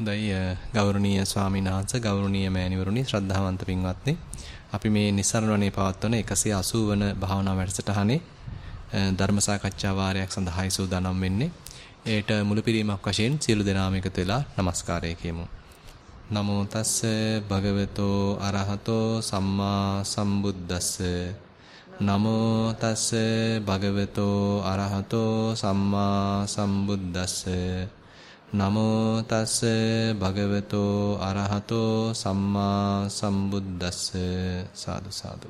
හොඳයි ගෞරවනීය ස්වාමීන් වහන්සේ ගෞරවනීය මෑණිවරුනි ශ්‍රද්ධාවන්ත පින්වත්නි අපි මේ නිස්සරණවනේ පවත්වන 180 වන භාවනා වැඩසටහනේ ධර්ම සාකච්ඡා වාරයක් සඳහායි සූදානම් වෙන්නේ. ඒට මුළු පිරීමක් වශයෙන් සියලු දෙනාම එකතු වෙලා নমස්කාරය කියමු. නමෝ තස්ස භගවතෝ අරහතෝ සම්මා සම්බුද්දස්ස නමෝ තස්ස භගවතෝ අරහතෝ සම්මා සම්බුද්දස්ස නමෝ තස්ස භගවතෝ අරහතෝ සම්මා සම්බුද්දස්ස සාදු සාදු.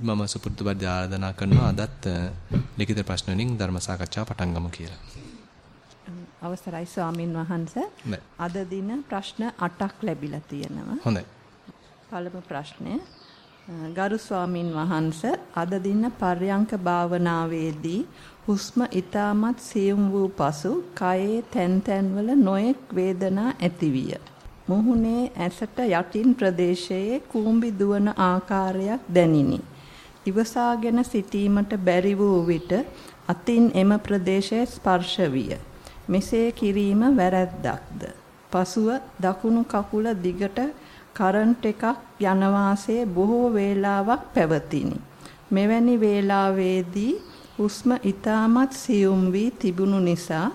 මම සුපුරුදු බද්ධ ආරාධනා කරනවා අදත් ලිඛිත ප්‍රශ්න වලින් ධර්ම සාකච්ඡාව පටන් ගමු කියලා. අවසරයි ස්වාමින් වහන්සේ. අද දින ප්‍රශ්න 8ක් ලැබිලා තියෙනවා. හොඳයි. පළමු ප්‍රශ්නය ගරු ස්වාමින් වහන්සේ අද දින පර්යංක භාවනාවේදී හුස්ම ඊටමත් සියුම් වූ පසු කයේ තැන් තැන්වල නොයෙක් වේදනා ඇතිවිය. මුහුණේ ඇසට යටින් ප්‍රදේශයේ කූඹි දුවන ආකාරයක් දැනිනි. ඉවසාගෙන සිටීමට බැරි වූ විට අතින් එම ප්‍රදේශයේ ස්පර්ශ විය. මෙසේ කිරීම වැරැද්දක්ද? පසුව දකුණු කකුල දිගට කරන්ට් එකක් යන වාසේ බොහෝ වේලාවක් පැවතිනි. මෙවැනි වේලාවේදී හුස්ම ඊටමත් සියුම් වී තිබුණු නිසා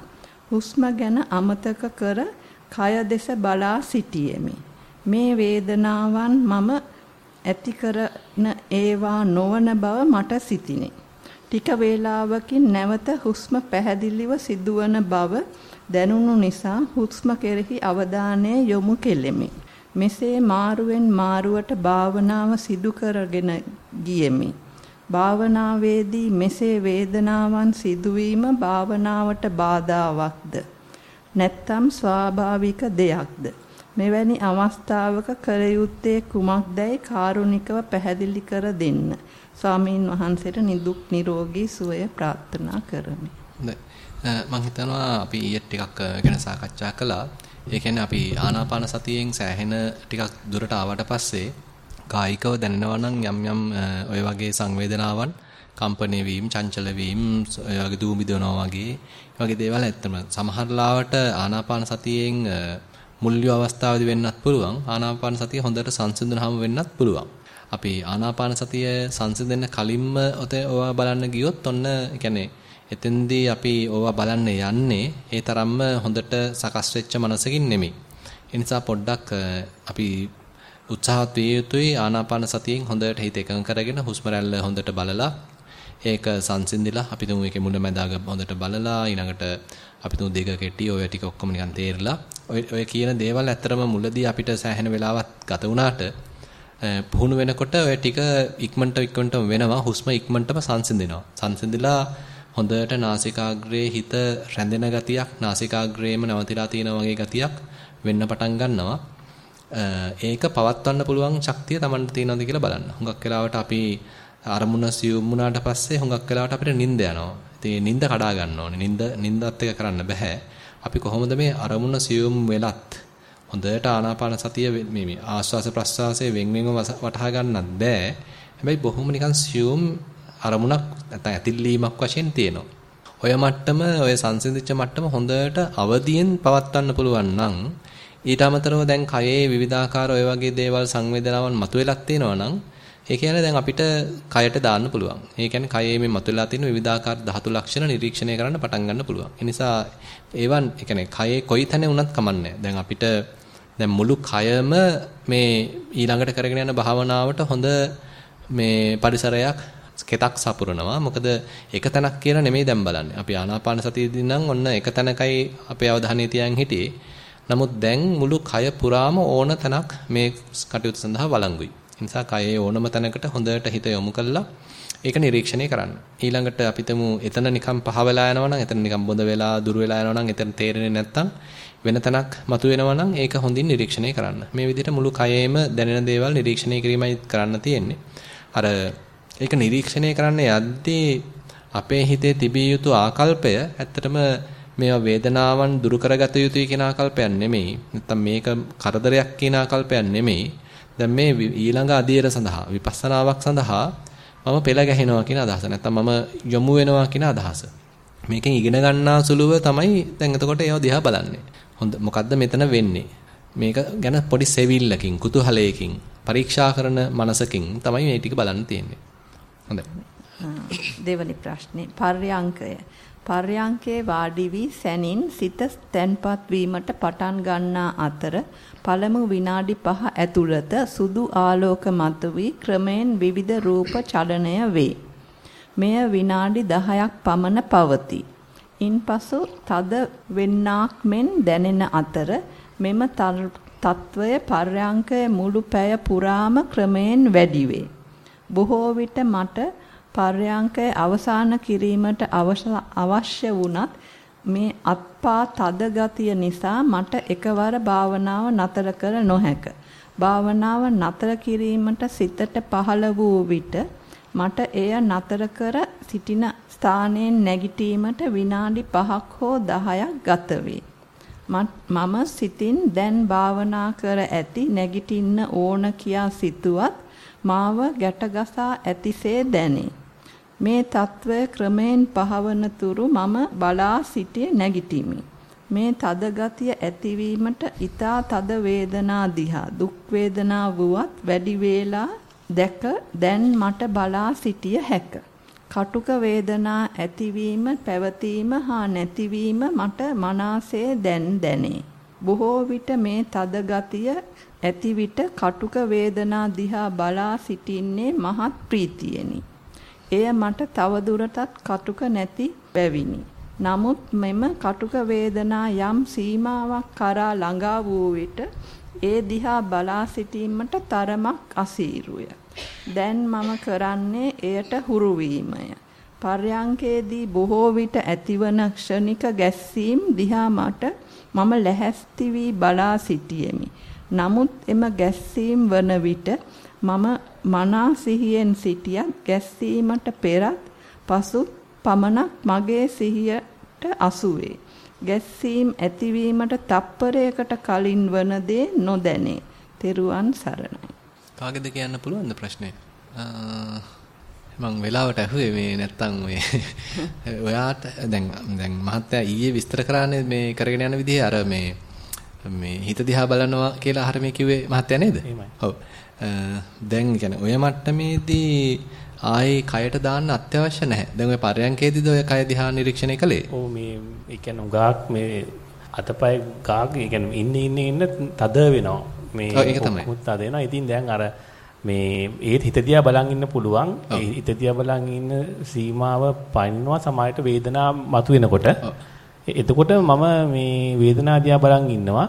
හුස්ම ගැන අමතක කර කය දෙස බලා සිටියෙමි. මේ වේදනාවන් මම ඇති කරන ඒවා නොවන බව මට සිතිනි. ටික වේලාවකින් නැවත හුස්ම පැහැදිලිව සිදුවන බව දැනුණු නිසා හුස්ම කෙරෙහි අවධානය යොමු කෙලෙමි. මෙසේ මාරුවෙන් මාරුවට භාවනාව සිදු කරගෙන ගියෙමි. භාවනාවේදී මෙසේ වේදනාවන් සිදුවීම භාවනාවට බාධාවක්ද නැත්නම් ස්වාභාවික දෙයක්ද මෙවැනි අවස්ථාවක කර යුත්තේ කුමක්දයි කාරුණිකව පැහැදිලි කර දෙන්න ස්වාමීන් වහන්සේට නිදුක් නිරෝගී සුවය ප්‍රාර්ථනා කරමි. හොඳයි. මම හිතනවා අපි ඊයේ ටිකක් ගැන සාකච්ඡා කළා. ඒ කියන්නේ අපි ආනාපාන සතියෙන් සෑහෙන ටිකක් දුරට ආවට පස්සේ කායිකව දැනෙනවා නම් යම් යම් ඔය වගේ සංවේදනාවන් කම්පණය වීම, චංචල වීම, ඔය වගේ දූමි දනවා වගේ වගේ දේවල් ඇත්තම සමහර ලාවට ආනාපාන සතියෙන් මුල්‍ය අවස්ථාවේදී වෙන්නත් පුළුවන්. ආනාපාන සතිය හොඳට සංසිඳුනහම වෙන්නත් පුළුවන්. අපි ආනාපාන සතිය සංසිඳෙන්න කලින්ම ඔතේ ඕවා බලන්න ගියොත් ඔන්න කියන්නේ එතෙන්දී අපි ඕවා බලන්න යන්නේ ඒ තරම්ම හොඳට සකස් වෙච්ච මනසකින් නෙමෙයි. ඒ නිසා පොඩ්ඩක් අපි උත්සාහත් විය යුතුයි. ආනාපාන සතියෙන් හොඳට හිත එකඟ කරගෙන හුස්ම රැල්ල හොඳට බලලා ඒක සංසිඳිලා අපි තුමු ඒකේ මුල මැදාග හොඳට බලලා ඊළඟට අපි තුමු දෙක කෙටි ඔය ටික ඔක්කොම නිකන් තේරලා ඔය ඔය කියන දේවල් ඇත්තරම මුලදී අපිට සෑහෙන වෙලාවක් ගත වුණාට පුහුණු වෙනකොට ඔය ටික ඉක්මනට ඉක්මනටම වෙනවා හුස්ම ඉක්මනටම සංසිඳෙනවා. සංසිඳිලා හොඳට නාසිකාග්‍රයේ හිත රැඳෙන ගතියක් නාසිකාග්‍රයේම නැවතිලා තියෙන වගේ ගතියක් වෙන්න පටන් ගන්නවා. ඒක පවත්වන්න පුළුවන් ශක්තිය Tamanට තියෙනවද කියලා බලන්න. හුඟක් වෙලාවට අපි අරමුණ සියුම් වුණාට පස්සේ හුඟක් වෙලාවට අපිට නිින්ද යනවා. ඉතින් නිින්ද කඩා ගන්න ඕනේ. නිින්ද නිින්දත් එක කරන්න බෑ. අපි කොහොමද මේ අරමුණ සියුම් වෙලත් හොඳට ආනාපාන සතිය මේ මේ ආස්වාස ප්‍රස්වාසයේ වෙන් වෙන්ව වටහා ගන්නත් බෑ. හැබැයි බොහොම නිකන් සියුම් අරමුණක් නැත්නම් ඇතිල්ලීමක් වශයෙන් තියෙනවා. ඔය මට්ටම ඔය සංසිඳිච්ච මට්ටම හොඳට අවදියෙන් පවත්වන්න පුළුවන් නම් ඊට අමතරව දැන් කයේ විවිධාකාර ඔය වගේ දේවල් සංවේදනාවන් මතුවෙලක් තියෙනවා නම් ඒ කියන්නේ දැන් අපිට කයට දාන්න පුළුවන්. ඒ කියන්නේ කයේ මේ මතුවලා තියෙන විවිධාකාර ධාතු ලක්ෂණ නිරීක්ෂණය කරන්න පටන් ගන්න පුළුවන්. ඒ නිසා ඒවන් ඒ කියන්නේ කයේ කොයි තැන වුණත් කමන්නේ දැන් අපිට දැන් මුළු කයම මේ ඊළඟට කරගෙන යන භාවනාවට හොඳ මේ පරිසරයක් කෙතක් සපුරනවා. මොකද එක තැනක් කියලා නෙමෙයි දැන් බලන්නේ. අපි ආනාපාන සතියේදී නම් ඔන්න එක තැනකයි අපේ අවධානය තියන් හිටියේ. නමුත් දැන් මුළු කය පුරාම ඕන තැනක් මේ කටයුතු සඳහා වළංගුයි. ඒ නිසා කයේ ඕනම තැනකට හොඳට හිත යොමු කළා ඒක නිරීක්ෂණය කරන්න. ඊළඟට අපිටම එතන නිකන් පහ වෙලා යනවා නම් එතන නිකන් බොඳ වෙලා දුර වෙලා යනවා නම් එතන තේරෙන්නේ නැත්තම් වෙන තැනක් මතුවෙනවා නම් ඒක හොඳින් නිරීක්ෂණය කරන්න. මේ විදිහට මුළු කයෙම දැනෙන දේවල් නිරීක්ෂණය කිරීමයි කරන්න තියෙන්නේ. අර ඒක නිරීක්ෂණය කරන්න යද්දී අපේ හිතේ තිබිය යුතු ආකල්පය ඇත්තටම මේවා වේදනාවන් දුරු කරගත යුතුයි කියන ආකල්පයක් නෙමෙයි. නැත්තම් මේක කරදරයක් කියන ආකල්පයක් නෙමෙයි. දැන් මේ ඊළඟ අධීර සඳහා විපස්සනාවක් සඳහා මම පෙළ ගැහෙනවා කියන අදහස. නැත්තම් මම යොමු වෙනවා කියන අදහස. මේකෙන් ඉගෙන ගන්නා සුළුව තමයි දැන් එතකොට ඒව දිහා බලන්නේ. හොඳ මොකද්ද මෙතන වෙන්නේ? මේක ගැන පොඩි සෙවිල්ලකින්, කුතුහලයකින්, පරීක්ෂා කරන මනසකින් තමයි මේ ටික බලන්න තියෙන්නේ. හොඳයි. දෙවනි ප්‍රශ්නේ පර්යංකය. පර්යංකේ වාඩි වී සැනින් සිත තැන්පත් වීමට පටන් ගන්නා අතර පළමු විනාඩි 5 ඇතුළත සුදු ආලෝක මතුවී ක්‍රමෙන් විවිධ රූප චලනය වේ. මෙය විනාඩි 10ක් පමණ පවතී. ඉන්පසු තද වෙන්නාක් මෙන් දැනෙන අතර මෙම තත්වය පර්යංකය මුළු පැය පුරාම ක්‍රමයෙන් වැඩි වේ. බොහෝ විට මට පර්යංකය අවසන් කිරීමට අවශ්‍ය වුණත් මේ අත්පා තද ගතිය නිසා මට එකවර භාවනාව නතර කර නොහැක. භාවනාව නතර කිරීමට සිතට පහළ වූ විට මට එය නතර කර සිටින ස්ථානයෙන් නැගිටීමට විනාඩි 5ක් හෝ 10ක් ගත වේ. මම සිතින් දැන් භාවනා කර ඇති නැගිටින්න ඕන කියා සිතුවත් මාව ගැටගසා ඇතිසේ දැනේ. මේ తත්වය ක්‍රමෙන් පහවන තුරු මම බලා සිටියේ නැගිටිමි. මේ තද ගතිය ඇතිවීමට ඊතා තද වේදනා දිහා දුක් වේදනා වුවත් වැඩි වේලා දැක දැන් මට බලා සිටිය හැක. කටුක වේදනා ඇතිවීම පැවතීම හා නැතිවීම මට මනාසේ දැන් දැනේ. බොහෝ විට මේ තද ගතිය ඇති විට කටුක වේදනා දිහා බලා සිටින්නේ මහත් ප්‍රීතියෙනි. එය මට තවදුරටත් කටුක නැති බැවිනි. නමුත් මෙම කටුක වේදනා යම් සීමාවක් කරා ළඟා වූ විට ඒ දිහා බලා සිටීමට තරමක් අසීරුය. දැන් මම කරන්නේ එයට හුරු වීමය. පර්යංකේදී බොහෝ විට ඇතිවන ක්ෂණික ගැස්සීම් දිහා මට මම ලැහැස්ති වී බලා සිටියෙමි. නමුත් එම ගැස්සීම් වන විට මම මනා සිහියෙන් සිටියත් ගැස්සීමට පෙරත් පසු පමණක් මගේ සිහියට අසුවේ. ගැස්සීම් ඇතිවීමට තප්පරයකට කලින් වන දේ නොදැනේ. තෙරුවන් සරණයි. කාගෙද කියන්න පුළුවන්ද ප්‍රශ්නේ? මම වෙලාවට ඇහුවේ මේ නැත්තම් මේ ඔයාට දැන් දැන් මහත්තයා ඊයේ විස්තර කරානේ මේ කරගෙන යන විදිහේ අර මේ මේ හිත දිහා බලනවා කියලා අහර මේ කිව්වේ මහත්තයා නේද? ඔව්. දැන් කියන්නේ ඔය මට්ටමේදී ආයේ කයට දාන්න අත්‍යවශ්‍ය නැහැ. දැන් ඔය පරයන්කේදීද ඔය කය දිහා නිරීක්ෂණය කළේ? ඔව් මේ ඒ කියන්නේ උගාක් මේ අතපය ගාක් ඒ කියන්නේ ඉන්න ඉන්න ඉන්න තද වෙනවා. මේ ඒක තමයි. තද වෙනවා. ඉතින් දැන් අර මේ ඒත් හිත දිහා බලන් ඉන්න පුළුවන්. හිත දිහා බලන් ඉන්න සීමාව පනිනවා සමායට වේදනාව මතුවෙනකොට. එතකොට මම මේ වේදනාව දිහා බලන් ඉන්නවා.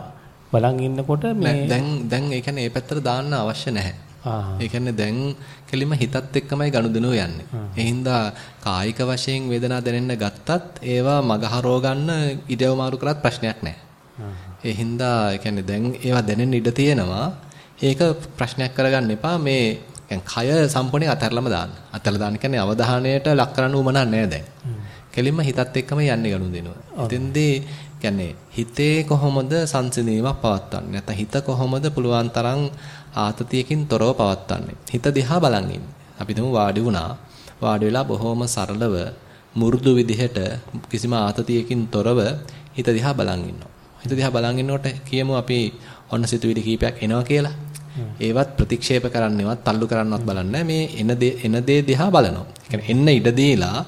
බලන් ඉන්නකොට මේ දැන් දැන් ඒ කියන්නේ මේ පැත්තට දාන්න අවශ්‍ය නැහැ. ඒ කියන්නේ දැන් කෙලිම හිතත් එක්කමයි ගනුදෙනුව යන්නේ. ඒ හින්දා කායික වශයෙන් වේදනාව දැනෙන්න ගත්තත් ඒවා මගහරව ගන්න ඉඩව මාරු කරත් ප්‍රශ්නයක් නැහැ. ඒ හින්දා ඒ කියන්නේ දැන් ඒවා දැනෙන්න ඉඩ තියෙනවා. ඒක ප්‍රශ්නයක් කරගන්න එපා මේ කය සම්පූර්ණයෙන් අතහැරලම දාන්න. අතහැරලා දාන්න කියන්නේ අවධානයට ලක් කරන්න උවමනක් නැහැ දැන්. කෙලින්ම හිතත් එක්කම යන්නේ ගනුදෙනුව. එතෙන්දී කියන්නේ හිතේ කොහොමද සංසිඳීමක් පවත්වන්නේ? නැත්නම් හිත කොහොමද පුළුවන් තරම් ආතතියකින් තොරව පවත්වන්නේ? හිත දිහා බලන් ඉන්නේ. අපි දුමු වාඩි වුණා. වාඩි වෙලා බොහොම සරලව මු르දු විදිහට කිසිම ආතතියකින් තොරව හිත දිහා බලන් ඉන්නවා. හිත දිහා බලන් ඉන්නකොට කියමු අපි ඔන්න සිතුවිලි කීපයක් එනවා කියලා. ඒවත් ප්‍රතික්ෂේප කරන්නේවත් තල්ලු කරන්නවත් බලන්නේ මේ එන දේ එන දේ දිහා බලනවා. එන්න ඉඩ දීලා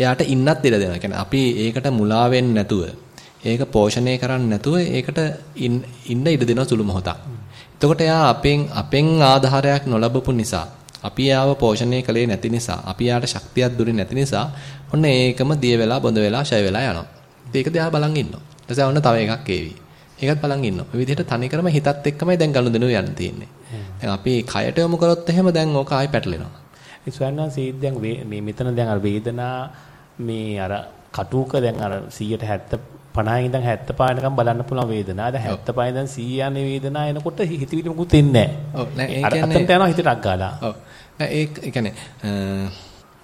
එයාට ඉන්නත් ඉඩ දෙනවා. ඒ අපි ඒකට මුලා වෙන්නේ නැතුව ඒක පෝෂණය කරන්නේ නැතුව ඒකට ඉන්න ඉඩ දෙන සුළු මොහොතක්. එතකොට එයා අපෙන් අපෙන් ආධාරයක් නොලබපු නිසා, අපි යාව පෝෂණය කළේ නැති නිසා, අපි යාට ශක්තියක් දුන්නේ නැති නිසා, ඔන්න ඒකම දිය වෙලා බොඳ වෙලා ෂය වෙලා යනවා. ඒක දිහා බලන් ඉන්නවා. ඊට පස්සේ ඔන්න තව එකක් ඒවි. ඒකත් බලන් ඉන්නවා. මේ විදිහට තනිකරම හිතත් එක්කමයි දැන් ගනුදෙනු යන්න තියෙන්නේ. දැන් අපි කයට යොමු කරොත් එහෙම දැන් ඕක ආයි පැටලෙනවා. ඒ ස්වයන්වන් සීත් දැන් මේ මෙතන දැන් අර වේදනා මේ අර කටුක දැන් අර 170 50 ඉඳන් 75 වෙනකම් බලන්න පුළුවන් වේදනාව. දැන් 75 ඉඳන් 100 යන වේදනාව එනකොට හිතවිලි මොකුත් එන්නේ නැහැ. ඔව් යනවා හිතට ගාලා. ඔව්. ඒ කියන්නේ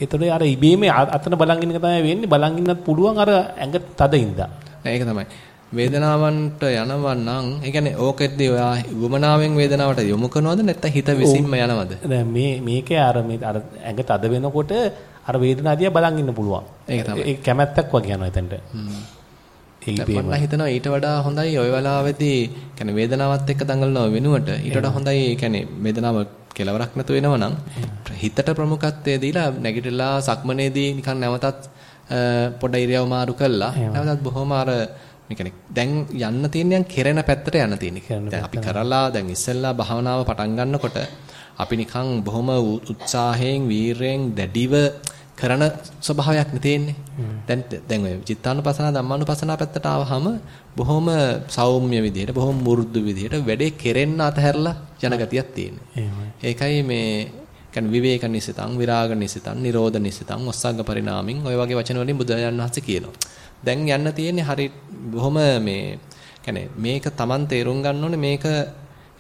ඒතකොට අර ඉබේම අතන බලන් ඉන්න තමයි වෙන්නේ. බලන් ඉන්නත් පුළුවන් අර ඇඟ තද ඉඳා. ඒක තමයි. වේදනාවන්ට යනවා නම් ඒ කියන්නේ ඕකෙද්දී ඔයා වමනාවෙන් වේදනාවට යොමු කරනවද නැත්නම් හිත විසින්ම යනවද? දැන් මේ මේකේ අර මේ අර ඇඟ තද වෙනකොට අර වේදනාව දිහා බලන් ඉන්න පුළුවන්. ඒක තමයි. ඒ කැමැත්තක් වගේ යනවා එතනට. මම හිතනවා ඊට වඩා හොඳයි ওই වෙලාවේදී يعني වේදනාවත් එක්ක දඟලනව වෙනුවට ඊට වඩා හොඳයි يعني වේදනාව කෙලවරක් නැතු වෙනවා නම් හිතට ප්‍රමුඛත්වය දීලා නැගිටලා සක්මනේදී නිකන් නැවතත් පොඩ ඉරියව් මාරු කළා නැවතත් බොහොම අර මේ දැන් යන්න තියෙන කෙරෙන පැත්තට යන්න තියෙන්නේ. දැන් අපි කරලා දැන් ඉස්සෙල්ලා භාවනාව පටන් ගන්නකොට අපි නිකන් බොහොම උත්සාහයෙන් වීරයෙන් දැඩිව කරන ස්වභාවයක් නේ තියෙන්නේ. දැන් දැන් ඔය චිත්තානුපසනාව ධම්මානුපසනාව පැත්තට ආවහම බොහොම සෞම්‍ය විදිහට බොහොම මෘදු විදිහට වැඩේ කෙරෙන්න අතහැරලා යන ගතියක් තියෙනවා. ඒකයි මේ කියන්නේ විවේක නිසිතං විරාග නිසිතං නිරෝධ නිසිතං ඔස්සග්ග පරිණාමින් ඔය වගේ වචන වලින් බුදුරජාණන් වහන්සේ කියනවා. දැන් යන්න තියෙන්නේ හරි බොහොම මේ කියන්නේ මේක Taman තේරුම් ගන්න ඕනේ මේක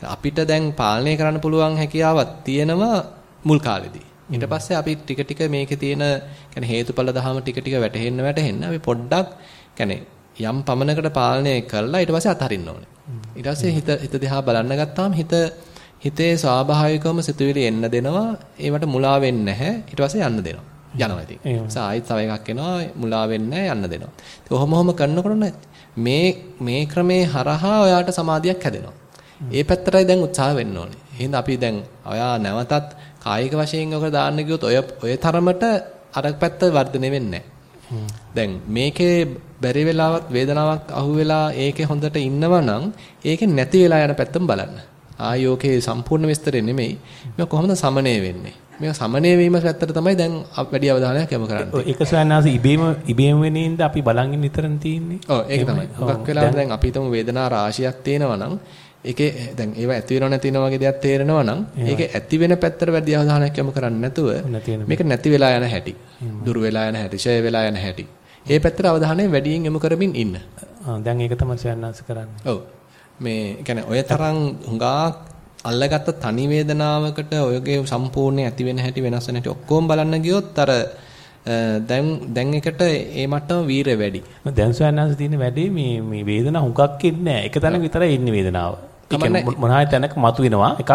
අපිට දැන් පාලනය කරන්න පුළුවන් හැකියාවක් තියෙනවා මුල් කාලෙදී. ඊට පස්සේ අපි ටික ටික මේකේ තියෙන කියන්නේ හේතුඵල ධහම ටික ටික වැටහෙන්න වැටහෙන්න අපි පොඩ්ඩක් කියන්නේ යම් පමණකට පාලනය කළා ඊට පස්සේ අතහරින්න ඕනේ. ඊට පස්සේ හිත හිත දිහා බලන්න ගත්තාම හිත හිතේ ස්වාභාවිකවම සිතුවිලි එන්න දෙනවා. ඒවට මුලා වෙන්නේ නැහැ. ඊට පස්සේ යන්න දෙනවා. යනවා ඉතින්. ඒ ආයෙත් තව එකක් එනවා මුලා වෙන්නේ යන්න දෙනවා. ඉතින් ඔහොම ඔහොම කරනකොට මේ මේ ක්‍රමේ හරහා ඔයාට සමාධියක් හැදෙනවා. ඒ පැත්තටයි දැන් උත්සාහ වෙන්න ඕනේ. එහෙනම් අපි දැන් ඔයා නැවතත් කායික වශයෙන් ඔක දාන්න ගියොත් ඔය ඔය තරමට අර පැත්ත වර්ධනය වෙන්නේ දැන් මේකේ බැරි වෙලාවත් වේදනාවක් අහුවෙලා ඒකේ හොඳට ඉන්නවා නම් ඒකේ නැති වෙලා යන පැත්තම බලන්න. ආයෝකේ සම්පූර්ණ විස්තරේ නෙමෙයි. මේක කොහොමද සමනය වෙන්නේ? මේක සමනය වීම පැත්තට තමයි දැන් වැඩි අවධානයක් යොමු කරන්නේ. ඒක සයන්නාස ඉබේම ඉබේම වෙනින්ද අපි බලන් ඉන්න විතරන් තියෙන්නේ. ඔව් ඒක තමයි. හුඟක් වෙලාවට දැන් අපි හිතමු වේදනා රාශියක් තියෙනවා නම් ඒකේ දැන් ඒව ඇති වෙනව නැති වෙනව වගේ දෙයක් තේරෙනවා නම් ඒකේ ඇති වෙන පැත්තට වැඩි අවධානයක් යොමු කරන්නේ නැතුව මේක නැති වෙලා යන හැටි දුර වෙලා යන හැටි ඡය වෙලා යන හැටි. ඒ පැත්තට අවධානය වැඩියෙන් යොමු කරමින් ඉන්න. දැන් ඒක තමයි සයන්නාස කරන්නේ. ඔව්. මේ කියන්නේ ඔය තරම් හුඟා අල්ලගත්ත තනි වේදනාවකට ඔයගේ සම්පූර්ණ ඇති වෙන හැටි වෙනස් වෙන හැටි ඔක්කොම බලන්න ගියොත් අර දැන් දැන් එකට ඒ මට්ටම වීරය වැඩි. දැන් සයන්නාස තියෙන වැඩේ මේ මේ වේදනාව හුඟක් ඉන්නේ නැහැ. එක තැනක විතරයි ඉන්නේ වේදනාව. මොනවායි තැනක මතුවෙනවා එකක්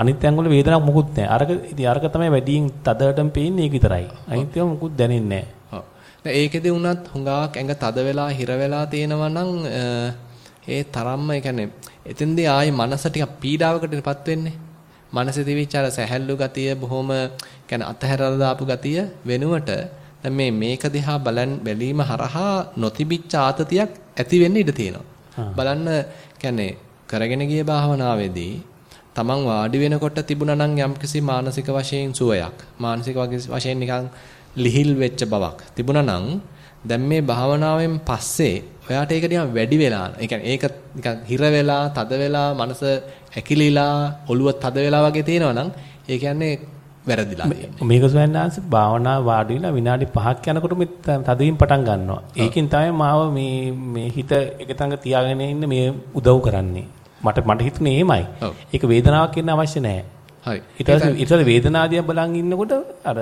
අනිත් තැන් වල වේදනාවක් මුකුත් නැහැ. අරක ඉතින් අරක තමයි වැඩියෙන් තදටම පේන්නේ ඒක විතරයි. අනිත් ඒවා මුකුත් දැනෙන්නේ නැහැ. ඔව්. ඒකෙදි වුණත් හුඟක් ඇඟ තද වෙලා හිර වෙලා තියෙනවා නම් ඒ තරම්ම ඒ කියන්නේ එතෙන්දී ආයේ මනස ටික පීඩාවකටපත් වෙන්නේ. මනසේ තිබිච්ච අර සැහැල්ලු ගතිය බොහොම කියන්නේ අතහැරලා දාපු ගතිය වෙනුවට දැන් මේ මේක දිහා බලන් බැලීම හරහා නොතිබිච්ච ආතතියක් ඇති වෙන්න ඉඩ තියෙනවා. බලන්න කියන්නේ කරගෙන ගිය භාවනාවේදී තමන් වාඩි වෙනකොට තිබුණා නම් යම්කිසි මානසික වශයෙන් සුවයක් මානසික වශයෙන් නිකන් ලිහිල් වෙච්ච බවක් තිබුණා නම් දැන් මේ භාවනාවෙන් පස්සේ ඔයාට ඒක නිකන් වැඩි වෙලා ඒ කියන්නේ ඒක නිකන් හිර වෙලා තද වෙලා මනස ඇකිලිලා ඔළුව තද වෙලා වගේ තියෙනවා නම් ඒ කියන්නේ වැරදිලා. මේක සොයන්නාස් භාවනා වාඩි වෙලා විනාඩි 5ක් යනකොට මේ තදින් පටන් ගන්නවා. ඒකෙන් තමයි මාව මේ මේ හිත එකතඟ තියාගෙන ඉන්න මේ උදව් කරන්නේ. මට මට හිතුනේ එහෙමයි. ඒක වේදනාවක් ඉන්න අවශ්‍ය නැහැ. හරි. ඊට පස්සේ ඊට පස්සේ වේදනාදිය බලන් ඉන්නකොට අර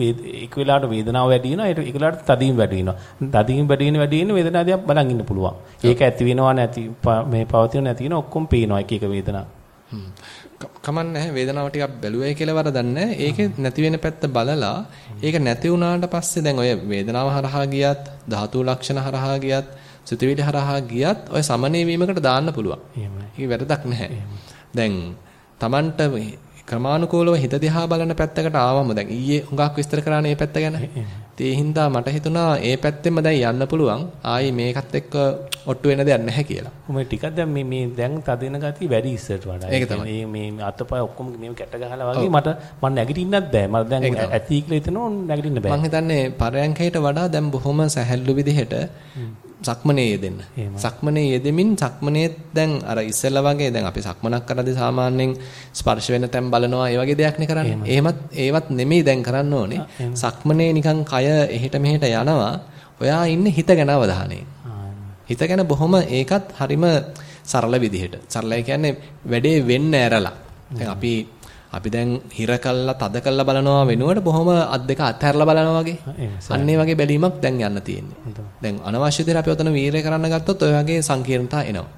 ඒක වෙලාවට වේදනාව වැඩි වෙනවා ඒක වෙලාවට තදින් වැඩි වෙනවා. තදින් වැඩි වෙන වැඩි වෙන වේදනාදිය බලන් ඉන්න පුළුවන්. ඒක ඇති වෙනවා නැති මේ පවතින නැති වෙන ඔක්කොම පේනවා එක එක වේදනා. කමන්නේ නැහැ වේදනාව ටිකක් බැලුවයි කියලා වරදක් නැහැ. ඒකේ නැති වෙන පැත්ත බලලා ඒක නැති වුණාට පස්සේ දැන් ඔය වේදනාව හරහා ගියත් ධාතු ලක්ෂණ හරහා ගියත් සිතුවිලි හරහා ගියත් ඔය සමනය වීමකට දාන්න පුළුවන්. ඒක වැරදක් නැහැ. දැන් Tamanට ක්‍රමානුකූලව හිත දිහා බලන පැත්තකට ආවම දැන් ඊයේ හුඟක් විස්තර කරානේ මේ පැත්ත ගැන. ඒ හින්දා මට හිතුණා ඒ පැත්තෙන්ම දැන් යන්න පුළුවන්. ආයි මේකත් එක්ක ඔට්ටු වෙන දෙයක් නැහැ කියලා. මේ ටිකක් දැන් මේ මේ දැන් තදින ගතිය වැඩි ඉස්සරට වඩා. ඒක තමයි. මේ මේ අතපය ඔක්කොම මේ කැට ගහලා වගේ මට මම නැගිටින්නත් බෑ. මට දැන් ඇති කියලා හිතනවා නැගිටින්න බෑ. මම හිතන්නේ පරයන්කයට වඩා දැන් බොහොම සැහැල්ලු විදිහට සක්මනේ යෙදෙන්න. සක්මනේ යෙදෙමින් සක්මනේ දැන් අර ඉස්සෙල්ලා වගේ දැන් අපි සක්මනක් කරද්දී සාමාන්‍යයෙන් ස්පර්ශ වෙන තැන් බලනවා ඒ වගේ දෙයක් නේ කරන්නේ. එහෙමත් ඒවත් නෙමෙයි දැන් කරන්න ඕනේ. සක්මනේ නිකන් කය එහෙට මෙහෙට යනවා. ඔයා ඉන්නේ හිත ගැන අවධානයෙන්. හිත ගැන බොහොම ඒකත් හරිම සරල විදිහට. සරලයි කියන්නේ වැඩේ වෙන්න ඇරලා. දැන් අපි අපි දැන් හිර කළා තද කළා බලනවා වෙනුවට බොහොම අත් දෙක අත්හැරලා බලනවා වගේ. අන්න ඒ වගේ බැලීමක් දැන් යන්න තියෙන්නේ. දැන් අනවශ්‍ය දේට අපි ඔතන වීරය කරන්න ගත්තොත් ඔය වගේ සංකීර්ණතා එනවා.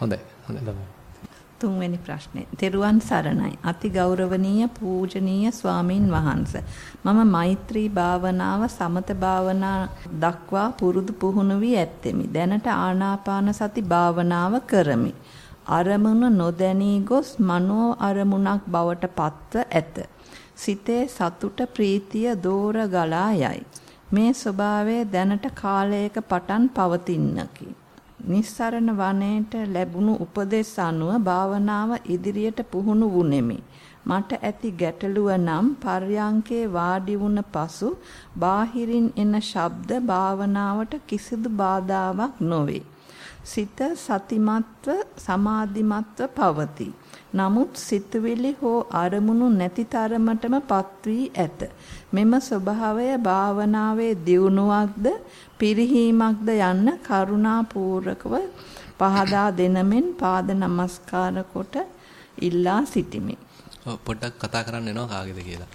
හොඳයි. හොඳයි. තුන්වෙනි ප්‍රශ්නේ. තෙරුවන් සරණයි. අති ගෞරවනීය පූජනීය ස්වාමින් වහන්සේ. මම මෛත්‍රී භාවනාව සමත භාවනා දක්වා පුරුදු පුහුණු වී ඇත්තෙමි. දැනට ආනාපාන සති භාවනාව කරමි. අරමුණ නොදැනී ගොස් මනෝ අරමුණක් බවට පත්ව ඇත. සිතේ සතුට ප්‍රීතිය දෝර ගලා යයි. මේ ස්වභාවය දැනට කාලයක පටන් පවතින්නකි. නිස්සරණ වනයේට ලැබුණු උපදෙස් අනුව භාවනාව ඉදිරියට පුහුණු වුනේමි. මට ඇති ගැටලුව නම් පර්යංකේ වාඩි වුණ පසු බාහිරින් එන ශබ්ද භාවනාවට කිසිදු බාධාවක් නොවේ. සිත සතිමත්ව සමාධිමත්ව පවතී. නමුත් සිතුවිලි හෝ අරමුණු නැති තරමටම පත් වී ඇත. මෙම ස්වභාවය භාවනාවේ දියුණුවක්ද පිරිහීමක්ද යන්න කරුණාපූර්වකව පහදා දෙනමෙන් පාද නමස්කාර කොට ඉල්ලා සිටිමි. පොඩ්ඩක් කතා කරන්න එනවා කාගේද කියලා.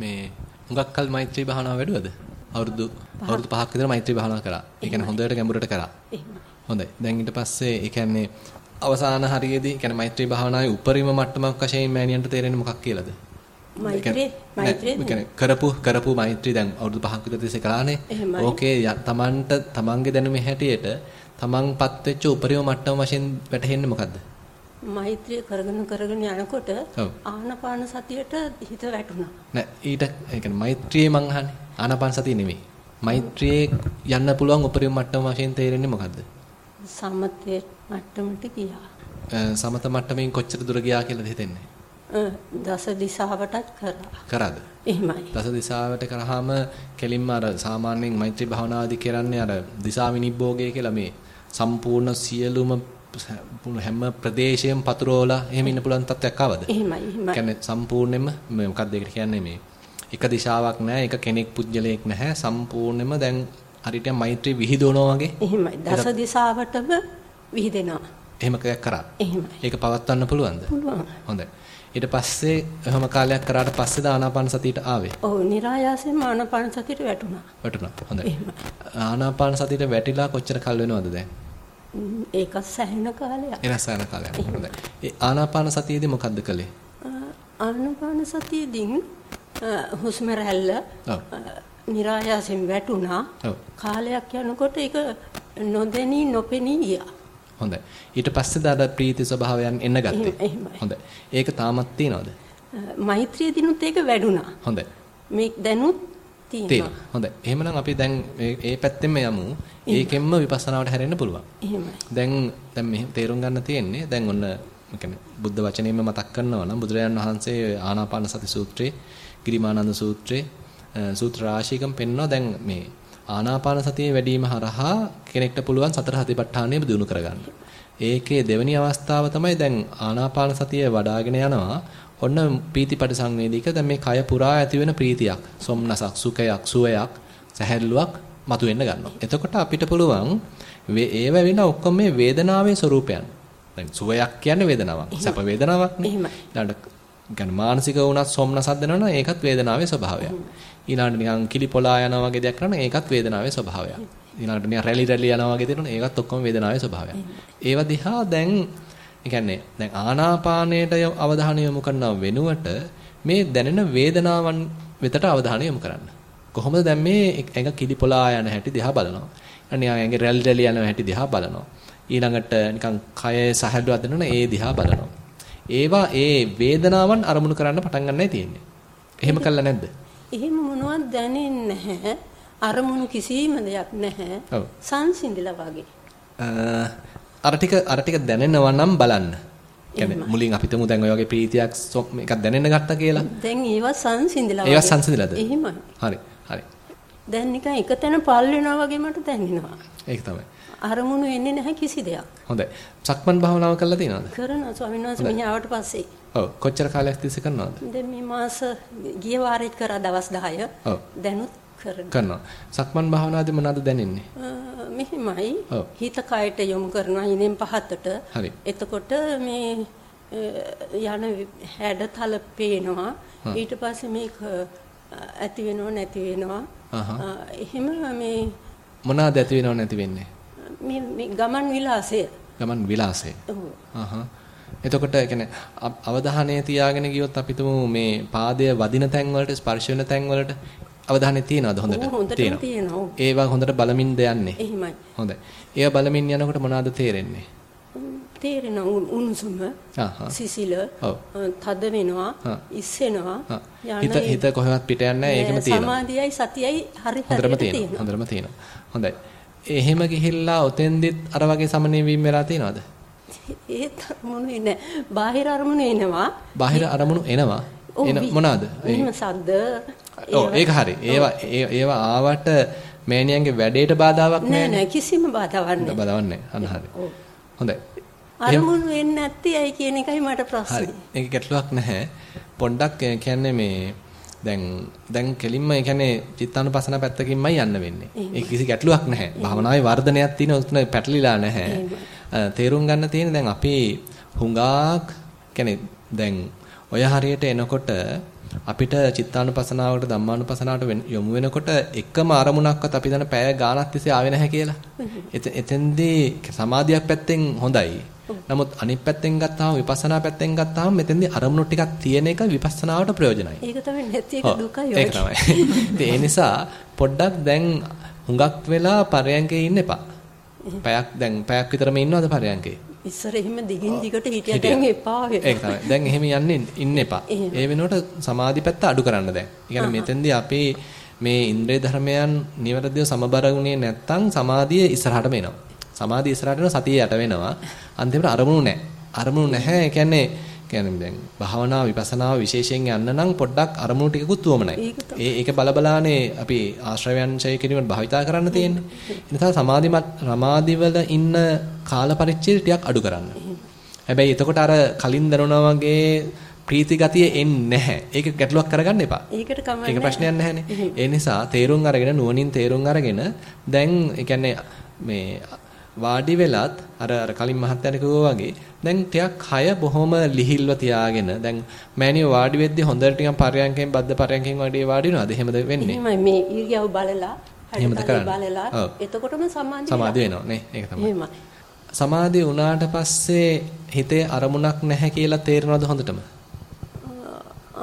මේ හුඟක් කල් මෛත්‍රී භාවනාව වැඩුවද? අවුරුදු අවුරුදු 5ක් විතර මෛත්‍රී භාවනාව කරා. ඒ කියන්නේ හොඳට ගැඹුරට කරා. හොඳයි. දැන් ඊට පස්සේ ඒ කියන්නේ අවසාන හරියේදී කියන්නේ මෛත්‍රී භාවනාවේ උපරිම මට්ටමක් වශයෙන් මෑණියන්ට තේරෙන්නේ මොකක් කියලාද? මෛත්‍රී මෛත්‍රී කරපු කරපු මෛත්‍රී දැන් අවුරුදු 5ක් විතර තිස්සේ කළානේ. ඕකේ තමන්ට තමන්ගේ දැනුමේ හැටියට තමන්පත් වෙච්ච උපරිම මට්ටම වශයෙන් වැටහෙන්නේ මොකද්ද? මෛත්‍රිය කරගෙන කරගෙන යනකොට ආනාපාන සතියට හිත වැටුණා. නෑ ඊට ඒ කියන්නේ මෛත්‍රියේ මං අහන්නේ ආනාපාන සතිය නෙමෙයි. මෛත්‍රියේ යන්න පුළුවන් උපරිම මට්ටම වශයෙන් තේරෙන්නේ මොකද්ද? සමතේ මට්ටමට ගියා. සමත මට්ටමින් කොච්චර දුර ගියා කියලාද හිතෙන්නේ? දස දිශාවටත් කරා. කරාද? එහෙමයි. දස දිශාවට කරාම කෙලින්ම අර සාමාන්‍යයෙන් මෛත්‍රී භාවනාදී කරන්නේ අර දිශා විනිබ්බෝගය කියලා මේ සම්පූර්ණ සියලුම හැම ප්‍රදේශයම පතුරවලා එහෙම ඉන්න පුළුවන් තත්ත්වයක් ආවද? එහෙමයි එහෙමයි. කියන්නේ සම්පූර්ණයෙන්ම මොකක්ද ඒකට කියන්නේ මේ එක දිශාවක් නැහැ, එක කෙනෙක් පුජ්‍යලයක් නැහැ. සම්පූර්ණයෙන්ම දැන් හරියට මෛත්‍රී විහිදුවනවා වගේ. එහෙමයි. දස දිශාවටම විහිදෙනවා. එහෙම කයක් කරා. එහෙමයි. ඒක පවත්වන්න පුළුවන්ද? පුළුවන්. හොඳයි. ඊට පස්සේ එහෙම කාලයක් කරාට පස්සේ ආනාපාන සතියට ආවේ. ඔව් નિરાයාසයෙන්ම ආනාපාන සතියට වැටුණා. වැටුණා. හොඳයි. ආනාපාන සතියට වැටිලා කොච්චර කල් වෙනවද දැන්? ඒක සැහෙන කාලයක්. ඒක සැහෙන කාලයක්. හොඳයි. ඒ ආනාපාන සතියේදී මොකද්ද කළේ? ආනාපාන සතියේදී හුස්ම රැල්ල નિરાයාසයෙන් වැටුණා. කාලයක් යනකොට ඒක නොදෙනී නොපෙනී ගියා. හොඳයි. ඊට පස්සේද අර ප්‍රීති ස්වභාවයන් එන්න ගත්තේ. හොඳයි. ඒක තාමත් තියනවද? මෛත්‍රිය දිනුත් ඒක වැඩුණා. හොඳයි. මේ දැනුත් තියෙනවා. හොඳයි. එහෙමනම් අපි දැන් මේ පැත්තෙන්ම යමු. ඒකෙන්ම විපස්සනාවට හැරෙන්න පුළුවන්. එහෙමයි. දැන් දැන් මෙහෙම තේරුම් ගන්න තියෙන්නේ දැන් ඔන්න කියන්නේ බුද්ධ වචනයෙන්ම මතක් කරනවා නම් බුදුරජාණන් වහන්සේ ආනාපාන සති සූත්‍රයේ, ගිරිමානන්ද සූත්‍රයේ සූත්‍ර රාශියකම පෙන්නවා දැන් මේ ආනාපාන සතිය වැඩිම හරහා කෙනෙක්ට පුළුවන් සතර සතිපට්ඨානය දිනු කරගන්න. ඒකේ දෙවෙනි අවස්ථාව තමයි දැන් ආනාපාන සතිය වඩ아가ගෙන යනවා. ඔන්න පීතිපටි සංවේදීක දැන් මේ කය පුරා ඇති වෙන ප්‍රීතියක්, සොම්නසක්, සුඛයක්, සුවයක්, සැහැල්ලුවක් මතුවෙන්න ගන්නවා. එතකොට අපිට පුළුවන් ඒව වෙන ඔක්කොම මේ වේදනාවේ ස්වરૂපයන්. දැන් සුවයක් කියන්නේ වේදනාවක්. සැප වේදනාවක් නේ. එහෙමයි. ඊළඟට මානසික වුණත් සොම්නසක් දෙනවනම් ඒකත් වේදනාවේ ස්වභාවයක්. ඊළඟට නිකන් කිලිපොලා යනවා වගේ දෙයක් කරන ඒකත් වේදනාවේ ස්වභාවයක්. ඊළඟට නිකන් රැලි රැලි යනවා වගේ දෙනවනේ ඒකත් ඔක්කොම වේදනාවේ ස්වභාවයක්. ඒව දිහා දැන් ඒ කියන්නේ දැන් ආනාපානයට අවධානය යොමු කරනව වෙනුවට මේ දැනෙන වේදනාවන් වෙතට අවධානය යොමු කරන්න. කොහොමද දැන් මේ ඇඟ කිලිපොලා යන හැටි දිහා බලනවා. නිකන් ඇඟ රැලි රැලි යන හැටි දිහා බලනවා. ඊළඟට නිකන් කය සහැල්ලුවක් දෙනවනේ ඒ දිහා බලනවා. ඒවා ඒ වේදනාවන් අරමුණු කරන්න පටන් ගන්නයි තියෙන්නේ. එහෙම කළා නැද්ද? එහෙම මොනවත් දැනෙන්නේ නැහැ. අරමුණු කිසිම දෙයක් නැහැ. ඔව්. සංසිඳිලා වගේ. අර ටික අර ටික දැනෙනවා නම් බලන්න. කියන්නේ මුලින් අපි තුමු දැන් ඔය වගේ ප්‍රීතියක් මේකක් දැනෙන්න ගත්තා කියලා. දැන් ඒවා සංසිඳිලා. ඒවා සංසිඳිලාද? එහෙමයි. හරි. හරි. දැන් නිකන් එකතැන පල් වෙනවා වගේ මට දැනෙනවා. ඒක තමයි. අරමුණු එන්නේ නැහැ කිසි දෙයක්. හොඳයි. සක්මන් භාවනාව කරලා තියෙනවද? කරනවා ස්වාමීන් වහන්සේ මෙහි ආවට පස්සේ. ඔව්. කොච්චර කාලයක් තිස්සේ කරනවද? දැන් මේ මාස ගිය වාරෙත් කරා දවස් 10. ඔව්. දැනුත් කරනවා. සක්මන් භාවනාවේදී මොනවද දැනෙන්නේ? මෙහිමයි. හිත කයට යොමු කරනවා ඉනෙන් පහතට. හරි. එතකොට මේ යන හැඩතල පේනවා. ඊට පස්සේ මේක ඇති වෙනව නැති වෙනවා. එහෙම මේ මොනවාද ඇති වෙනව නැති වෙන්නේ? මේ ගමන් විලාසය. ගමන් විලාසය. ඔව්. එතකොට කියන්නේ අවධානය තියාගෙන ගියොත් අපි මේ පාදය වදින තැන් වලට ස්පර්ශ වෙන තැන් වලට අවධානය තියනවද හොඳට? තියෙනවා. ඒවා හොඳට බලමින්ද යන්නේ? එහෙමයි. හොඳයි. ඒවා බලමින් යනකොට මොනවද තේරෙන්නේ? තේරෙන උණුසුම සිසිල තද වෙනවා ඉස්සෙනවා හිත හිත කොහෙවත් පිට යන්නේ නැහැ. ඒකම තියෙනවා. සමාධියයි සතියයි හරි හරියට තියෙනවා. හොඳයි. එහෙම ගිහිල්ලා ඔතෙන්දිත් අර වගේ සමනය වීම වෙලා තියෙනවද ඒත් අරමුණු නෑ බාහිර අරමුණු එනවා. බාහිර අරමුණු එනවා. එන මොනවාද එහෙම සද්ද ඔව් ඒක හරි. ඒවා ඒවා ආවට මෑණියන්ගේ වැඩේට බාධාවක් නෑ නෑ කිසිම බාධාවක් නෑ. බාධාවක් නෑ. අන්න හරි. හොඳයි. අරමුණු වෙන්නේ නැත්තේ ඇයි කියන එකයි මට ප්‍රශ්නේ. හරි. ඒක ගැටලුවක් නැහැ. පොඩ්ඩක් කියන්නේ මේ දැන් දැන් කෙලින්ම ඒ කියන්නේ චිත්තානුපසන පැත්තකින්මයි යන්න වෙන්නේ. ඒක කිසි ගැටලුවක් නැහැ. භාවනාවේ වර්ධනයක් තියෙන උත්න පැටලිලා නැහැ. තේරුම් ගන්න තියෙන දැන් අපි හුඟාක් කියන්නේ දැන් ඔය හරියට එනකොට අපිට චිත්තානුපසනාවට ධම්මානුපසනාවට යොමු වෙනකොට එකම අරමුණක්වත් අපි දන්න පැය ගාණක් තිස්සේ ආවේ නැහැ කියලා. එතෙන්දී සමාධියක් පැත්තෙන් හොඳයි. නමුත් අනිත් පැත්තෙන් ගත්තාම විපස්සනා පැත්තෙන් ගත්තාම මෙතෙන්දී අරමුණු ටිකක් තියෙන එක විපස්සනාවට ප්‍රයෝජනයි. ඒක තමයි නැති එක දුකයි ඒක තමයි. ඒ නිසා පොඩ්ඩක් දැන් හුඟක් වෙලා පරයන්කේ ඉන්න එපා. පැයක් දැන් පැයක් විතරම ඉන්නවද පරයන්කේ? ඉස්සර එහෙම දිගින් දිගට හිටියා දැන් එපා ඒක තමයි. දැන් එහෙම යන්නේ ඉන්න එපා. ඒ වෙනුවට සමාධි පැත්ත අඩු කරන්න දැන්. ඒ මෙතෙන්දී අපේ මේ ඉන්ද්‍රිය ධර්මයන් නිවැරදිව සමබර වුණේ නැත්නම් සමාධිය ඉස්සරහටම එනවා. සමාධිය ඉස්සරහට එනවා සතිය යට වෙනවා. අන්තිමට අරමුණු නැහැ. අරමුණු නැහැ. ඒ කියන්නේ කියන්නේ දැන් භාවනාව විපස්සනාව විශේෂයෙන් යන්න නම් පොඩ්ඩක් අරමුණු ටිකකුත් උවමනයි. ඒ ඒක බලබලානේ අපි ආශ්‍රවයන් ඡය කිරීමට භාවිතා කරන්න තියෙන්නේ. ඒ නිසා සමාධිමත් රමාදිවල ඉන්න කාල පරිච්ඡේදය ටිකක් අඩු කරන්න. හැබැයි එතකොට අර කලින් දරුණා වගේ ප්‍රීති ගතිය එන්නේ නැහැ. ඒක ගැටලුවක් කරගන්න එපා. ඒකට කමන්නේ. ඒක ප්‍රශ්නයක් නැහැනේ. ඒ නිසා තේරුම් අරගෙන නුවණින් තේරුම් අරගෙන දැන් ඒ කියන්නේ මේ වාඩි වෙලත් අර අර කලින් මහත්තයාට කිව්වා වගේ දැන් ටිකක් කය බොහොම ලිහිල්ව තියාගෙන දැන් මෑණියෝ වාඩි වෙද්දි හොඳට ටිකක් පරයන්කෙන් බද්ද පරයන්කෙන් වඩේ වාඩි වෙනවද? එහෙමද වෙන්නේ? එහෙමයි මේ ඉරියව් බලලා එහෙමද බලලා එතකොටම සමාධිය සමාධිය වෙනවා. නේ ඒක තමයි. එහෙමයි. සමාධිය වුණාට පස්සේ හිතේ අරමුණක් නැහැ කියලා තේරෙනවද හොඳටම?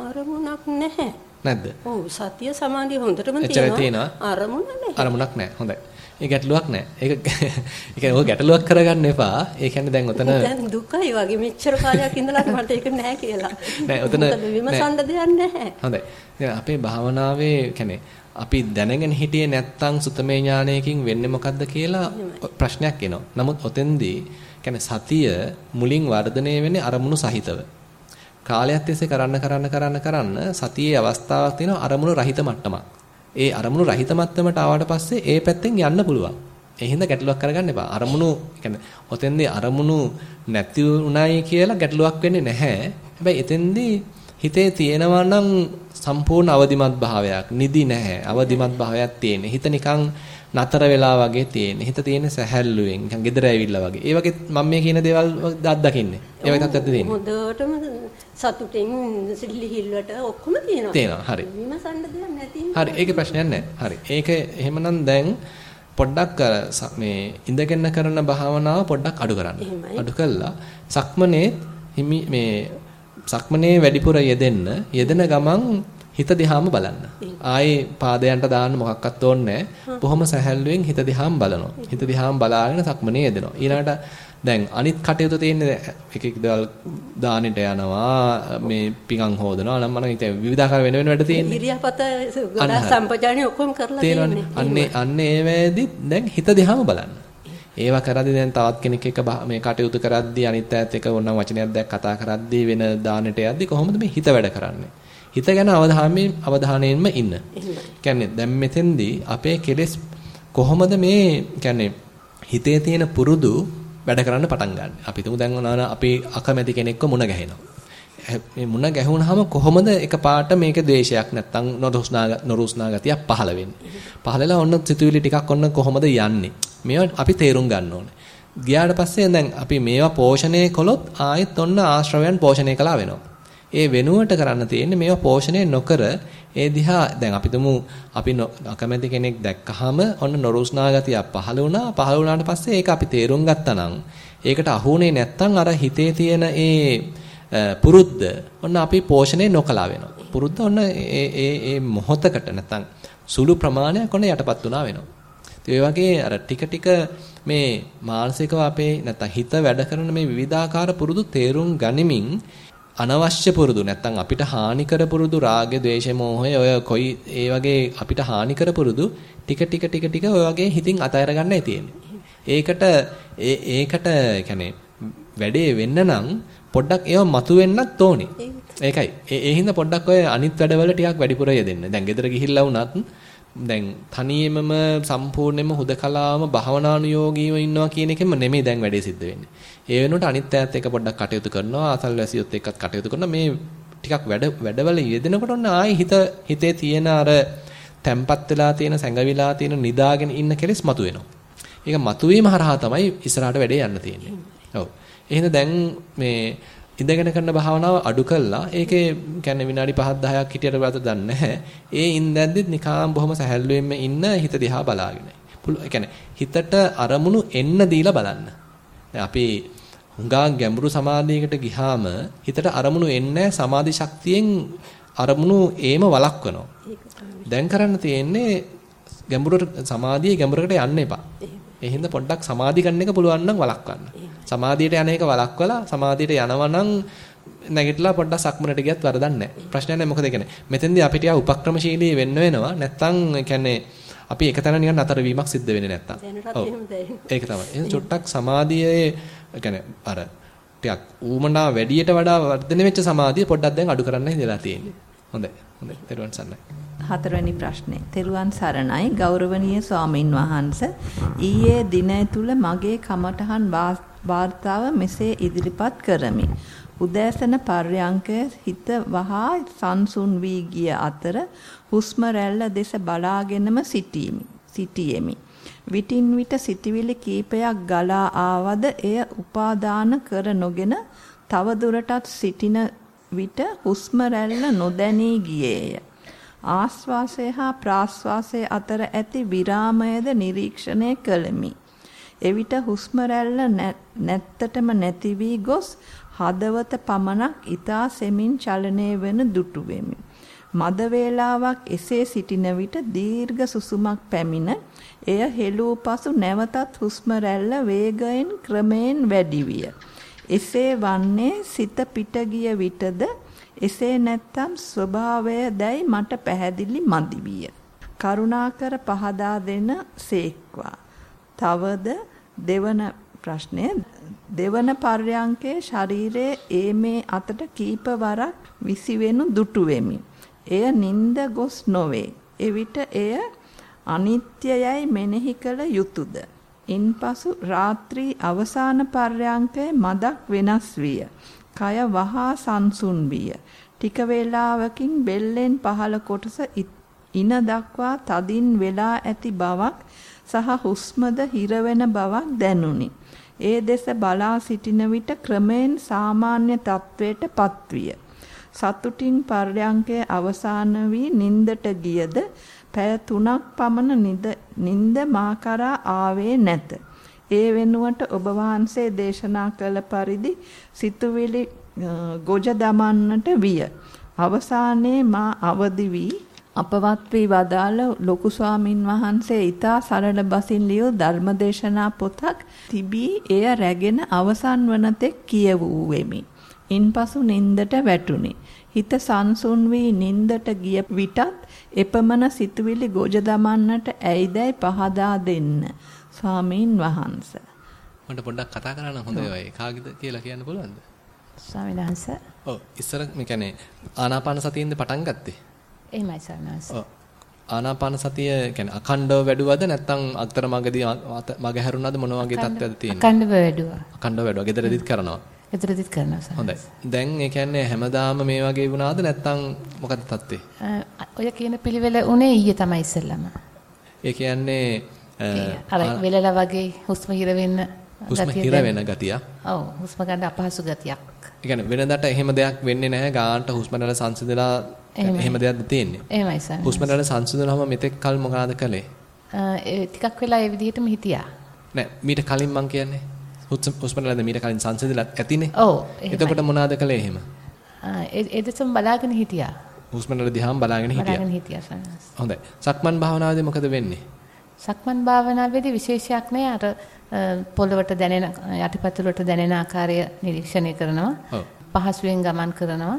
අරමුණක් නැහැ. නැද්ද? ඔව් සතිය සමාධිය හොඳටම තියෙනවා. අරමුණ නැහැ. අරමුණක් නැහැ. හොඳයි ඒ ගැටලුවක් නෑ. ඒක ඒ කියන්නේ ඔය ගැටලුවක් කරගන්න එපා. ඒ කියන්නේ දැන් ඔතන දැන් දුකයි වගේ මෙච්චර කාලයක් ඉඳලා මට ඒක නෑ කියලා. නෑ ඔතන විමසන්න දෙයක් නැහැ. හොඳයි. දැන් අපේ භාවනාවේ කියන්නේ අපි දැනගෙන හිටියේ නැත්තම් සුතමේ ඥානයකින් වෙන්නේ මොකද්ද කියලා ප්‍රශ්නයක් එනවා. නමුත් ඔතෙන්දී කියන්නේ සතිය මුලින් වර්ධනය වෙන්නේ අරමුණු සහිතව. කාලයක් තිස්සේ කරන්න කරන්න කරන්න කරන්න සතියේ අවස්ථාවක් තියෙනවා අරමුණු රහිත මට්ටමක්. ඒ අරමුණු රහිත මට්ටමට ආවට පස්සේ ඒ පැත්තෙන් යන්න පුළුවන්. ඒ හින්දා ගැටලුවක් කරගන්න එපා. අරමුණු කියන්නේ ඔතෙන්දී අරමුණු නැති උනායි කියලා ගැටලුවක් වෙන්නේ නැහැ. හැබැයි එතෙන්දී හිතේ තියෙනවා නම් සම්පූර්ණ අවදිමත් භාවයක්, නිදි නැහැ. අවදිමත් භාවයක් තියෙන. හිත නිකන් නතර වෙලා වගේ තියෙන. හිත තියෙන සැහැල්ලුවෙන්, නිකන් gedara ඇවිල්ලා වගේ. ඒ වගේ මම මේ කියන දේවල් අත්දකින්නේ. ඒ වගේ තත්ත්වයක් තියෙන්නේ. හොඳටම සතුටින් සිල්ලිහිල්වට ඔක්කොම තියෙනවා. තියෙනවා. හරි. විමසන්න දෙයක් නැති. හරි. ඒකේ ප්‍රශ්නයක් නැහැ. හරි. ඒක එහෙමනම් දැන් පොඩ්ඩක් මේ ඉඳගෙන කරන භාවනාව පොඩ්ඩක් අඩු කරන්න. අඩු කළා සක්මනේ හිමි මේ සක්මනේ වැඩිපුර යෙදෙන්න යෙදෙන ගමන් හිත දිහාම බලන්න. ආයේ පාදයන්ට දාන්න මොකක්වත් ඕනේ නැහැ. බොහොම සැහැල්ලුවෙන් හිත දිහාම බලනවා. හිත දිහාම බලාගෙන සක්මනේ යෙදෙනවා. ඊළඟට දැන් අනිත් කටයුතු තියෙන්නේ එක එක දේවල් දානෙට යනවා මේ පිඟන් හොදනවා නම් මම හිතේ විවිධාකාර වෙන වෙන වැඩ තියෙන්නේ. ඉරියාපත ගොඩක් සම්පජානිය ඔක්කොම කරලා තියෙන්නේ. අන්නේ අන්නේ ඒ වෙද්දි දැන් හිත දිහාම බලන්න. ඒවා කරද්දී දැන් තවත් කෙනෙක් එක්ක මේ කටයුතු කරද්දී අනිත් ඈත් එක්ක ඕනනම් වචනයක් දැක් කතා කරද්දී වෙන දානෙට යද්දී කොහොමද මේ හිත වැඩ කරන්නේ හිත ගැන අවධානයෙන් අවධානයෙන්ම ඉන්න. කියන්නේ දැන් මෙතෙන්දී අපේ කෙලෙස් කොහොමද මේ කියන්නේ හිතේ තියෙන පුරුදු වැඩ කරන්න පටන් ගන්න. අපි තුමු දැන් ඔනාන අපි අකමැති කෙනෙක්ව මුණ ගැහෙනවා. මේ මුණ ගැහුණාම කොහොමද එකපාරට මේක ද්වේෂයක් නැත්තම් නොරුස්නා නොරුස්නා ගතියක් පහළ වෙන්නේ. පහළලා ඔන්න සිතුවිලි ටිකක් ඔන්න කොහොමද යන්නේ. මේවා අපි තේරුම් ගන්න ඕනේ. ගියාට පස්සේ දැන් අපි මේවා පෝෂණය කළොත් ආයෙත් ඔන්න ආශ්‍රවයන් පෝෂණය කළා වෙනවා. ඒ වෙනුවට කරන්න තියෙන්නේ මේවා පෝෂණය නොකර ඒ දිහා දැන් අපි තුමු අපි අකමැති කෙනෙක් දැක්කහම ඔන්න නොරුස්නා ගතිය පහළ වුණා පහළ වුණාට පස්සේ ඒක අපි තේරුම් ගත්තා නම් ඒකට අහුනේ නැත්තම් අර හිතේ තියෙන ඒ පුරුද්ද ඔන්න අපි පෝෂණය නොකලා වෙනවා. පුරුද්ද ඔන්න ඒ ඒ ඒ මොහොතකට නැත්තම් සුළු ප්‍රමාණයක් ඔන්න යටපත් වුණා වෙනවා. ඒ වගේ අර ටික ටික මේ මානසිකව අපේ නැත්තම් හිත වැඩ කරන මේ විවිධාකාර පුරුදු තේරුම් ගනිමින් අනවශ්‍ය පුරුදු නැත්තම් අපිට හානි කර පුරුදු රාගය, ద్వේෂය, මෝහය ඔය කොයි ඒ වගේ අපිට හානි කර පුරුදු ටික ටික ටික ටික ඔය වගේ හිතින් අතහැර ගන්නයි තියෙන්නේ. ඒකට ඒ ඒකට කියන්නේ වැඩේ වෙන්න නම් පොඩ්ඩක් ඒව මතු වෙන්නත් ඕනේ. ඒකයි. ඒ ඒ හින්දා පොඩ්ඩක් ඔය අනිත් වැඩවල ටිකක් වැඩිපුර යෙදෙන්න. දැන් ගෙදර ගිහිල්ලා වුණත් දැන් තනියමම සම්පූර්ණයෙන්ම හුදකලාවම භවනානුයෝගීව ඉන්නවා කියන එකෙම නෙමෙයි දැන් වැඩේ සිද්ධ වෙන්නේ. ඒ වෙනුවට අනිත් ඈත් එක්ක පොඩ්ඩක් කටයුතු කරනවා අසල්වැසියොත් එක්කත් කටයුතු කරනවා මේ ටිකක් වැඩ වැඩවල යෙදෙනකොට ඔන්න ආයි හිත හිතේ තියෙන අර තැම්පත් වෙලා තියෙන සැඟවිලා තියෙන නිදාගෙන ඉන්න කෙලෙස් මතුවෙනවා. ඒක මතුවීම හරහා තමයි ඉස්සරහට වැඩේ යන්න තියෙන්නේ. ඔව්. එහෙනම් දැන් මේ ඉඳගෙන කරන භාවනාව අඩු කළා. ඒකේ කියන්නේ විනාඩි 5ක් 10ක් හිටියට වත දන්නේ නැහැ. ඒ ඉඳද්දිත් නිකාම් බොහොම සැහැල්ලුවෙන්ම ඉන්න හිත දිහා බලාගෙන. ඒ කියන්නේ හිතට අරමුණු එන්න දීලා බලන්න. අපි හුඟා ගැඹුරු සමාධියකට ගිහාම හිතට අරමුණු එන්නේ සමාධි ශක්තියෙන් අරමුණු ඒම වළක්වනවා. දැන් කරන්න තියෙන්නේ ගැඹුරට සමාධියේ ගැඹුරකට යන්න එපා. ඒ හින්දා පොඩ්ඩක් සමාධි ගන්න එක පුළුවන් නම් වළක්වන්න. සමාධියට යන එක වළක්වලා සමාධියට යනවා නම් නැගිටලා පොඩ්ඩක් සක්මනට ගියත් වරදක් නැහැ. ප්‍රශ්නයක් නැහැ මොකද කියන්නේ මෙතෙන්දී අපිට යා උපක්‍රමශීලී වෙන්න වෙනවා. නැත්තම් කියන්නේ අපි එකතැන නිකන් නතර වීමක් සිද්ධ වෙන්නේ නැත්තම්. ඔව්. ඒක තමයි. එහෙනම් චොට්ටක් සමාධියේ කියන්නේ අර ටිකක් ඌමනා වැඩියට වඩා වර්ධනය වෙච්ච සමාධිය පොඩ්ඩක් දැන් අඩු කරන්න හිතලා තියෙන්නේ. හොඳයි. හොඳයි. තෙරුවන් සරණයි. හතරවෙනි ප්‍රශ්නේ. තෙරුවන් සරණයි ගෞරවනීය ස්වාමින් වහන්සේ. ඊයේ දිනය තුල මගේ කමඨහන් වාර්තාව මෙසේ ඉදිරිපත් කරමි. උදෑසන පර්යංකය හිත වහා සංසුන් වී ගිය අතර හුස්ම රැල්ල දෙස බලාගෙනම සිටීමි. සිටියෙමි. විටින් විට සිටිවිලි කීපයක් ගලා ආවද එය උපාදාන කර නොගෙන තව දුරටත් සිටින විට හුස්ම රැල්ල නොදැනී ගියේය. ආශ්වාසය හා ප්‍රාශ්වාසය අතර ඇති විරාමයද නිරීක්ෂණය කළෙමි. එවිට හුස්ම රැල්ල නැත්තටම නැති වී ගොස් හදවත පමණක් ඊතා සෙමින් චලනය වෙන දුටු වෙමි. මද වේලාවක් එසේ සිටින විට දීර්ඝ සුසුමක් පැමිණ එය හෙළූ පසු නැවතත් හුස්ම රැල්ල වේගයෙන් ක්‍රමයෙන් වැඩි විය. එසේ වන්නේ සිත පිට ගිය විටද එසේ නැත්තම් ස්වභාවය දැයි මට පැහැදිලි මදි විය. කරුණාකර පහදා දෙන සේක්වා. තවද දෙවන ප්‍රශ්නය දෙවන පර්යංකයේ ශරීරයේ ඒමේ අතට කීප වරක් විසිවෙනු දුටු වෙමි. එය නිନ୍ଦ ගොස් නොවේ. එවිට එය අනිත්‍යයයි මෙනෙහි කළ යුතුයද? ඉන්පසු රාත්‍රී අවසාන පර්යංකයේ මදක් වෙනස් විය. කය වහා සංසුන් විය. ටික වේලාවකින් බෙල්ලෙන් පහළ කොටස ඉන දක්වා තදින් වෙලා ඇති බවක් සහ හුස්මද හිරවෙන බවක් දැනුනි. ඒ දෙස බලා සිටින විට ක්‍රමෙන් සාමාන්‍ය තත්වයට පත්විය. සතුටින් පර්යංකය අවසාන වී නින්දට ගියද පැය 3ක් පමණ නින්ද මා කරා ආවේ නැත. ඒ වෙනුවට ඔබ වහන්සේ දේශනා කළ පරිදි සිතුවිලි ගොජ දමන්නට විය. අවසානයේ මා අවදි වී අපවත් වී වදාළ ලොකු ස්වාමින් වහන්සේ ඊතා සරල බසින් ලියූ ධර්මදේශනා පොතක් තිබී එය රැගෙන අවසන් වන තෙක් කියවූ වෙමි. ඉන්පසු නින්දට වැටුනි. හිත සංසුන් වී නින්දට ගිය විටත් එපමණ සිතුවිලි ගොජ දමන්නට ඇයිදයි පහදා දෙන්න. ස්වාමීන් වහන්සේ. මට පොඩ්ඩක් කතා කරන්න හොඳයි ඔය. කාගෙද කියලා කියන්න පුළුවන්ද? ස්වාමීන් වහන්සේ. ඔව් ඉස්සර මේ කියන්නේ ආනාපාන සතියෙන්ද පටන් ගත්තේ? එහෙමයි ස්වාමීන් වහන්සේ. ඔව්. ආනාපාන සතිය කියන්නේ අඛණ්ඩව වැඩුවද නැත්නම් අතර මගදී මග හැරුණාද මොන වගේ තත්ත්වයක්ද තියෙන්නේ? අඛණ්ඩව වැඩුවා. අඛණ්ඩව වැඩුවා. ගෙදරදිත් කරනවා. ගෙදරදිත් කරනවා සර්. හොඳයි. දැන් ඒ කියන්නේ හැමදාම මේ වගේ වුණාද නැත්නම් මොකද තත්ත්වේ? ඔය කියන පිළිවෙල උනේ ඊයේ තමයි ඉස්සෙල්ලම. ඒ කියන්නේ අර වෙලලා වගේ හුස්ම හිර වෙන්න හුස්ම හිර වෙන ගතියක්. ඔව් හුස්ම ගන්න අපහසු ගතියක්. ඒ කියන්නේ වෙනදාට එහෙම දෙයක් වෙන්නේ නැහැ ගානට හුස්ම රැල්ල සංසිඳලා එහෙම දෙයක්ද තියෙන්නේ. එහෙමයි සර්. හුස්ම රැල්ල සංසිඳනවම මෙතෙක් කල මොකද කළේ? ඒ ටිකක් වෙලා ඒ විදිහටම හිටියා. නෑ මීට කලින් මං කියන්නේ හුස්ම රැල්ල මීට කලින් සංසිඳලා ඇතිනේ. ඔව්. එතකොට මොනවද කළේ එහෙම? ඒ එදසම බලාගෙන හිටියා. හුස්ම රැල්ල දිහාම බලාගෙන හිටියා. බලාගෙන හිටියා සර්. හොඳයි. සක්මන් භාවනාවේදී මොකද වෙන්නේ? සක්මන් භාවනාවේදී විශේෂයක් නෑ අර පොළවට දැනෙන යටිපතුලට දැනෙන ආකාරය නිරීක්ෂණය කරනවා. පහසුවෙන් ගමන් කරනවා.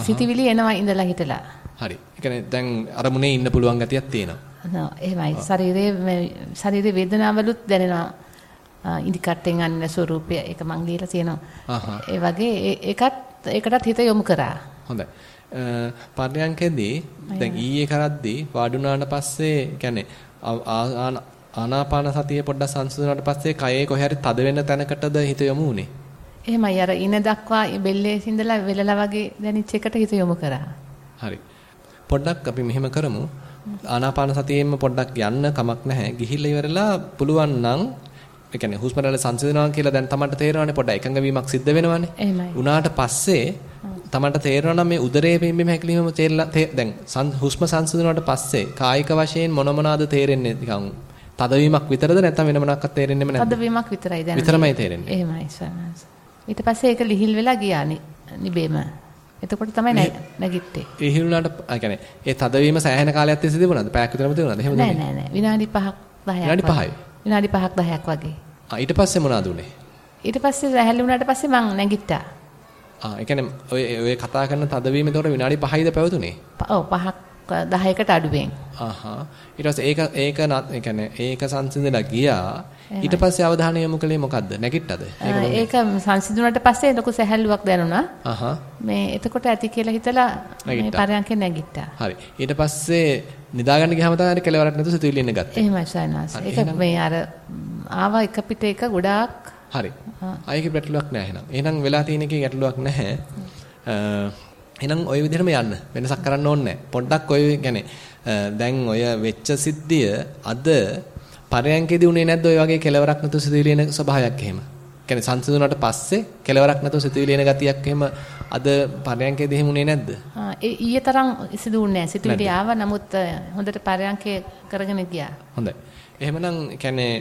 සිතිවිලි එනවා ඉඳලා හිටලා. හරි. ඒ කියන්නේ දැන් අරමුණේ ඉන්න පුළුවන් ගතියක් තියෙනවා. එහෙමයි. ශරීරයේ ශරීරයේ වේදනාවලුත් දැනෙනවා. ඉදිකට්ටෙන් අන්න ස්වරූපය ඒක මං ලියලා තියෙනවා. ඒ වගේ ඒකත් ඒකටත් හිත යොමු කරා. හොඳයි. පර්යංකෙදී දැන් ඊයේ කරද්දී වාඩුණාට පස්සේ කියන්නේ ආනාපාන සතිය පොඩ්ඩක් සංසිඳුණාට පස්සේ කයේ කොහේ හරි තද වෙන තැනකටද හිත යොමු උනේ? එහෙමයි අර ඉන දක්වා බෙල්ලේ සිඳලා වෙලලා වගේ දැනිච්ච එකට හිත යොමු කරා. හරි. පොඩ්ඩක් අපි මෙහෙම කරමු. ආනාපාන සතියෙම පොඩ්ඩක් යන්න කමක් නැහැ. ගිහිල්ලා ඉවරලා පුළුවන් නම් ඒ කියන්නේ හුස්ම රැල්ල සංසිඳනවා කියලා දැන් තමන්ට තේරෙනවානේ පොඩ්ඩක් එකඟ වීමක් සිද්ධ වෙනවානේ. එහෙමයි. උනාට පස්සේ තමන්ට තේරෙනවා නම් මේ උදරයේ පිම්බීම හැකිලිමම තේරලා දැන් හුස්ම සංසිඳුණාට පස්සේ කායික වශයෙන් මොන මොනවාද තේරෙන්නේ නිකන් තදවීමක් විතරද නැත්නම් වෙන මොනක්වත් තේරෙන්නේම නැද්ද? තදවීමක් විතරයි දැන්. විතරමයි තේරෙන්නේ. එහෙමයි සර්. ඊට පස්සේ ඒක ලිහිල් වෙලා ගියා නිබේම. එතකොට තමයි නැගිට්ටේ. ඒ හිරුණාට ඒ කියන්නේ ඒ තදවීම සෑහෙන කාලයක් තිස්සේ තිබුණාද? පැයක් විතරම තිබුණාද? එහෙම නෑ නෑ නෑ. විනාඩි 5ක් 10ක්. විනාඩි 5යි. විනාඩි 5ක් 10ක් වගේ. ආ ඊට පස්සේ මොනවද උනේ? ඊට පස්සේ රැහැලි වුණාට පස්සේ මං නැගිට්ටා. ආ ඒ කියන්නේ ඔය ඔය කතා කරන තදවීම එතකොට විනාඩි 5යිද පැවතුනේ? ඔව් 5ක් 10කට අඩුවෙන්. ආහා ඊට පස්සේ ඒක ඒක ඒ කියන්නේ ඒක සංසිඳලා ගියා. ඊට පස්සේ අවධානය යොමු කළේ මොකද්ද? නැගිට්ටද? ඒක සංසිඳුණාට පස්සේ ලොකු සැහැල්ලුවක් දැනුණා. ආහා මේ එතකොට ඇති කියලා හිතලා මේ පරයන්කේ නැගිට්ටා. හරි. ඊට පස්සේ නිදාගන්න ගියාම තමයි කෙලවරක් නැතුව සිතුවිලි එන්න ගත්තේ. එහෙමයි සයනාස්. ඒක මේ අර ආවා එක පිට එක ගොඩාක් හරි. ආයෙක ගැටලුවක් නැහැ එහෙනම්. එහෙනම් වෙලා තියෙන එකේ ගැටලුවක් නැහැ. එහෙනම් ওই විදිහටම යන්න. වෙනසක් කරන්න ඕනේ නැහැ. පොඩ්ඩක් ඔය يعني දැන් ඔය වෙච්ච සිද්ධිය අද පරයන්කේදී උනේ නැද්ද ඔය වගේ කෙලවරක් නැතුව සිතුවිලි එන ස්වභාවයක් එහෙම? කියන්නේ සංසිඳුණාට පස්සේ කෙලවරක් නැතුව සිතුවිලි එන ගතියක් එහෙම අද පරයන්කේදී එහෙම උනේ නැද්ද? ආ ඒ ඊයේ තරම් සිදුුන්නේ නැහැ. සිතුවිලි ආවා නමුත් හොඳට පරයන්කේ කරගෙන ගියා. හොඳයි. එහෙමනම් කියන්නේ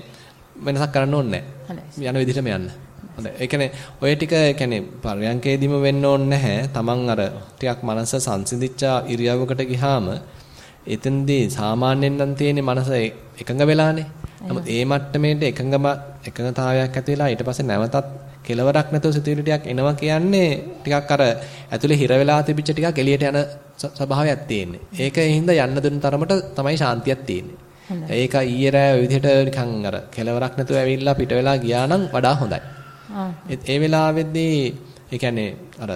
වෙනසක් කරන්න ඕනේ නැහැ. යන විදිහටම යන්න. හොඳයි. ඒ කියන්නේ ඔය ටික කියන්නේ පරයන්කේදීම වෙන්න ඕනේ නැහැ. Taman අර ටිකක් මනස සංසිඳිච්ච ඉරියව්වකට ගිහාම එතෙන්දී සාමාන්‍යයෙන් නම් තියෙන්නේ මනස එකඟ වෙලානේ. නමුත් ඒ මට්ටමේට එකඟම එකඟතාවයක් ඇති වෙලා ඊට පස්සේ නැවතත් කෙලවරක් නැතුව සිතුවිලි ටිකක් එනවා කියන්නේ ටිකක් අර ඇතුලේ හිර වෙලා තිබිච්ච ටිකක් එළියට යන ස්වභාවයක් තියෙන්නේ. ඒක හින්දා යන්න දුන්න තරමට තමයි ශාන්තියක් තියෙන්නේ. ඒක ඊයේ රෑ විදිහට නිකන් අර කෙලවරක් නැතුව ඇවිල්ලා පිට වෙලා ගියා නම් වඩා හොඳයි. ඒ වෙලාවෙදී ඒ කියන්නේ අර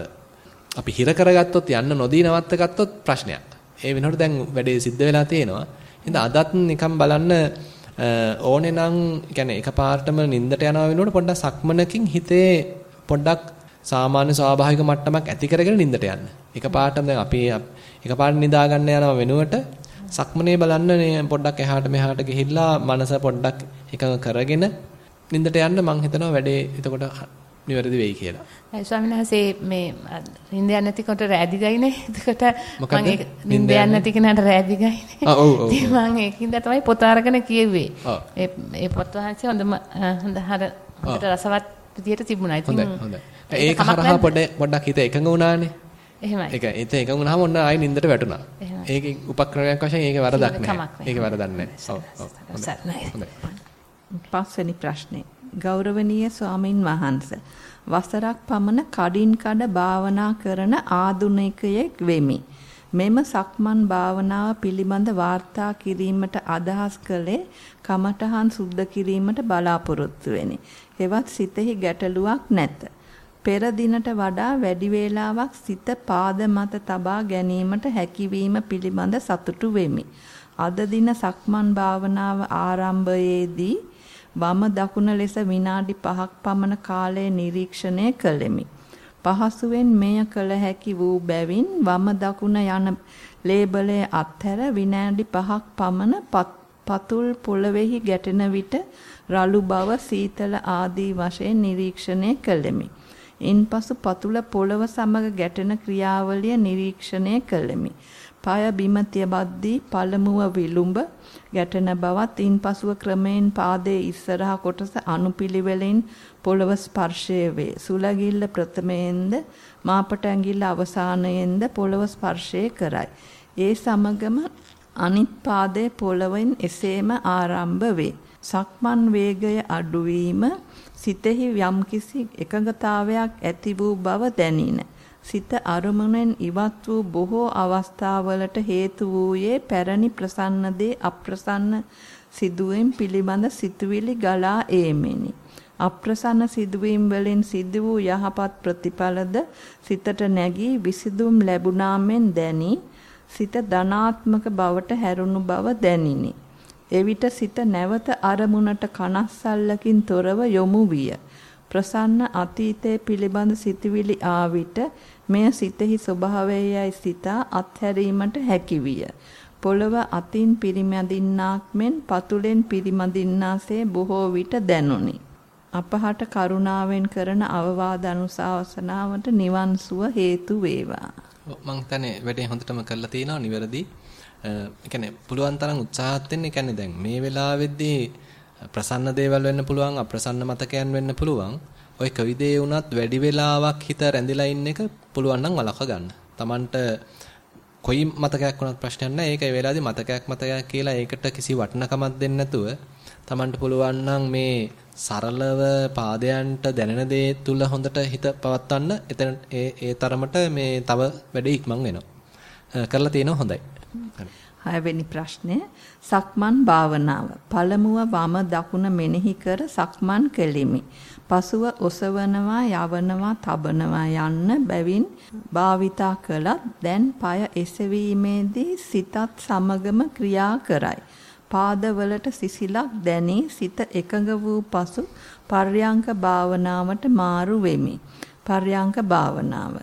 අපි හිර කරගත්තොත් යන්න නොදී නවත්ත ගත්තොත් ප්‍රශ්නයක්. ඒ වෙනකොට දැන් වැඩේ සිද්ධ වෙලා තියෙනවා. එහෙනම් අදත් නිකන් බලන්න ඕනේ නම් කියන්නේ එකපාරටම නිින්දට යනවා වෙනකොට පොඩ්ඩක් සක්මනකින් හිතේ පොඩ්ඩක් සාමාන්‍ය ස්වාභාවික මට්ටමක් ඇති කරගෙන නිින්දට යන්න. එකපාරටම දැන් අපි එකපාරට නිදා ගන්න යනවා වෙනුවට සක්මනේ බලන්න පොඩ්ඩක් එහාට මෙහාට ගිහිල්ලා මනස පොඩ්ඩක් එකඟ කරගෙන නිින්දට යන්න මං හිතනවා වැඩේ එතකොට නිවැරදි වෙයි කියලා. ඒ ස්වාමීන් වහන්සේ මේ නිින්ද යන්නේ නැතිකොට රෑදි ගයිනේ. එතකොට මම නිින්ද යන්නේ නැති කෙනාට රෑදි ගයිනේ. ආ ඔව් ඔව්. මම ඒකින්ද තමයි පොත අරගෙන කියෙව්වේ. ඒ ඒ පොත වහන්සේ හොඳම හොඳ හර හොඳට රසවත් විදියට තිබුණා. ඉතින් හොඳයි හොඳයි. ඒක හරහා පොඩ්ඩක් හිත එකඟ වුණානේ. එහෙමයි. ඒක ඒක එකඟ වුණාම ඔන්න ආයි නිින්දට වැටුණා. ඒකේ උපක්‍රමයක් වශයෙන් ඒක වරදක් නැහැ. ඒක වරදක් නැහැ. ඔව් ඔව්. හොඳයි. පස්වෙනි ප්‍රශ්නේ. ගෞරවනීය ස්වාමින් වහන්සේ වසරක් පමණ කඩින් කඩ භාවනා කරන ආදුනිකයෙක් වෙමි. මෙම සක්මන් භාවනාව පිළිබඳ වාර්තා කිරීමට අදහස් කළේ කමඨහන් සුද්ධ කිරීමට බලාපොරොත්තු වෙමි. හෙවත් සිතෙහි ගැටලුවක් නැත. පෙර දිනට වඩා වැඩි වේලාවක් සිත පාද මත තබා ගැනීමට හැකියවීම පිළිබඳ සතුටු වෙමි. අද දින සක්මන් භාවනාව ආරම්භයේදී වම දකුණ ලෙස විනාඩි 5ක් පමණ කාලය නිරීක්ෂණය කළෙමි. පහසුවෙන් මෙය කළ හැකි වූ බැවින් වම දකුණ යන ලේබලය අත්හැර විනාඩි 5ක් පමණ පතුල් පොළවේහි ගැටෙන විට රළු බව සීතල ආදී වශයෙන් නිරීක්ෂණය කළෙමි. ඉන්පසු පතුල පොළව සමග ගැටෙන ක්‍රියාවලිය නිරීක්ෂණය කළෙමි. পায় බිම තියබද්දී පළමුව විලුඹ ගැටෙන බවත් ඉන්පසුව ක්‍රමයෙන් පාදයේ ඉස්සරහා කොටස අනුපිළිවෙලින් පොළව ස්පර්ශය වේ. සුලගිල්ල ප්‍රථමයෙන්ද මාපට ඇඟිල්ල අවසානයෙන්ද පොළව ස්පර්ශය කරයි. ඒ සමගම අනිත් පාදයේ පොළවෙන් එසේම ආරම්භ වේ. සක්මන් වේගය අඩුවීම සිතෙහි යම්කිසි එකඟතාවයක් ඇති වූ බව දැනින. සිත අරමුණෙන් ඉවත් වූ බොහෝ අවස්ථාවලට හේතු වූයේ පැරණි ප්‍රසන්න දේ අප්‍රසන්න සිදුවීම් පිළිබඳ සිතුවිලි ගලා ඒමෙනි. අප්‍රසන්න සිදුවීම් වලින් සිදු වූ යහපත් ප්‍රතිඵලද සිතට නැගී විසිදුම් ලැබුණාමෙන් දැනි සිත ධනාත්මක බවට හැරුණු බව දැනිනි. එවිට සිත නැවත අරමුණට කනස්සල්ලකින් තොරව යොමු විය. ප්‍රසන්න අතීතයේ පිළිබඳ සිතුවිලි ආ විට මෙය සිතෙහි ස්වභාවයයි සිතා අත්හැරීමට හැකි විය. පොළව අතින් පිරිමැදින්නාක් මෙන් පතුලෙන් පිරිමදින්නාසේ බොහෝ විට දැනුනි. අපහට කරුණාවෙන් කරන අවවාද අනුශාසනාවට නිවන් සුව හේතු වේවා. මං හිතන්නේ වැඩේ හොඳටම කරලා තිනවා නිවැරදි. ඒ කියන්නේ පුළුවන් තරම් උත්සාහත් වෙන්නේ කියන්නේ දැන් මේ වෙලාවෙද්දී ප්‍රසන්න දේවල් වෙන්න පුළුවන් අප්‍රසන්න මතකයන් වෙන්න පුළුවන්. ওই කවිදේ වුණත් වැඩි වෙලාවක් හිත රැඳිලා ඉන්න එක පුළුවන් නම් වළක්ව ගන්න. Tamanට කොයි මතකයක් වුණත් ප්‍රශ්නයක් නැහැ. ඒක ඒ වෙලාවේදී මතකයක් මතකයක් කියලා ඒකට කිසි වටිනකමක් දෙන්නේ නැතුව Tamanට පුළුවන් නම් මේ සරලව පාදයන්ට දැනෙන දේ තුල හොඳට හිත පවත්වන්න එතන ඒ ඒ තරමට මේ තව වැඩි ඉක්මන් වෙනවා. කරලා තියෙනවා හොඳයි. හයවෙනි ප්‍රශ්නය සක්මන් භාවනාව. පළමුව වම දකුණ මෙනෙහි කර සක්මන් කෙලිමි. පසුව ඔසවනවා යවනවා තබනවා යන්න බැවින් භාවිතා කළත් දැන් পায় එසවීමේදී සිතත් සමගම ක්‍රියා කරයි. පාදවලට සිසිලක් දැනී සිත එකඟ වූ පසු පර්යංක භාවනාවට මාරු වෙමි. පර්යංක භාවනාව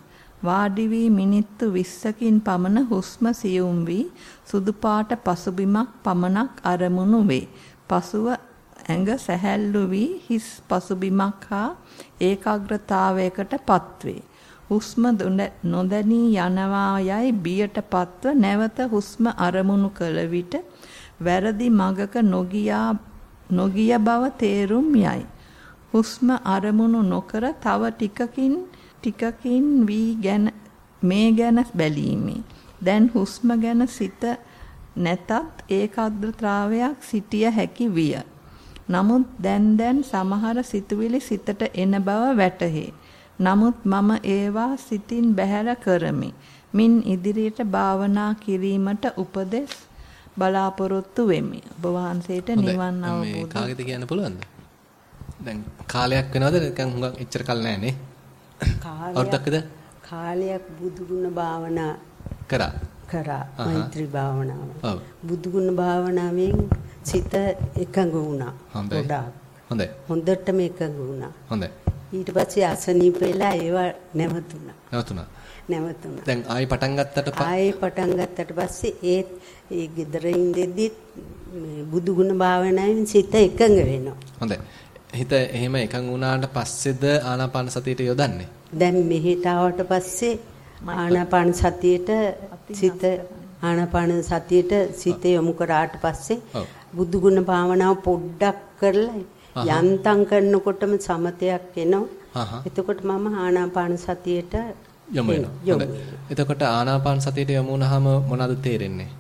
වාඩි වී මිනිත්තු 20කින් පමණ හුස්ම සියුම් වී සුදු පාට පසුබිමක් පමණක් අරමුණු වේ. පසුව ඇඟ සැහැල්ලු වී හිස් පසුබිමක් හා ඒකාග්‍රතාවයකට පත්වේ. හුස්ම නොදැනී යනවා යයි බියට පත්ව නැවත හුස්ම අරමුණු කළ විට වැරදි මගක නොගියා නොගිය බව තේරුම් යයි. හුස්ම අරමුණු නොකර තව ටිකකින් ටිකකින් වී ගැන මේ ගැන බැලීමේ දැන් හුස්ම ගැන සිත නැතත් ඒකාග්‍රතාවයක් සිටිය හැකි විය. නමුත් දැන් දැන් සමහර සිතුවිලි සිතට එන බව වැටහේ. නමුත් මම ඒවා සිතින් බැහැර කරමි. මින් ඉදිරියට භාවනා කිරීමට උපදෙස් බලාපොරොත්තු වෙමි. ඔබ වහන්සේට නිවන් අවබෝධ කාගෙද කියන්න පුළුවන්ද? දැන් කාලයක් වෙනවද? නිකන් හුඟක් එච්චර කල් නැහැ නේ. අවුරුද්දක්ද? කාලයක් බුදුගුණ භාවනා කරා. කරා මෛත්‍රී භාවනාව. ඔව්. බුදුගුණ භාවනාවෙන් සිත එකඟ වුණා. හොඳයි. හොඳයි. හොඳටම එකඟ වුණා. හොඳයි. ඊට පස්සේ අසනීප වෙලා ඒවා නැවතුණා. නැවතුණා. නැවතුණා. දැන් ආයි පටන් ගත්තට ආයේ පටන් ගත්තට පස්සේ ඒ ගෙදර ඉඳෙද්දිත් මේ බුදුගුණ භාවනාවෙන් සිත එකඟ වෙනවා. හොඳයි. හිත එහෙම එකඟ වුණාට පස්සේද ආනාපාන සතියට යොදන්නේ? දැන් මෙහෙට ආවට පස්සේ ආනාපාන සතියට සිත ආනාපාන සතියට සිත යොමු කරාට පස්සේ බුදුගුණ භාවනාව පොඩ්ඩක් කරලා යන්තම් කරනකොටම සමතයක් එනවා. එතකොට මම ආනාපාන සතියට යොමු වෙනවා. එතකොට ආනාපාන සතියට යොමු වුණාම මොනවද තේරෙන්නේ?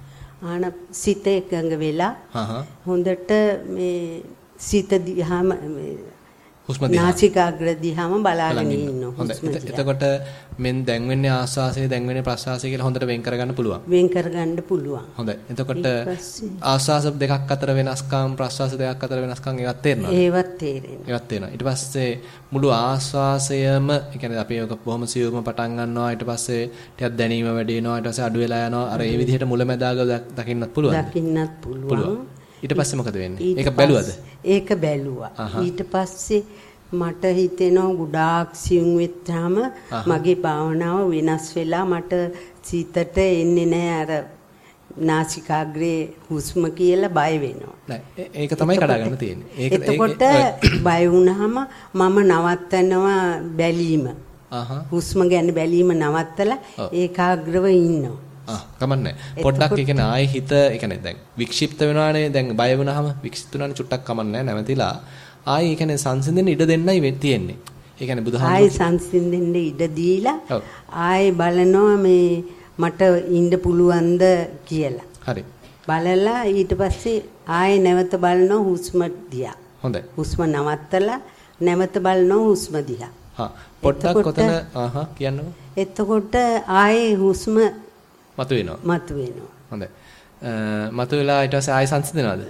ආන සිත එකඟ වෙලා හොඳට මේ සිත දිහාම හුස්ම දිහා නාසිකාග්‍ර දිහාම බලාගෙන ඉන්නවා. හොඳයි. එතකොට මෙන් දැන් වෙන්නේ ආස්වාසය දැන් වෙන්නේ ප්‍රස්වාසය කියලා හොඳට වෙන් කරගන්න පුළුවන්. වෙන් කරගන්න පුළුවන්. හොඳයි. එතකොට ආස්වාස දෙකක් අතර වෙනස්කම් ප්‍රස්වාස දෙකක් අතර වෙනස්කම් ඒවත් තේරෙනවද? ඒවත් තේරෙනවා. ඒවත් තේරෙනවා. ඊට පස්සේ මුළු ආස්වාසයම ඒ කියන්නේ අපි ඔක බොහොම සියුම්ව පටන් ගන්නවා. ඊට පස්සේ ටිකක් දැනීම වැඩි වෙනවා. ඊට පස්සේ අඩු වෙලා යනවා. අර ඒ විදිහට මුලැමැදාග දකින්නත් පුළුවන්. දකින්නත් පුළුවන්. ඊට පස්සේ මොකද වෙන්නේ? ඒක බැලුවද? ඒක බැලුවා. ඊට පස්සේ මට හිතෙනවා ගොඩාක් සියුම් වෙච්චාම මගේ භාවනාව වෙනස් වෙලා මට සිතට එන්නේ නැහැ අර නාසිකාග්‍රේ හුස්ම කියලා බය වෙනවා. ඒක තමයි කඩා ගන්න තියෙන්නේ. ඒක එතකොට බය වුණාම මම නවත්තනවා බැලීම. හුස්ම ගැන බැලීම නවත්තලා ඒකාග්‍රව ඉන්නවා. කමන්නේ. පොඩ්ඩක් ඒ කියන්නේ ආයේ හිත ඒ කියන්නේ දැන් වික්ෂිප්ත වෙනවානේ දැන් බය වුණාම වික්ෂිප්ත වුණානේ චුට්ටක් කමන්නේ නැවතිලා ආයේ ඒ කියන්නේ සංසිඳෙන්න ඉඩ දෙන්නයි තියෙන්නේ. ඒ කියන්නේ බුදුහාමුදුරුවෝ ආයේ සංසිඳෙන්න ඉඩ දීලා ආයේ බලනවා මේ මට ඉන්න පුළුවන්ද කියලා. හරි. බලලා ඊට පස්සේ ආයේ නැවත බලනවා හුස්ම දිහා. හොඳයි. හුස්ම නවත්තලා නැවත බලනවා හුස්ම දිහා. හා පොඩ්ඩක් ඔතන ආහා කියන්නකෝ. එතකොට ආයේ හුස්ම මතුවෙනවා. මතුවෙනවා. හොඳයි. මතුවලා ඊට පස්සේ ආයෙ සංසිඳනවද?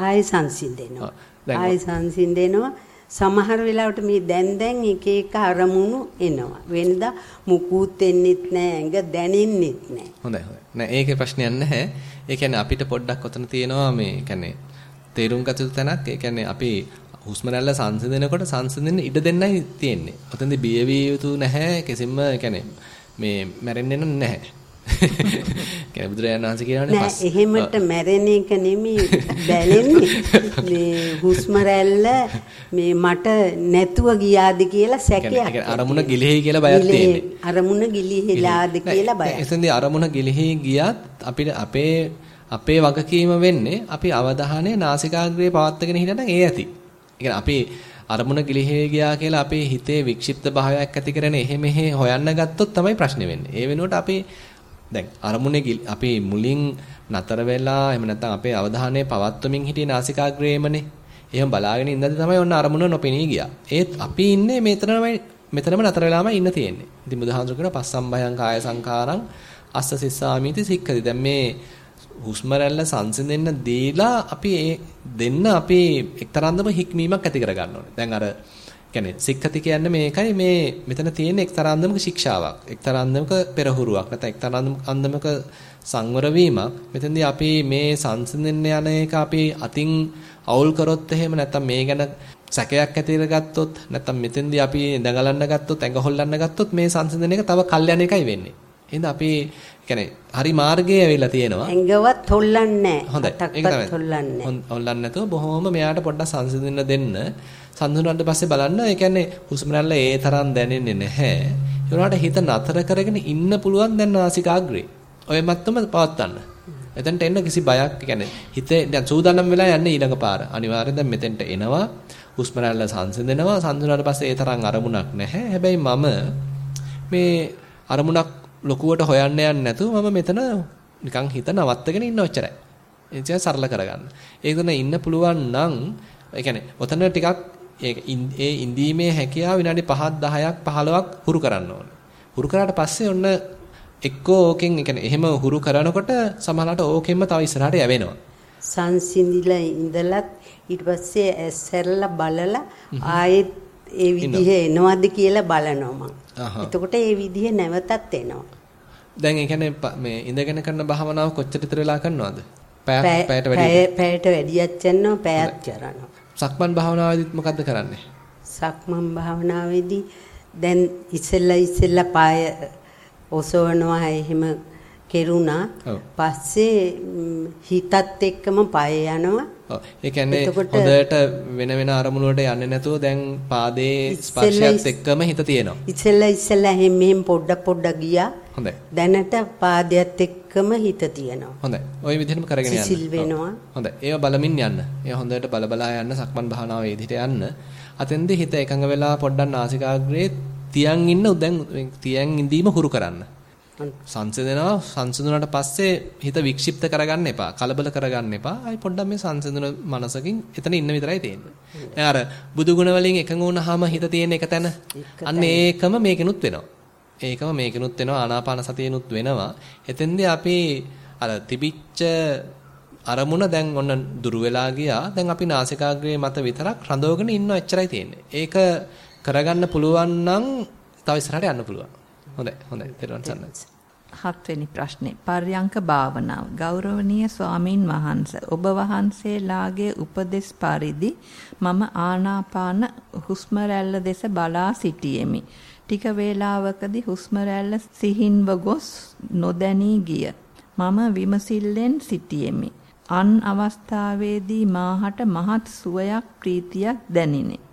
ආයෙ සංසිඳෙනවා. ආයෙ සංසිඳෙනවා. සමහර වෙලාවට මේ දැන් දැන් එක එක අරමුණු එනවා. වෙනදා මුකුත් එන්නෙත් නෑ, ඇඟ දැනෙන්නෙත් නෑ. හොඳයි හොඳයි. නෑ ඒකේ ප්‍රශ්නයක් නැහැ. ඒ කියන්නේ අපිට පොඩ්ඩක් ඔතන තියෙනවා මේ කියන්නේ තේරුම් ගත යුතු තැනක්. ඒ කියන්නේ අපි හුස්ම රැල්ල සංසිඳනකොට සංසිඳෙන්න ඉඩ දෙන්නයි තියෙන්නේ. ඔතනදී බිය යුතු නැහැ. කිසිම කියන්නේ මේ මැරෙන්න නැහැ. කියන්නේ බුදුරජාණන් වහන්සේ කියනවානේ පස් නෑ එහෙමට මැරෙන එක නෙමෙයි බැලෙන්නේ. මේ හුස්ම රැල්ල මේ මට නැතුව ගියාද කියලා සැකයක් අරමුණ ගිලිහෙයි කියලා බයක් තියෙන්නේ. අරමුණ ගිලිහෙලාද කියලා බයක්. එතෙන්දී අරමුණ ගිලිහෙයි ගියත් අපිට අපේ අපේ වගකීම වෙන්නේ අපි අවධානය නාසිකාග්‍රේ පවත්වාගෙන හිටියනම් ඒ ඇති. ඒ අපි අරමුණ ගිලිහෙ ගියා කියලා අපේ හිතේ වික්ෂිප්ත භාවයක් ඇති කරගෙන එහෙ මෙහෙ හොයන්න ගත්තොත් තමයි ප්‍රශ්නේ වෙන්නේ. ඒ වෙනුවට අපි දැන් අරමුණේ අපි මුලින් නතර වෙලා එහෙම නැත්නම් අපේ අවධානය පවත්වමින් හිටියේ නාසිකාග්‍රේමනේ. එහෙම බලාගෙන ඉඳද්දි තමයි ඔන්න අරමුණ නොපෙනී ගියා. ඒත් අපි ඉන්නේ මෙතනමයි මෙතනම නතර වෙලාමයි ඉන්න තියෙන්නේ. ඉතින් බුදුහාමුදුරු කියන පස්සම්භයං කාය සංඛාරං අස්ස සිස්සාමිති සික්කති. දැන් මේ හුස්ම රැල්ල සංසිඳෙන්න දීලා අපි ඒ දෙන්න අපි එක්තරාන්දම හික්මීමක් ඇති කර ගන්න ඕනේ. දැන් අර කියන්නේ සික්ඛති කියන්නේ මේකයි. මේ මෙතන තියෙන එක්තරා අන්දමක ශික්ෂාවක්. එක්තරා අන්දමක පෙරහුරුවක්. නැත්නම් එක්තරා අන්දමක සංවර වීමක්. මෙතෙන්දී අපි මේ සංසිඳෙන්න යන එක අපි අතින් අවුල් කරොත් එහෙම නැත්නම් මේ ගැන සැකයක් ඇති කරගත්තොත් නැත්නම් මෙතෙන්දී අපි දඟලන්න ගත්තොත් ඇඟ හොල්ලන්න ගත්තොත් මේ සංසිඳන එක තව කල්යන එකයි වෙන්නේ. එහෙනම් අපි කියන්නේ හරි මාර්ගයේ ඇවිල්ලා තියෙනවා. ඇඟවත් හොල්ලන්නේ නැහැ. හොල්ලන්නේ. හොල්ලන්නේ නැතුව බොහොම මෙයාට පොඩ්ඩක් සංසිඳෙන්න දෙන්න. සංසිඳුණාට පස්සේ බලන්න ඒ කියන්නේ හුස්ම රැල්ල ඒ තරම් දැනෙන්නේ නැහැ. ඒ වුණාට හිත නතර කරගෙන ඉන්න පුළුවන් දැන් නාසිකාග්‍රේ. ඔය මත්තම පවත්වන්න. එතනට එන්න කිසි බයක් කියන්නේ හිතේ දැන් සූදානම් වෙලා යන්නේ ඊළඟ පාර. අනිවාර්යෙන් දැන් මෙතෙන්ට එනවා. හුස්ම රැල්ල සංසිඳෙනවා. සංසිඳුණාට පස්සේ ඒ තරම් අරමුණක් නැහැ. හැබැයි මම මේ අරමුණක් ලොකුවට හොයන්න යන්නේ නැතුව මම මෙතන නිකන් හිත නවත්තගෙන ඉන්න ඔච්චරයි. ඒ සරල කරගන්න. ඒකන ඉන්න පුළුවන් නම් ඒ කියන්නේ ඔතන ටිකක් ඒ ඉඳීමේ හැකියාව විනාඩි 5ක් 10ක් 15ක් හුරු කරන්න ඕනේ. හුරු කරාට පස්සේ ඔන්න එක්කෝ ඕකෙන් ඒ කියන්නේ එහෙම හුරු කරනකොට සමහරවිට ඕකෙන්ම තව ඉස්සරහට යවෙනවා. සංසිඳිලා ඉඳලත් ඊට පස්සේ ඇස්සැරලා බලලා ආයෙත් ඒ විදිහ එනවද කියලා බලනවා මම. එතකොට ඒ විදිහ නැවතත් එනවා. දැන් ඒ කියන්නේ මේ ඉඳගෙන කරන භාවනාව කොච්චර විතර වෙලා කරනවද? පැයට වැඩි. පැයට වැඩියක් යනවා පැයක් කරනවා. සක්මන් භාවනාවේදීත් මොකද්ද කරන්නේ? සක්මන් භාවනාවේදී දැන් ඉස්සෙල්ලා ඉස්සෙල්ලා පාය ඔසවනවා එහෙම කෙරුණා. පස්සේ හිතත් එක්කම පාය යනවා. ඔව්. ඒ කියන්නේ හොඳට වෙන වෙන අරමුණු වලට යන්නේ නැතුව දැන් පාදයේ ස්පර්ශයත් එක්කම හිත තියෙනවා. ඉස්සෙල්ලා ඉස්සෙල්ලා එහෙම මෙහෙම පොඩ්ඩක් පොඩ්ඩක් ගියා. හොඳයි. දැනට පාදයට එක්කම හිත තියෙනවා. හොඳයි. ওই විදිහටම කරගෙන යන්න. සිසිල් වෙනවා. හොඳයි. ඒව බලමින් යන්න. ඒ හොඳට බල බලා යන්න සක්මන් භාවනාවේ විදිහට යන්න. අතෙන්දී හිත එකඟ වෙලා පොඩ්ඩක් නාසිකාග්‍රේ තියන් ඉන්න දැන් තියන් ඉඳීම හුරු කරන්න. සංසිඳනවා. සංසිඳුණාට පස්සේ හිත වික්ෂිප්ත කරගන්න එපා. කලබල කරගන්න එපා. ආයි පොඩ්ඩක් මේ සංසිඳුන මනසකින් එතන ඉන්න විතරයි තියෙන්නේ. දැන් අර බුදු ගුණ වලින් එකඟ වුණාම හිත තියෙන එක තැන අන්න ඒකම මේකෙනුත් වෙනවා. ඒකම මේකෙනුත් වෙනවා. ආනාපාන සතියෙනුත් වෙනවා. එතෙන්දී අපි අර තිබිච්ච අරමුණ දැන් ඔන්න දුර වෙලා ගියා. දැන් අපි නාසිකාග්‍රේ මත විතරක් රඳවගෙන ඉන්න එච්චරයි තියෙන්නේ. ඒක කරගන්න පුළුවන් නම් තව ඉස්සරහට යන්න පුළුවන් හොඳයි හොඳයි තෙරුවන් සරණයි. හත්වෙනි ප්‍රශ්නේ පර්යංක භාවනාව ගෞරවනීය ස්වාමින් වහන්සේ ඔබ වහන්සේලාගේ උපදෙස් පරිදි මම ආනාපාන හුස්ම රැල්ල දෙස බලා සිටියෙමි. ටික වේලාවකදී හුස්ම රැල්ල සිහින්ව ගොස් නොදැනී ගිය. මම විමසිල්ලෙන් සිටියෙමි. අන් අවස්ථාවේදී මාහට මහත් සුවයක් ප්‍රීතියක් දැනිනේ.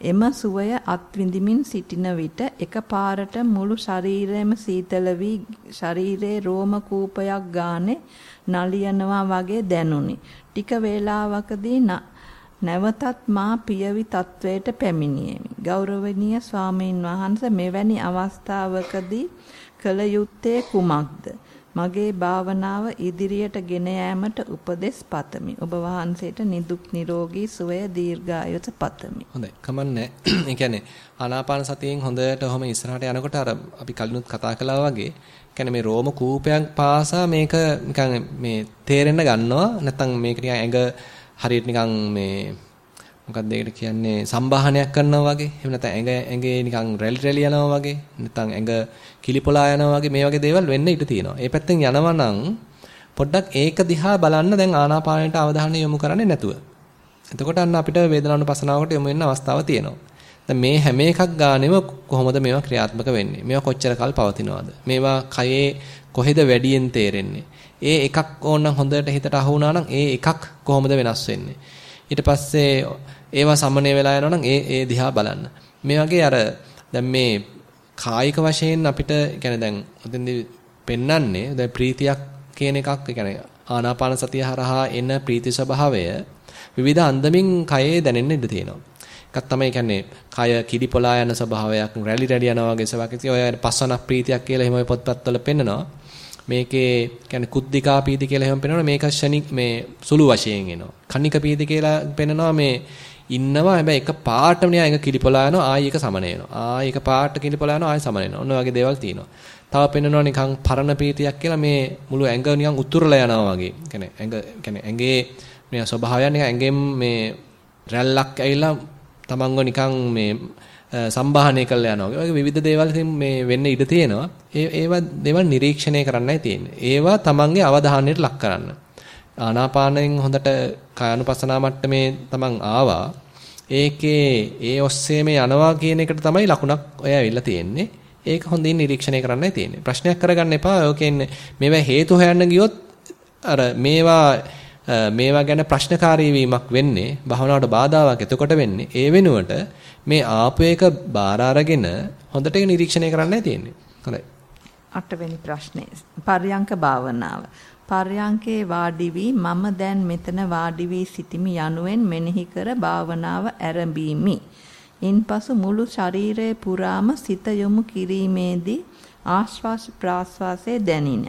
එම සුවය අත්විඳිමින් සිටින විට එකපාරට මුළු ශරීරයම සීතල වී ශරීරයේ රෝම කූපයක් ගානේ නලියනවා වගේ දැනුනි. ටික වේලාවකදී නැවතත් මා පියවි තත්වයට පැමිණියෙමි. ගෞරවනීය ස්වාමීන් වහන්සේ මෙවැනි අවස්ථාවකදී කළ යුත්තේ කුමක්ද? මගේ භාවනාව ඉදිරියට ගෙන යාමට උපදෙස් පතමි. ඔබ වහන්සේට නිදුක් නිරෝගී සුවය දීර්ඝායුෂ පතමි. හොඳයි. කමන්නේ. ඒ කියන්නේ ආනාපාන සතියෙන් හොඳට ඔහම ඉස්සරහට යනකොට අර අපි කලිනුත් කතා කළා වගේ කියන්නේ මේ රෝම කූපයක් පාසා මේක නිකන් මේ තේරෙන්න ගන්නවා. නැත්තම් මේක නිකන් ඇඟ හරියට නිකන් මේ මොකක්ද ඒකට කියන්නේ සම්බාහනයක් කරනවා වගේ. එහෙම නැත්නම් ඇඟ ඇඟේ නිකන් රැලි රැලි යනවා වගේ. නැත්නම් ඇඟ කිලිපොලා යනවා වගේ මේ වගේ දේවල් වෙන්න ඉඩ තියෙනවා. ඒ පැත්තෙන් යනවා නම් පොඩ්ඩක් ඒක දිහා බලන්න දැන් ආනාපානයට අවධානය යොමු කරන්නේ නැතුව. එතකොට අන්න අපිට වේදනානුපසනාවකට යොමු වෙන්න අවස්ථාව තියෙනවා. දැන් මේ හැම එකක් ගානෙම කොහොමද මේවා ක්‍රියාත්මක වෙන්නේ? මේවා කොච්චර කල් පවතිනවද? මේවා කයේ කොහෙද වැඩියෙන් තේරෙන්නේ? ඒ එකක් ඕනනම් හොඳට හිතට අහු වුණා නම් ඒ එකක් කොහොමද වෙනස් වෙන්නේ? ඊට පස්සේ ඒවා සමනය වෙලා යනවා නම් ඒ ඒ දිහා බලන්න. මේ වගේ අර දැන් මේ කායික වශයෙන් අපිට يعني දැන් ඔතෙන්දී පෙන්වන්නේ දැන් ප්‍රීතියක් කියන එකක් يعني ආනාපාන සතිය හරහා එන ප්‍රීති ස්වභාවය විවිධ අන්දමින් කයේ දැනෙන්න ඉඩ තියෙනවා. එකක් තමයි කියන්නේ කය කිඩිපොලා යන ස්වභාවයක් රැලි රැලි යනවා වගේ ස්වභාවයක්. ඔය පස්වන ප්‍රීතියක් කියලා එහෙම පොත්පත්වල පෙන්නනවා. මේකේ කියන්නේ කුද්ධිකා පීති කියලා එහෙම පෙන්නනවා. මේක ශනික මේ සුළු වශයෙන් එනවා. කණික පීති කියලා පෙන්නනවා මේ ඉන්නවා. හැබැයි එක පාටම නිකන් එක කිලිපොලා යනවා ආයි එක සමන වෙනවා ආයි එක පාට කිලිපොලා යනවා ආයි සමන වෙනවා ඔන්න වගේ දේවල් තියෙනවා. තව පෙන්නනවා නිකන් පරණ පීතියක් කියලා මේ මුළු ඇඟ නිකන් උතුරලා යනවා වගේ. කියන්නේ ඇඟ කියන්නේ ඇඟේ මේ ස්වභාවයන් නිකන් ඇඟෙන් මේ රැල්ලක් ඇවිල්ලා තමන්ව නිකන් මේ සම්බාහනය කරලා යනවා වගේ. විවිධ දේවල් මේ වෙන්න ඉඩ තියෙනවා. ඒ ඒවා දේවල් නිරීක්ෂණය කරන්නයි තියෙන්නේ. ඒවා තමන්ගේ අවධානයට ලක් කරන්න. ආනාපානයෙන් හොඳට කායानुපසනා මට්ටමේ තමන් ආවා. ඒකේ ඒ ඔස්සේම යනවා කියන එකට තමයි ලකුණක් ඔය ඇවිල්ලා තියෙන්නේ. ඒක හොඳින් නිරීක්ෂණය කරන්නයි තියෙන්නේ. ප්‍රශ්නයක් කරගන්න එපා. ඔකෙන් මේවා හේතු හොයන්න ගියොත් අර මේවා මේවා ගැන ප්‍රශ්නකාරී වීමක් වෙන්නේ භවනාවට බාධාවක් එතකොට වෙන්නේ. ඒ වෙනුවට මේ ආපු එක බාර අරගෙන හොඳට නිරීක්ෂණය කරන්නයි තියෙන්නේ. හොඳයි. අටවෙනි ප්‍රශ්නේ. පර්යංක භාවනාව. පර්යංකේ වාඩි වී මම දැන් මෙතන වාඩි වී සිටිමි යනුවෙන් මෙනෙහි කර භාවනාව ආරම්භීමි. ඉන්පසු මුළු ශරීරය පුරාම සිත යොමු කිරීමේදී ආශ්වාස ප්‍රාශ්වාසයේ දැනින.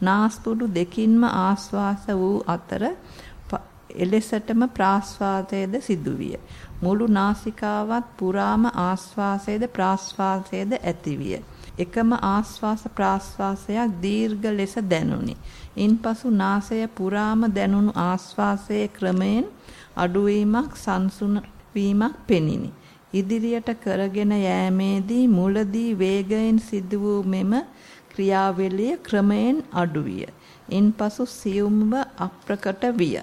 නාස්පුඩු දෙකින්ම ආශ්වාස වූ අතර එලෙසටම ප්‍රාශ්වාසයේද සිදුවිය. මුළු නාසිකාවත් පුරාම ආශ්වාසයේද ප්‍රාශ්වාසයේද ඇතිවිය. එකම ආශ්වාස ප්‍රාශ්වාසයක් දීර්ඝ ලෙස දැනුනි. ඉන්පසු නාසය පුරාම දැනුණු ආශ්වාසයේ ක්‍රමයෙන් අඩුවීමක් සංසුන වීමක් පෙනිනි. ඉදිරියට කරගෙන යෑමේදී මුලදී වේගයෙන් සිදු වූ මෙම ක්‍රියාවලිය ක්‍රමයෙන් අඩුවිය. ඉන්පසු සියුම්ව අප්‍රකට විය.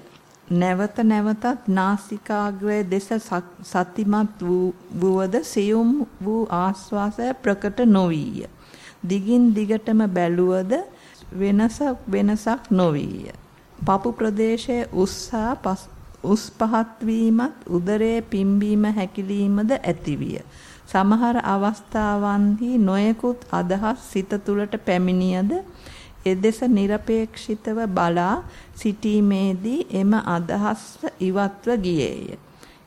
නැවත නැවතත් නාසිකාග්‍රය දෙස සතිමත් වූවද සියුම් වූ ආශ්වාසය ප්‍රකට නොවිය. දිගින් දිගටම බැලුවද වෙනසක් වෙනසක් නොවිය. පපු ප්‍රදේශයේ උස්සා උස් පහත් වීමත් උදරයේ පිම්බීම හැකිලීමද ඇතිවිය. සමහර අවස්ථාවන්හි නොයෙකුත් අදහස් සිත තුළට පැමිණියද එදෙස নিরপেক্ষිතව බලා සිටීමේදී එම අදහස් ඉවත්ව ගියේය.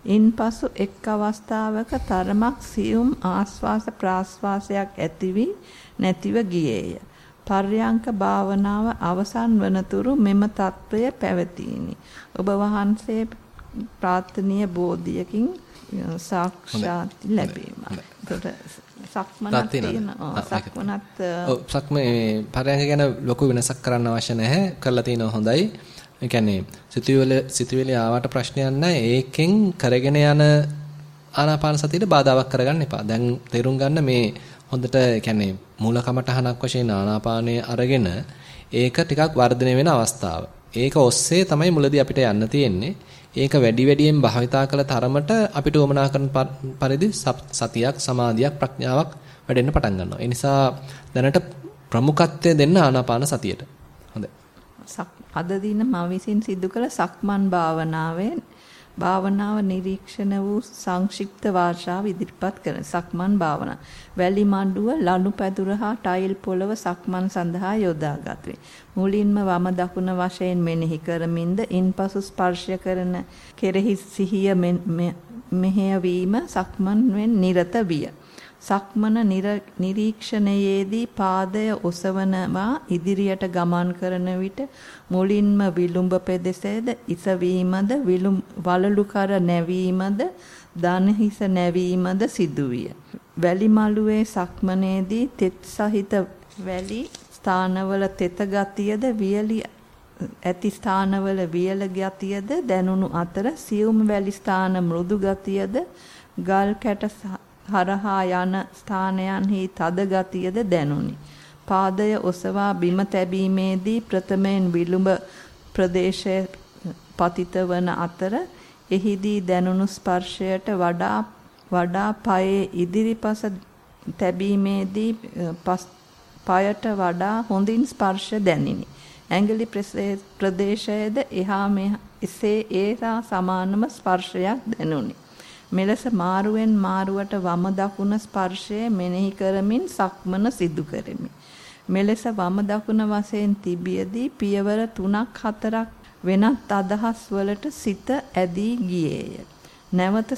ඉන්පසු එක් අවස්ථාවක තරමක් සියුම් ආස්වාස ප්‍රාස්වාසයක් ඇතිවි නැතිව ගියේය. පර්යංක භාවනාව අවසන් වනතුරු මෙම తত্ত্বය පැවතීනි. ඔබ වහන්සේ ප්‍රාර්ථනීය බෝධියකින් සාක්ෂාත් ලැබීම. එතකොට සක්මනත් තියෙනවා. සක්මනත් ඔව් සක්මේ පරයන්ක ගැන ලොකු වෙනසක් කරන්න අවශ්‍ය නැහැ. කරලා තිනවා හොඳයි. ඒ කියන්නේ සිතුවිලි සිතුවිලි ආවට ප්‍රශ්නයක් නැහැ. ඒකෙන් කරගෙන යන ආනාපාන සතියේ බාධාවක් කරගන්න එපා. දැන් තේරුම් ගන්න මේ හොඳට කියන්නේ මූල කමටහනක් වශයෙන් ආනාපානය අරගෙන ඒක ටිකක් වර්ධනය වෙන අවස්ථාව. ඒක ඔස්සේ තමයි මුලදී අපිට යන්න තියෙන්නේ. ඒක වැඩි වැඩියෙන් භාවිතා කළ තරමට අපිට උවමනා කරන පරිදි සතියක් සමාධියක් ප්‍රඥාවක් වැඩෙන්න පටන් ගන්නවා. ඒ නිසා දැනට ප්‍රමුඛත්වය දෙන්න ආනාපාන සතියට. හොඳයි. අද දින මා විසින් සිදු කළ සක්මන් භාවනාවෙන් භාවනාව නිරීක්ෂණ වූ සංක්ෂිප්ත වාර්තාව ඉදිරිපත් කරන සක්මන් භාවනා. වැලි මඬුව, ලනු පැදුර හා ටයිල් පොළව සක්මන් සඳහා යොදාගත් වේ. මුලින්ම වම දකුණ වශයෙන් මෙනෙහි කරමින්ද ඉන්පසු ස්පර්ශ කරන කෙරෙහි සිහිය මෙහෙයවීම සක්මන්ෙන් නිරත විය. සක්මන නිරීක්ෂණයේදී පාදය ඔසවනවා ඉදිරියට ගමන් කරන විට මුලින්ම විලුඹ පෙදෙසේද ඉසවීමද විලුම් වලලු කර නැවීමද දන හිස නැවීමද සිදුවිය. වැලි මළුවේ සක්මනේදී තෙත් සහිත වැලි ස්ථානවල තෙත ගතියද වියලි ඇති ස්ථානවල වියල ගතියද දැනුණු අතර සියුම් වැලි ස්ථාන මෘදු ගතියද ගල් කැට හරහා යන ස්ථානයන්හි තද ගතියද දැනුනි. පාදය ඔසවා බිම තැබීමේදී ප්‍රථමයෙන් විලුඹ ප්‍රදේශයේ පතිත වන අතර එහිදී දැනුණු ස්පර්ශයට වඩා වඩා පයේ ඉදිරිපස තැබීමේදී පයට වඩා හොඳින් ස්පර්ශ දැනිනි. ඇඟිලි ප්‍රදේශයේද එහා එසේ ඒසා සමානම ස්පර්ශයක් දැනුනි. මෙලෙස මාරුවෙන් මාරුවට වම දකුණ ස්පර්ශය මෙනෙහි කරමින් සක්මන සිදු කරමි. මෙලෙස වම දකුණ වශයෙන් තිබියදී පියවර 3ක් 4ක් වෙනත් අදහස් වලට සිත ඇදී ගියේය. නැවත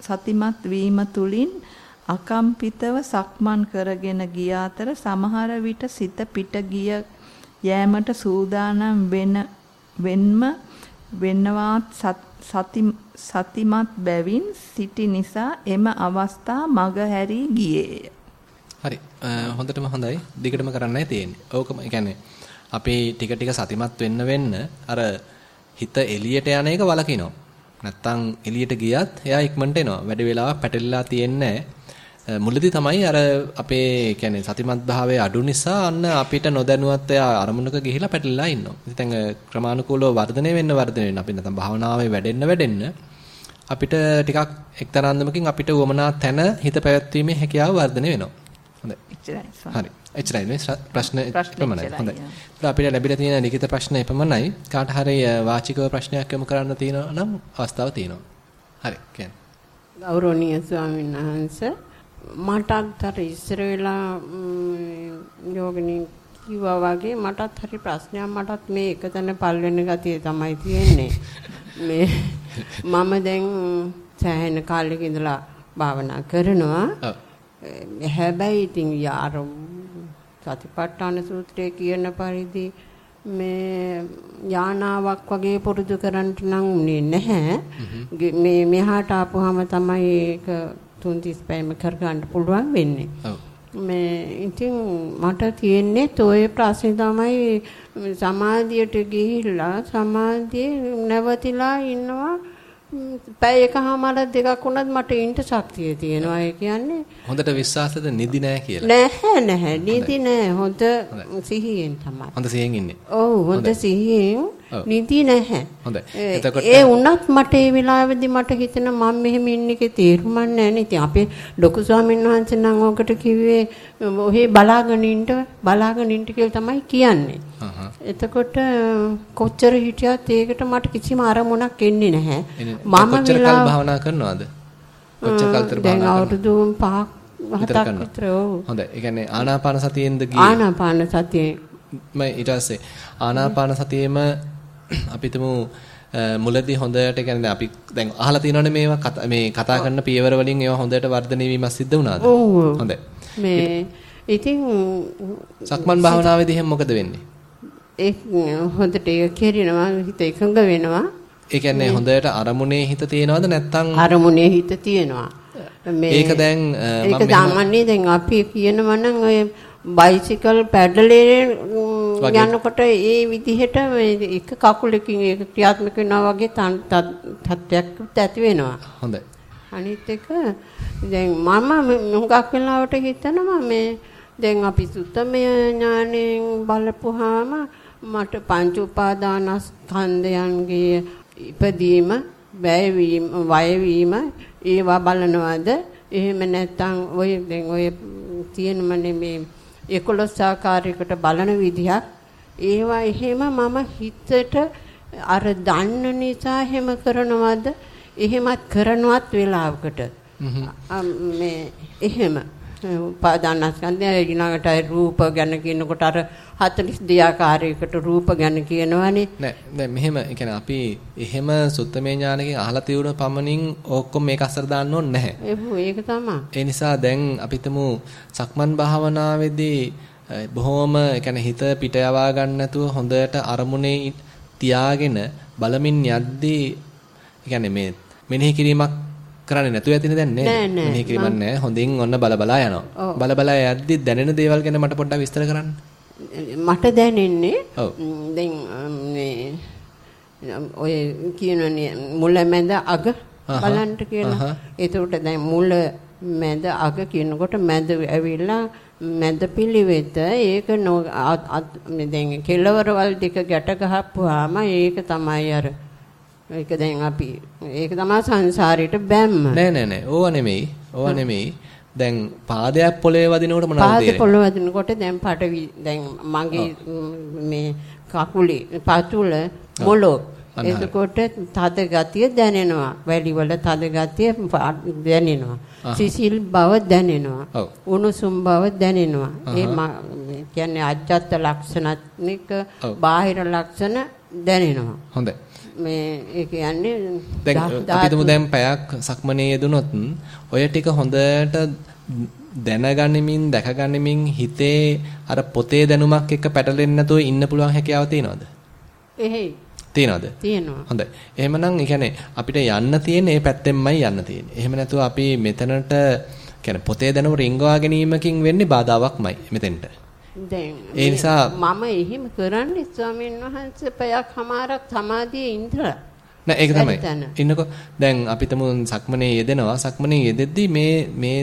සතිමත් වීම තුලින් අකම්පිතව සක්මන් කරගෙන ගිය අතර සමහර විට සිත පිට ගිය යෑමට සූදානම් වෙන වෙන්ම වෙනවත් සතිමත් බැවින් සිටි නිසා එම අවස්ථා මග හැරී ගියේය. හරි. හොඳටම හොඳයි. දිගටම කරන්නයි තියෙන්නේ. ඕකම කියන්නේ අපේ ටික ටික සතිමත් වෙන්න වෙන්න අර හිත එළියට යන එක වලකිනවා. නැත්තම් එළියට ගියත් එයා ඉක්මනට එනවා. වැඩි වෙලාවක් පැටලිලා තියෙන්නේ මුලදී තමයි අර අපේ කියන්නේ සතිමත් භාවයේ අඩු නිසා අන්න අපිට නොදැනුවත් එයා අරමුණක ගිහිලා පැටලිලා ඉන්නවා. ඉතින් ක්‍රමානුකූලව වර්ධනය වෙන්න වර්ධනය වෙන්න අපි නැත්නම් භාවනාවේ වැඩෙන්න වැඩෙන්න අපිට ටිකක් එක්තරාන්දමකින් අපිට වමනා තැන හිත පැවැත්වීමේ හැකියාව වර්ධනය වෙනවා. හොඳයි. හරි. එච්චරයි මේ ප්‍රශ්න එපමණයි. හොඳයි. ඒත් අපිට ලැබිලා තියෙන ලිඛිත ප්‍රශ්න එපමණයි. කාට හරි වාචිකව ප්‍රශ්නයක් යොමු කරන්න තියෙනවා නම් අවස්ථාව තියෙනවා. හරි. කියන්න. ගෞරවනීය ස්වාමීන් වහන්සේ මටත් අර ඉස්සර වෙලා යෝගිනී කිව්වා වගේ මටත් හරි ප්‍රශ්නයක් මටත් මේ එක තැන පල් වෙන ගතිය තමයි තියෙන්නේ. මේ මම දැන් සෑහෙන කාලෙක ඉඳලා භාවනා කරනවා. හැබැයි ඉතින් යාර සතිපට්ඨාන සූත්‍රයේ කියන පරිදි මේ යානාවක් වගේ පුරුදු කරන්න නම් උනේ නැහැ. මේ මෙහාට ආපුවාම තමයි ඒක 335ම කරගන්න පුළුවන් වෙන්නේ. මේ ඉතින් මට තියෙන්නේ toy ප්‍රශ්නේ තමයි සමාධියට ගිහිල්ලා සමාධියේ නැවතිලා ඉන්නවා. පැය එකමාර දෙකක් වුණත් මට ඉන්ට ශක්තිය තියෙනවා. ඒ කියන්නේ හොඳට විශ්වාසද නිදි නෑ කියලා? නැහැ නැහැ. නිදි නෑ. හොඳ සිහියෙන් තමයි. හොඳ සිහියෙන් ඉන්නේ. ඔව් හොඳ සිහියෙන් නිදි නැහැ හොඳයි එතකොට ඒ වුණත් මට ඒ වෙලාවේදී මට හිතෙන මම මෙහෙම ඉන්න එකේ තේරුමක් නැහැ නේ ඉතින් අපේ ලොකු ස්වාමීන් වහන්සේ නම් ඔකට කිව්වේ ඔහේ බලාගෙන ඉන්න බලාගෙන ඉන්න කියලා තමයි කියන්නේ එතකොට කොච්චර හිටියත් ඒකට මට කිසිම අරමුණක් එන්නේ නැහැ. මම කොච්චර කල් භාවනා කරනවද? කොච්චර කල්තර භාවනා දැන් අවුරුදු 5ක් හතක් විතර ඔව්. හොඳයි. ඒ කියන්නේ ආනාපාන සතියෙන්ද ගියේ? ආනාපාන සතියෙන්. මම ඊට පස්සේ ආනාපාන සතියෙම අපිටම මුලදී හොඳට කියන්නේ අපි දැන් අහලා තියෙනවනේ මේවා මේ කතා කරන පියවර වලින් ඒවා හොඳට වර්ධනය වීමක් සිද්ධ වුණාද? ඔව්. හොඳයි. මේ ඉතින් සක්මන් භාවනාවේදී එහෙනම් මොකද වෙන්නේ? ඒ හොඳට ඒක කෙරෙනවා හිත එකඟ වෙනවා. ඒ කියන්නේ හොඳට අරමුණේ හිත තියෙනවද නැත්නම් අරමුණේ හිත තියෙනවා. මේ ඒක දැන් ඒක සාමාන්‍යයෙන් දැන් අපි කියනවා නම් ඔය බයිසිකල් පැඩලේ යනකොට ඒ විදිහට එක කකුලකින් ඒක ක්‍රියාත්මක වෙනවා වගේ තත්ත්වයක් ඇති වෙනවා. හොඳයි. අනිත් එක දැන් මම හුඟක් වෙලාවට හිතනවා මේ දැන් අපි සුත්තමය ඥාණයෙන් බලපුවාම මට පංච උපාදානස්කන්ධයන්ගේ ඉපදීම වැයවීම වයවීම ඒවා බලනවාද එහෙම නැත්නම් ඔය දැන් ඔය තියෙනමනේ මේ 11 ආකාරයකට බලන විදිහක් ඒවා එහෙම මම හිතට අර දන්න නිසා එහෙම කරනවද? එහෙමත් කරනවත් වෙලාවකට. මේ එහෙම උපාදානස්කන්ධය ඊළඟට රූප ගැන කියනකොට අර 42 ආකාරයකට රූප ගැන කියනවනේ නෑ දැන් මෙහෙම يعني අපි එහෙම සුත්තමේ ඥානකින් අහලා තියුණු පමණින් ඔක්කොම මේක අසර දාන්න ඕනේ නැහැ. ඒක තමයි. ඒ නිසා දැන් අපිටම සක්මන් භාවනාවේදී බොහොම يعني හිත පිට යවා ගන්න නැතුව හොඳට අරමුණේ තියාගෙන බලමින් යද්දී يعني මේ මෙනෙහි කිරීමක් කරන්නේ නැතුව ඇතිනේ දැන් නේද? මෙනෙහි කිරීමක් නැහැ. හොඳින් ඔන්න බල බලා යනවා. බල බලා යද්දි දැනෙන දේවල් ගැන මට පොඩ්ඩක් විස්තර කරන්න. මට දැනෙන්නේ දැන් මේ ඔය කියනනේ මුල මැද අග බලන්න කියලා. ඒකට දැන් මුල මැද අග කියනකොට මැද ඇවිල්ලා මැද පිළිවෙත ඒක දැන් කෙලවරවල් දෙක ගැට ගහපුවාම ඒක තමයි අර ඒක දැන් අපි ඒක තමයි සංසාරේට බැම්ම. නෑ නෑ නෑ. ඕවා නෙමෙයි. ඕවා නෙමෙයි. දැන් පාදයක් පොළවේ වදිනකොට මොනවද තේරෙන්නේ? පාද පොළවේ වදිනකොට දැන් පටවි දැන් මගේ මේ කකුලේ පතුල මොළො එතකොට තද ගතිය දැනෙනවා. වැලි වල තද ගතිය දැනෙනවා. සිසිල් බව දැනෙනවා. උණුසුම් බව දැනෙනවා. ඒ කියන්නේ අජත්ත ලක්ෂණනික බාහිර ලක්ෂණ දැනෙනවා. හොඳයි. මේ ඒ කියන්නේ දැන් අපි තුමු දැන් පැයක් සක්මනේ යෙදුනොත් ඔය ටික හොඳට දැනගනිමින් දැකගනිමින් හිතේ අර පොතේ දැනුමක් එක්ක පැටලෙන්නේ නැතුව ඉන්න පුළුවන් හැකියාව තියෙනවද? එහෙයි. තියෙනවද? තියෙනවා. හොඳයි. එහෙමනම් ඒ අපිට යන්න තියෙන්නේ මේ පැත්තෙන්මයි යන්න තියෙන්නේ. එහෙම නැතුව අපි මෙතනට කියන්නේ පොතේ දැනුම රිංගවා ගැනීමකින් වෙන්නේ බාධාවක්මයි මෙතෙන්ට. දැන් ඒ නිසා මම එහෙම කරන්නේ ස්වාමීන් වහන්සේ පැයක් හමාරක් සමාධියේ ඉඳලා නෑ ඒක තමයි. ඉන්නකො දැන් අපිටම සක්මනේ යෙදෙනවා. සක්මනේ යෙදෙද්දී මේ මේ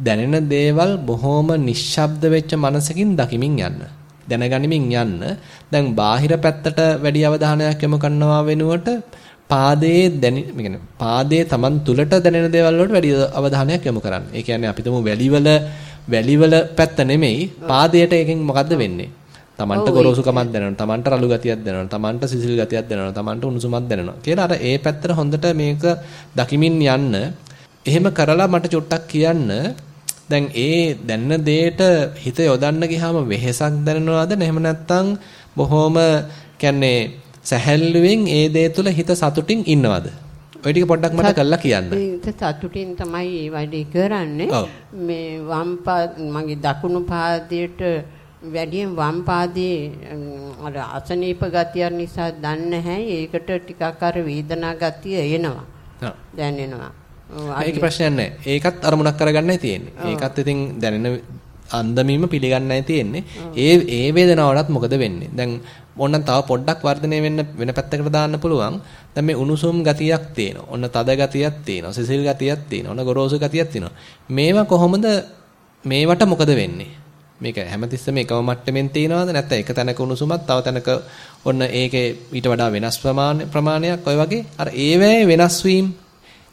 දැනෙන දේවල් බොහොම නිශ්ශබ්ද වෙච්ච මනසකින් දකිමින් යන්න. දැනගනිමින් යන්න. දැන් බාහිර පැත්තට වැඩි අවධානයක් යොමු කරනවා වෙනුවට පාදයේ දැනි පාදයේ Taman තුලට දැනෙන දේවල් වලට වැඩි අවධානයක් යොමු කරන්න. ඒ කියන්නේ අපිටම වැලිවල වැලිවල පැත්ත නෙමෙයි පාදයට එකෙන් මොකද්ද වෙන්නේ? තමන්ට ගොරෝසුකමක් දැනෙනවා තමන්ට රළු ගතියක් දැනෙනවා තමන්ට සිසිල් ගතියක් දැනෙනවා තමන්ට උණුසුමක් දැනෙනවා කියලා අර ඒ පැත්තට හොඳට මේක දකිමින් යන්න. එහෙම කරලා මට චුට්ටක් කියන්න. දැන් ඒ දැනන දෙයට හිත යොදන්න ගියාම වෙහෙසක් දැනෙනවද? එහෙම නැත්නම් බොහොම කියන්නේ සැහැල්ලුවෙන් ඒ දේ තුල හිත සතුටින් ඉන්නවද ඔය ටික පොඩ්ඩක් මට කරලා කියන්න. සතුටින් තමයි මේ වැඩේ කරන්නේ. මේ වම් මගේ දකුණු පාදයට වැඩියෙන් වම් පාදයේ අර අසනීප ගතිය නිසා දන්නේ නැහැ. ඒකට ටිකක් අර වේදනා ගතිය එනවා. දැනෙනවා. ඒක ප්‍රශ්නයක් නැහැ. ඒකත් අරමුණක් කරගන්නයි තියෙන්නේ. ඒකත් ඉතින් දැනෙන අන්දමීම පිළිගන්නයි තියෙන්නේ. ඒ ඒ වේදනාවටත් මොකද වෙන්නේ? දැන් ඕනනම් තව පොඩ්ඩක් වර්ධනය වෙන්න වෙන පැත්තකට දාන්න පුළුවන්. දැන් මේ උණුසුම් ගතියක් තියෙනවා. ඔන්න තද ගතියක් තියෙනවා. සිසිල් ගතියක් තියෙනවා. ඔන්න ගොරෝසු ගතියක් තියෙනවා. මේවා කොහොමද මේවට මොකද වෙන්නේ? මේක හැමතිස්සෙම එකම මට්ටමින් තියනවාද නැත්නම් එක තැනක උණුසුමක් තව තැනක ඔන්න ඒකේ ඊට වඩා වෙනස් ප්‍රමාණයක් ඔය වගේ අර ඒවැය වෙනස් වීම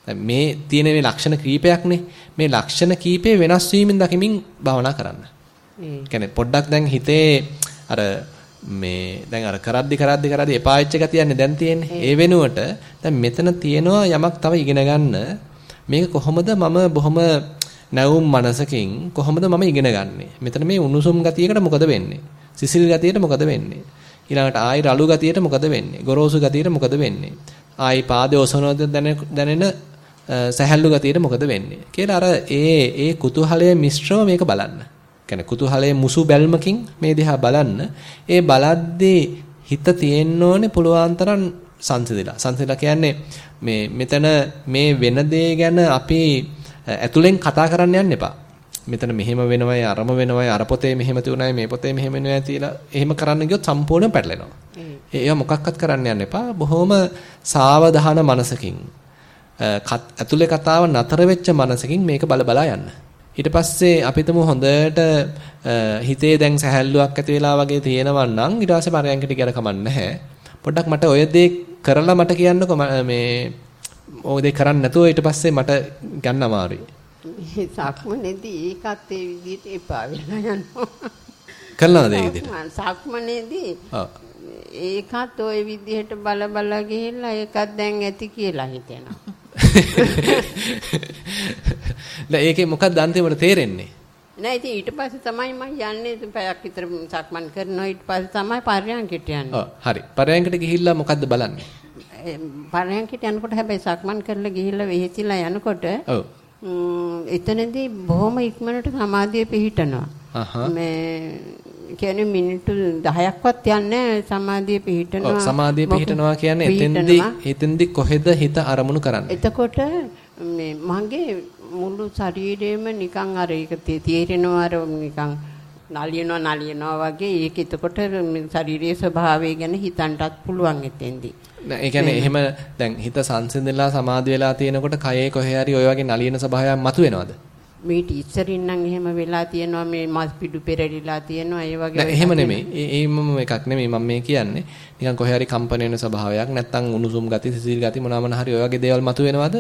මේ තියෙන මේ ලක්ෂණ කීපයක්නේ. මේ ලක්ෂණ කීපේ වෙනස් වීමෙන් දකිමින් භවනා කරන්න. ඒ පොඩ්ඩක් දැන් හිතේ අර මේ දැන් අර කරද්දි කරද්දි කරද්දි එපා වෙච්ච ගතියන්නේ දැන් තියෙන්නේ. ඒ වෙනුවට දැන් මෙතන තියෙනවා යමක් තව ඉගෙන ගන්න. මේක කොහොමද මම බොහොම නැවුම් මනසකින් කොහොමද මම ඉගෙන ගන්නෙ? මෙතන මේ උණුසුම් ගතියකට මොකද වෙන්නේ? සිසිල් ගතියට මොකද වෙන්නේ? ඊළඟට ආයි රළු ගතියට මොකද වෙන්නේ? ගොරෝසු ගතියට මොකද වෙන්නේ? ආයි පාදයේ ඔසවනද දැනෙන සැහැල්ලු ගතියට මොකද වෙන්නේ කියලා අර ඒ ඒ කුතුහලයේ මිශ්‍රව මේක බලන්න. කියන්නේ කුතුහලයේ මුසු බැල්මකින් මේ දිහා බලන්න. ඒ බලද්දී හිත තියෙන්න ඕනේ පුළුවන් තරම් සංසිඳිලා. සංසිඳිලා කියන්නේ මේ මෙතන මේ වෙන දේ ගැන අපි ඇතුලෙන් කතා කරන්න යන්න එපා. මෙතන මෙහෙම වෙනවයි අරම වෙනවයි අර පොතේ මෙහෙම තියුණායි මේ පොතේ මෙහෙම වෙනවයි කියලා එහෙම කරන්න ගියොත් සම්පූර්ණයෙන් පැටලෙනවා. ඒවා මොකක්වත් කරන්න යන්න එපා. බොහොම සාවධාන මනසකින් ඇතුලේ කතාව නතර වෙච්ච මනසකින් මේක බල බලා යන්න. ඊට පස්සේ අපිටම හොඳට හිතේ දැන් සැහැල්ලුවක් ඇති වෙලා වගේ තියෙනවා නම් ඊට පස්සේ පරයන්කට කියලා කමන්නේ නැහැ. පොඩ්ඩක් මට ඔය දේ කරලා මට කියන්නකෝ මේ ඔය දේ කරන්නේ නැතුව ඊට පස්සේ මට ගන්න අමාරුයි. සක්මනේදී ඒකත් ඒ විදිහට එපා වෙලා යනවා. කරනවද ඒ විදිහට? සක්මනේදී. ඒකත් ওই විදිහට බල බල ගිහිල්ලා ඒකත් දැන් ඇති කියලා හිතෙනවා. නෑ ඒකේ මොකක්ද අන්තිමට තේරෙන්නේ? නෑ ඉතින් ඊට පස්සේ තමයි මම යන්නේ පැයක් විතර සක්මන් කරනවා ඊට පස්සේ තමයි පර්යංකයට යන්නේ. ඔව් හරි. පරයන්කට ගිහිල්ලා මොකද්ද බලන්නේ? පර්යංකයට යනකොට හැබැයි සක්මන් කරලා ගිහිල්ලා වෙහෙසිලා යනකොට ඔව්. එතනදී බොහොම ඉක්මනට සමාධිය පිහිටනවා. මේ කියන්නේ මිනිත්තු 10ක්වත් යන්නේ සමාධිය පිහිටනවා. ඔව් සමාධිය පිහිටනවා කියන්නේ එතෙන්දී එතෙන්දී කොහෙද හිත අරමුණු කරන්නේ? එතකොට මේ මගේ මුළු ශරීරෙම නිකන් අර ඒක තේරෙනවා අර නිකන් නලියනවා නලියනවා වගේ ඒක එතකොට ශරීරයේ ස්වභාවය ගැන හිතන්නටත් පුළුවන් එතෙන්දී. නෑ ඒ කියන්නේ එහෙම දැන් හිත සංසිඳලා සමාධි වෙලා තියෙනකොට කයේ කොහේ හරි ඔය වගේ නලියන ස්වභාවයක් මතුවෙනවද? මීට ඉස්සරින් නම් එහෙම වෙලා තියෙනවා මේ මස් පිඩු පෙරලිලා තියෙනවා ඒ වගේ නෑ එහෙම නෙමෙයි. ඒ ඒමම එකක් නෙමෙයි මම මේ කියන්නේ. නිකන් කොහේ හරි කම්පන වෙන ස්වභාවයක් නැත්තම් උණුසුම් ගති සිසිල් ගති මොනවා මොන හරි ඔය වගේ දේවල් මතුවෙනවද?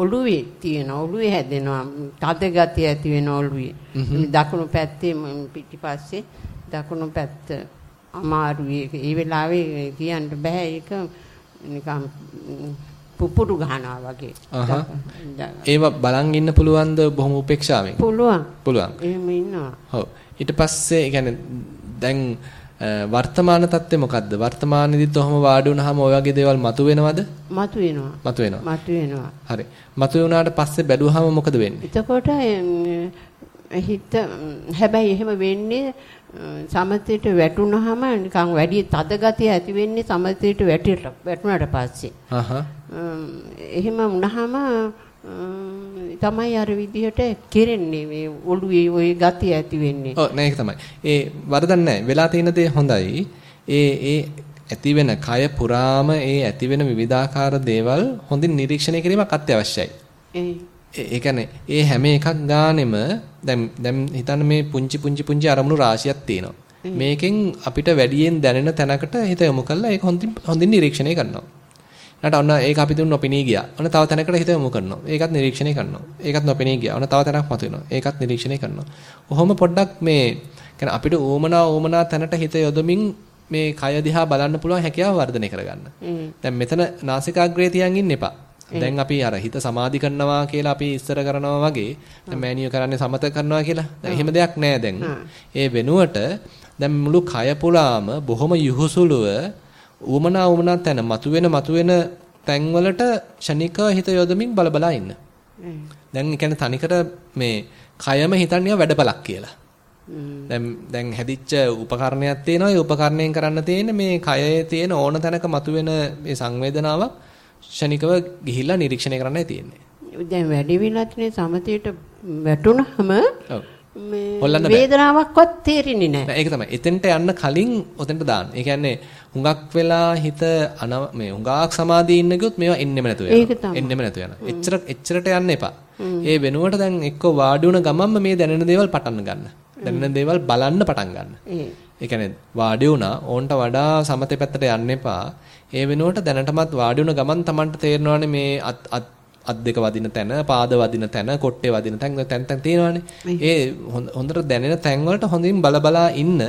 ඔළුවේ තියෙන ඔළුවේ හැදෙනවා. තද ගතිය ඇති වෙන ඔළුවේ. දකුණු පැත්තේ පිටිපස්සේ දකුණු පැත්ත අමාරුයි. ඒ වෙලාවේ කියන්න බෑ ඒක නිකන් පුපුරු ගහනවා වගේ. ඒව බලන් ඉන්න පුළුවන්ද බොහොම උපේක්ෂාවෙන්? පුළුවන්. පුළුවන්. එහෙම ඉන්නවා. ඔව්. ඊට පස්සේ يعني දැන් වර්තමාන තත්ත්වය මොකද්ද? වර්තමානයේදීත් ඔහම වාඩි වුණාම ඔය වගේ දේවල් මතුවෙනවද? මතුවෙනවා. මතුවෙනවා. මතුවෙනවා. හරි. මතුවුණාට පස්සේ බැලුවාම මොකද වෙන්නේ? එතකොට හිත හැබැයි එහෙම වෙන්නේ සමතේට වැටුනහම නිකන් වැඩි තද ගතිය ඇති වෙන්නේ සමතේට වැටිලා වැටුණාට පස්සේ. එහෙම වුණාම තමයි අර විදිහට කෙරෙන්නේ මේ ඔළුවේ ওই ගතිය ඇති වෙන්නේ. ඔව් නෑ ඒක තමයි. ඒ වරදක් නෑ. වෙලා තියෙන දේ හොඳයි. ඒ ඒ ඇති වෙන කය පුරාම ඒ ඇති වෙන විවිධාකාර දේවල් හොඳින් නිරීක්ෂණය කිරීමක් අත්‍යවශ්‍යයි. ඒ කියන්නේ ඒ හැම එකක් ගානෙම දැන් දැන් හිතන්න මේ පුංචි පුංචි පුංචි අරමුණු රාශියක් තියෙනවා. මේකෙන් අපිට වැඩියෙන් දැනෙන තැනකට හිත යොමු කරලා ඒක හොඳින් හොඳින් නිරීක්ෂණය කරනවා. ඊට ඔන්න ඒක අපි දුන්න නොපෙනී ගියා. ඔන්න තව තැනකට හිත යොමු කරනවා. ඒකත් නිරීක්ෂණය කරනවා. ඒකත් නොපෙනී ගියා. ඔන්න තව තැනක් මතුවෙනවා. ඒකත් නිරීක්ෂණය කරනවා. කොහොම පොඩ්ඩක් මේ කියන්නේ අපිට ඕමනා ඕමනා තැනට හිත යොදමින් මේ කය දිහා බලන්න පුළුවන් හැකියාව වර්ධනය කරගන්න. දැන් මෙතන නාසිකාග්‍රේ තියන් ඉන්න එපා. දැන් අපි අර හිත සමාධි කරනවා කියලා අපි ඉස්සර කරනවා වගේ දැන් මෑනියෝ කරන්නේ සමත කරනවා කියලා. දැන් එහෙම දෙයක් නෑ දැන්. ඒ වෙනුවට දැන් මුළු කය පුරාම බොහොම යහුසුලුව උමනා උමනා තැන මතුවෙන මතුවෙන තැන්වලට ෂණිකව හිත යොදමින් බලබලා ඉන්න. දැන් ඒ කියන්නේ තනිකර මේ කයම හිතන්නේ වැඩපලක් කියලා. දැන් දැන් හැදිච්ච උපකරණයක් තියෙනවා. ඒ උපකරණයෙන් කරන්න තියෙන්නේ මේ කයේ තියෙන ඕන තැනක මතුවෙන මේ සංවේදනාවක් ෂණිකව ගිහිල්ලා නිරීක්ෂණය කරන්නයි තියෙන්නේ. දැන් වැඩි විලත්නේ සමතේට වැටුනහම ඔව්. මේ වේදනාවක්වත් තේරෙන්නේ නැහැ. ඒක තමයි. එතෙන්ට යන්න කලින් ඔතෙන්ට දාන්න. ඒ කියන්නේ හුඟක් වෙලා හිත මේ හුඟක් සමාධියේ ඉන්න ගියොත් මේවා එන්නෙම නැතුව යනවා. එන්නෙම නැතුව යනවා. එච්චර එච්චරට යන්න එපා. ඒ වෙනුවට දැන් එක්ක වාඩි වුණ ගමන්ම මේ දැනෙන දේවල් පටන් ගන්න. දැනෙන දේවල් බලන්න පටන් ගන්න. ඒ කියන්නේ වාඩි වුණා ඕන්ට වඩා සමතේ පැත්තට යන්න එපා. ඒ වෙනුවට දැනටමත් වාඩි වුණ ගමන් Tamanට තේරෙනවානේ මේ අත් අත් දෙක වදින තැන, පාද වදින තැන, කොට්ටේ වදින තැන් තැන් තැන් තියෙනවානේ. ඒ හොඳට දැනෙන තැන් වලට හොඳින් බලබලා ඉන්න.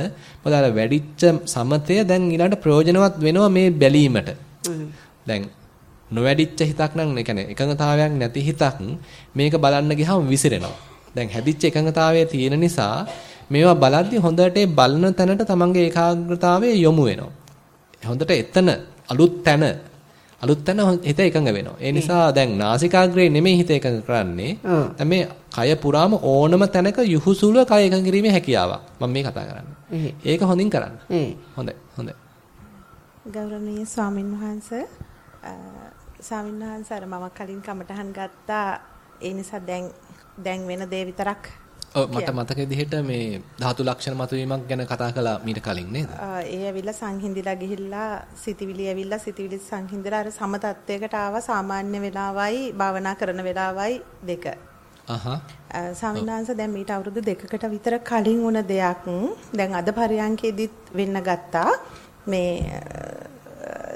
මොකද අර වැඩිච්ච සමතය දැන් ඊළඟට ප්‍රයෝජනවත් වෙනවා මේ බැලීමට. දැන් නොවැඩිච්ච හිතක් නම් ඒ කියන්නේ එකඟතාවයක් නැති හිතක් මේක බලන්න ගියාම විසිරෙනවා. දැන් හැදිච්ච එකඟතාවය තියෙන නිසා මේවා බලද්දී හොඳට බලන තැනට තමන්ගේ ඒකාග්‍රතාවය යොමු වෙනවා. හොඳට එතන අලුත් තැන අලුත් තැන හිත එකඟ වෙනවා. ඒ නිසා දැන් නාසිකාග්‍රේ නෙමෙයි හිත එකඟ කරන්නේ. දැන් මේ කය පුරාම ඕනම තැනක යහුසුලුව කය එකඟ කිරීමේ හැකියාවක්. මම මේ කතා කරන්නේ. ඒක හොඳින් කරන්න. හොඳයි. හොඳයි. ගෞරවනීය ස්වාමින් වහන්සේ ස්වාමින් වහන්සේ අර මම කලින් කමටහන් ගත්තා ඒ නිසා දැන් දැන් වෙන දේ විතරක් මට මතක විදිහට මේ ධාතු ලක්ෂණ මතුවීමක් ගැන කතා කළා මීට කලින් නේද? ඒ ඇවිල්ලා සංහිඳිලා ගිහිල්ලා සිතවිලි ඇවිල්ලා සිතවිලි සංහිඳිලා අර සම තත්වයකට ආවා සාමාන්‍ය වෙලාවයි භාවනා කරන වෙලාවයි දෙක. අහහ. ස්වාමිනාංශ දැන් මීට අවුරුදු දෙකකට විතර කලින් වුණ දෙයක් දැන් අද පරියන්කේදීත් වෙන්න ගත්තා. මේ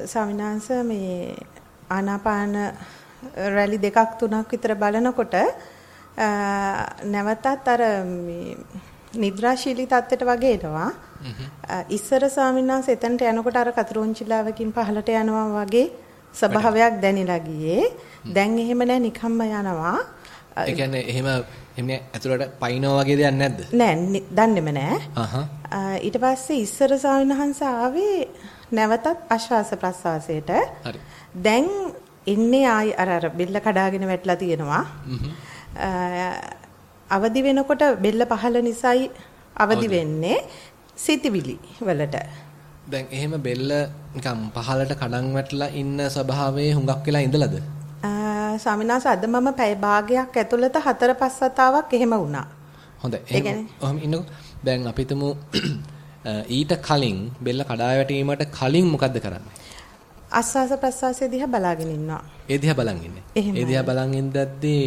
ස්වාමිනාංශ මේ ආනාපාන රැලි දෙකක් තුනක් විතර බලනකොට නැවතත් අර නිද්‍රාශීලී තත්ත්වයට වගේ එනවා. ඉස්සර ස්වාමීන් වහන්සේ එතනට යනකොට අර කතරොංචිලාවකින් පහලට යනවා වගේ ස්වභාවයක් දැනිලා ගියේ. දැන් එහෙම නැහැ නිකම්ම යනවා. ඒ කියන්නේ එහෙම එන්නේ ඇතුළට පයින්නවා වගේ දෙයක් නැද්ද? නෑ දන්නේම නෑ. අහහ. ඊට පස්සේ ඉස්සර ස්වාමීන් වහන්සේ ආවේ නැවතත් ආශ්වාස ප්‍රශ්වාසයට. හරි. දැන් ඉන්නේ ආයි අර අර බෙල්ල කඩාගෙන වැටලා තියෙනවා. අවදි වෙනකොට බෙල්ල පහළ නිසායි අවදි වෙන්නේ සිතවිලි වලට. දැන් එහෙම බෙල්ල නිකම් පහළට කඩන් වැටලා ඉන්න ස්වභාවයේ හුඟක් වෙලා ඉඳලාද? ස්වාමිනාස අද මම පැය භාගයක් ඇතුළත හතර පහ වතාවක් එහෙම වුණා. හොඳයි. එහෙනම් ඉන්නකො දැන් අපි ඊට කලින් බෙල්ල කඩා වැටීමට කලින් මොකද්ද කරන්නේ? ආස්වාස ප්‍රස්වාසයේ දිහා බලාගෙන ඉන්නවා. ඒ දිහා බලන් ඉන්නේ. ඒ දිහා බලන් ඉඳද්දී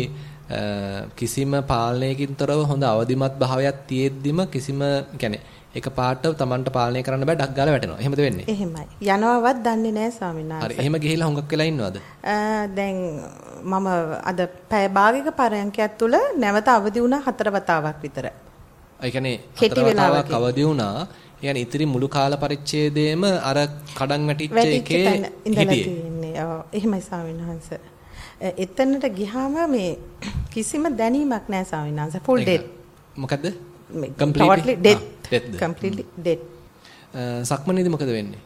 කිසිම පාලනයකින් තොරව හොඳ අවදිමත් භාවයක් තියෙද්දිම කිසිම يعني එක පාට Tamanට පාලනය කරන්න බෑ ඩක් ගාලා වැටෙනවා. එහෙමද වෙන්නේ? එහෙමයි. යනවවත් දන්නේ නැහැ ස්වාමීන් වහන්සේ. හරි. එහෙම ගිහිල්ලා හුඟක් වෙලා ඉන්නවද? දැන් මම අද පැය භාගයක පරයන්කයක් තුල නැවත අවදි වුණා හතර වතාවක් විතර. ඒ කියන්නේ හතර වතාවක් අවදි වුණා. يعني ඉතිරි මුළු කාල පරිච්ඡේදයේම අර කඩන් වැටිච්ච එකේ හිටියේ. ඔව් එහෙමයි ස්වාමීන් වහන්සේ. එතනට ගියාම මේ කිසිම දැනීමක් නැහැ ස්වාමීන් වහන්සේ. full dead. මොකද්ද? completely dead. completely dead. සක්මනේදී මොකද වෙන්නේ?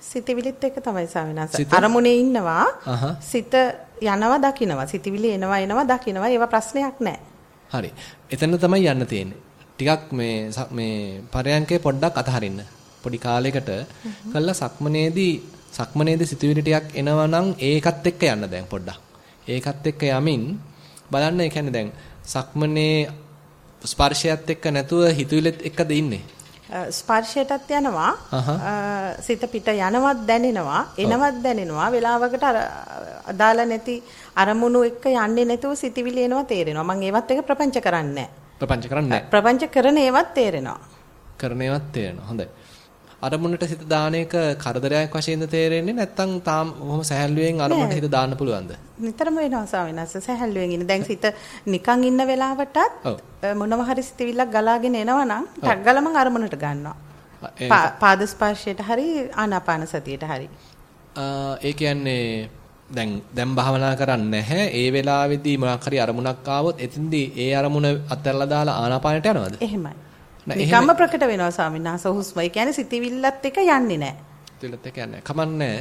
සිතවිලිත් එක්ක තමයි ස්වාමීන් වහන්සේ. අරමුණේ ඉන්නවා. සිත යනවා දකින්නවා. සිතවිලි එනවා එනවා දකින්නවා. ඒවා ප්‍රශ්නයක් නැහැ. හරි. එතන තමයි යන්න තියෙන්නේ. ටිකක් මේ මේ පරයන්කේ පොඩ්ඩක් අතහරින්න. පොඩි කාලයකට කළා සක්මනේදී සක්මනේදී සිතුවිලි ටිකක් එනවා නම් ඒකත් එක්ක යන්න දැන් පොඩ්ඩක්. ඒකත් එක්ක යමින් බලන්න ඒ කියන්නේ දැන් සක්මනේ ස්පර්ශයත් එක්ක නැතුව හිතුවිලිත් එක්කද ඉන්නේ? ස්පර්ශයටත් යනවා. සිත පිට යනවත් දැනෙනවා එනවත් දැනෙනවා. වෙලාවකට අර අදාළ නැති අරමුණු එක්ක යන්නේ නැතුව සිතවිලි එනවා තේරෙනවා. මම ඒවත් එක ප්‍රපංච කරන්නේ ප්‍රපංච කරන්නේ ප්‍රපංච කරන ඒවත් තේරෙනවා. කරන ඒවත් තේරෙනවා. හොඳයි අරමුණට සිත දාන එක කරදරයක් වශයෙන්ද තේරෙන්නේ නැත්නම් තාම කොහොම සැහැල්ලුවෙන් අරමුණට හිත දාන්න පුළුවන්ද? නිතරම වෙනවා ස්වාමීන් වහන්සේ සැහැල්ලුවෙන් ඉන්න. දැන් සිත නිකන් ඉන්න වෙලාවටත් මොනවා හරි සිතවිල්ලක් ගලාගෙන එනවා නම් ටක් ගාලා මම අරමුණට ගන්නවා. පාද ස්පර්ශයට හරි ආනාපාන සතියට හරි. ඒ කියන්නේ දැන් දැන් භාවනා කරන්නේ නැහැ. ඒ වෙලාවේදී මොකක් හරි අරමුණක් ආවොත් එතින්දී ඒ අරමුණ අත්හැරලා දාලා ආනාපානට යනවද? එහෙමයි. නිකම්ම ප්‍රකට වෙනවා ස්වාමීන් වහන්සේ හුස්ම. ඒ කියන්නේ සිතවිල්ලත් එක යන්නේ නැහැ. සිතවිල්ලත් එක යන්නේ. කමන්නේ.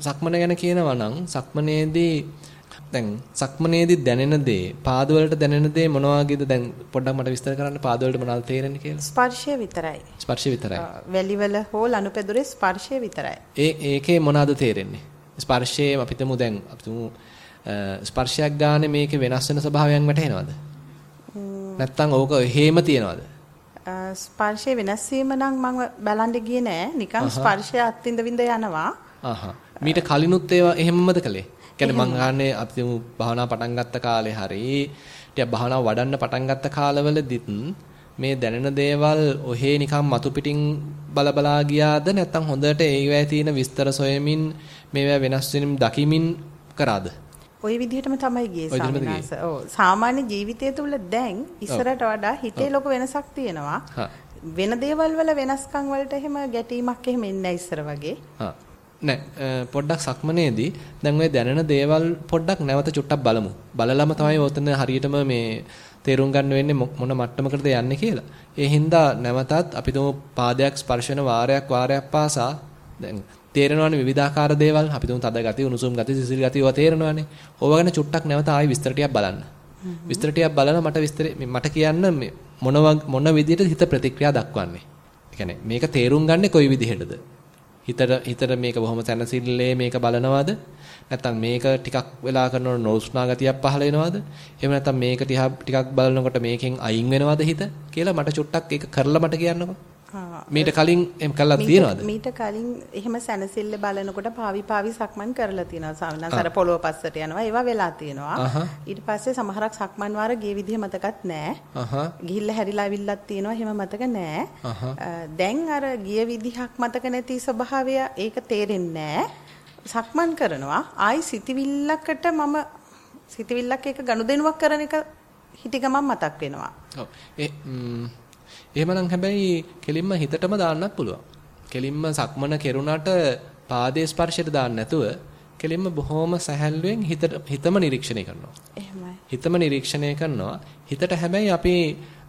සක්මන ගැන කියනවා නම් සක්මනේදී දැන් සක්මනේදී දැනෙන දේ පාදවලට දැනෙන දේ මොන වගේද දැන් පොඩ්ඩක් මට විස්තර කරන්න පාදවලට මොනවද තේරෙන්නේ කියලා ස්පර්ශය විතරයි ස්පර්ශය විතරයි වැලිවල හෝ ලනුපෙදුරේ ස්පර්ශය විතරයි ඒ ඒකේ මොනවද තේරෙන්නේ ස්පර්ශයේ අපිටම දැන් අපිටම ස්පර්ශයක් ගානේ මේකේ වෙනස් වෙන ස්වභාවයන් වැටහෙනවද නැත්තම් ඕක හේම තියනවද? ස්පර්ශයේ වෙනස් වීම නම් මම බලන්න ගියේ නෑ. නිකන් ස්පර්ශය අත්විඳ විඳ යනවා. අහහ. මීට කලිනුත් ඒවා එහෙමමද කළේ? කියන්නේ මං අහන්නේ අපි භාවනා පටන් ගත්ත කාලේ හරි ටික භාවනා වඩන්න පටන් ගත්ත කාලවලදීත් මේ දැනෙන දේවල් ඔහේ නිකන් මතු පිටින් බලබලා ගියාද නැත්නම් හොඳට ඒවැය තියෙන විස්තර සොයමින් මේවා වෙනස් වෙනින් දකිමින් කරාද? ওই විදිහටම තමයි ගියේ සාමාන්‍යස. ඔව් සාමාන්‍ය ජීවිතය තුළ දැන් ඉස්සරට වඩා හිතේ ලොකු වෙනසක් තියෙනවා. වෙන දේවල් වල වෙනස්කම් වලට එහෙම ගැටීමක් එහෙම එන්නේ ඉස්සර වගේ. නෑ පොඩ්ඩක් සක්මනේදී දැන් ඔය දැනෙන දේවල් පොඩ්ඩක් නැවත චුට්ටක් බලමු. බලලම තමයි ඔතන හරියටම මේ තේරුම් ගන්න වෙන්නේ මොන මට්ටමකටද යන්නේ කියලා. ඒ හින්දා නැවතත් අපි තුමු පාදයක් ස්පර්ශ වෙන වාරයක් වාරයක් පාසා දැන් තේරෙනවානේ විවිධාකාර දේවල් අපි තුමු තද ගති උණුසුම් ගති සිසිල් ගති ඒවා තේරෙනවානේ. ඕවා ගැන චුට්ටක් නැවත ආයි විස්තර ටිකක් බලන්න. විස්තර ටිකක් බලලා මට විස්තර මට කියන්න මොන මොන විදිහට හිත ප්‍රතික්‍රියා දක්වන්නේ. ඒ මේක තේරුම් ගන්නේ කොයි විදිහටද? හිතට හිතට මේක බොහොම සැනසille මේක බලනවාද? නැත්නම් මේක ටිකක් වෙලා කරනකොට නොඋස්නා ගතියක් පහළ වෙනවද? එහෙම නැත්නම් මේක ටිකක් බලනකොට මේකෙන් අයින් වෙනවද හිත කියලා මට චුට්ටක් ඒක කරලා මට කියන්නකෝ. මීට කලින් එම් කළා තියෙනවද? මීට කලින් එහෙම සැනසෙල්ල බලනකොට පාවි පාවි සක්මන් කරලා තියෙනවා ස්වාමීන් අර පොළොව පස්සට යනවා ඒවා වෙලා තියෙනවා. ඊට පස්සේ සමහරක් සක්මන් වාර ගිය විදිහ මතකත් නැහැ. ගිහිල්ලා හැරිලා අවිල්ලක් තියෙනවා එහෙම මතක නැහැ. දැන් අර ගිය විදිහක් මතක නැති ස්වභාවය ඒක තේරෙන්නේ සක්මන් කරනවා ආයි සිතවිල්ලකට මම සිතවිල්ලක් එක ගනුදෙනුවක් කරන එක හිටි ගමන් මතක් වෙනවා. ඔව්. එහෙමනම් හැබැයි කෙලින්ම හිතටම දාන්නත් පුළුවන්. කෙලින්ම සක්මන කෙරුණාට පාදයේ ස්පර්ශයට දාන්න නැතුව කෙලින්ම බොහොම සැහැල්ලුවෙන් හිතට හිතම නිරීක්ෂණය කරනවා. එහෙමයි. හිතම නිරීක්ෂණය කරනවා. හිතට හැබැයි අපි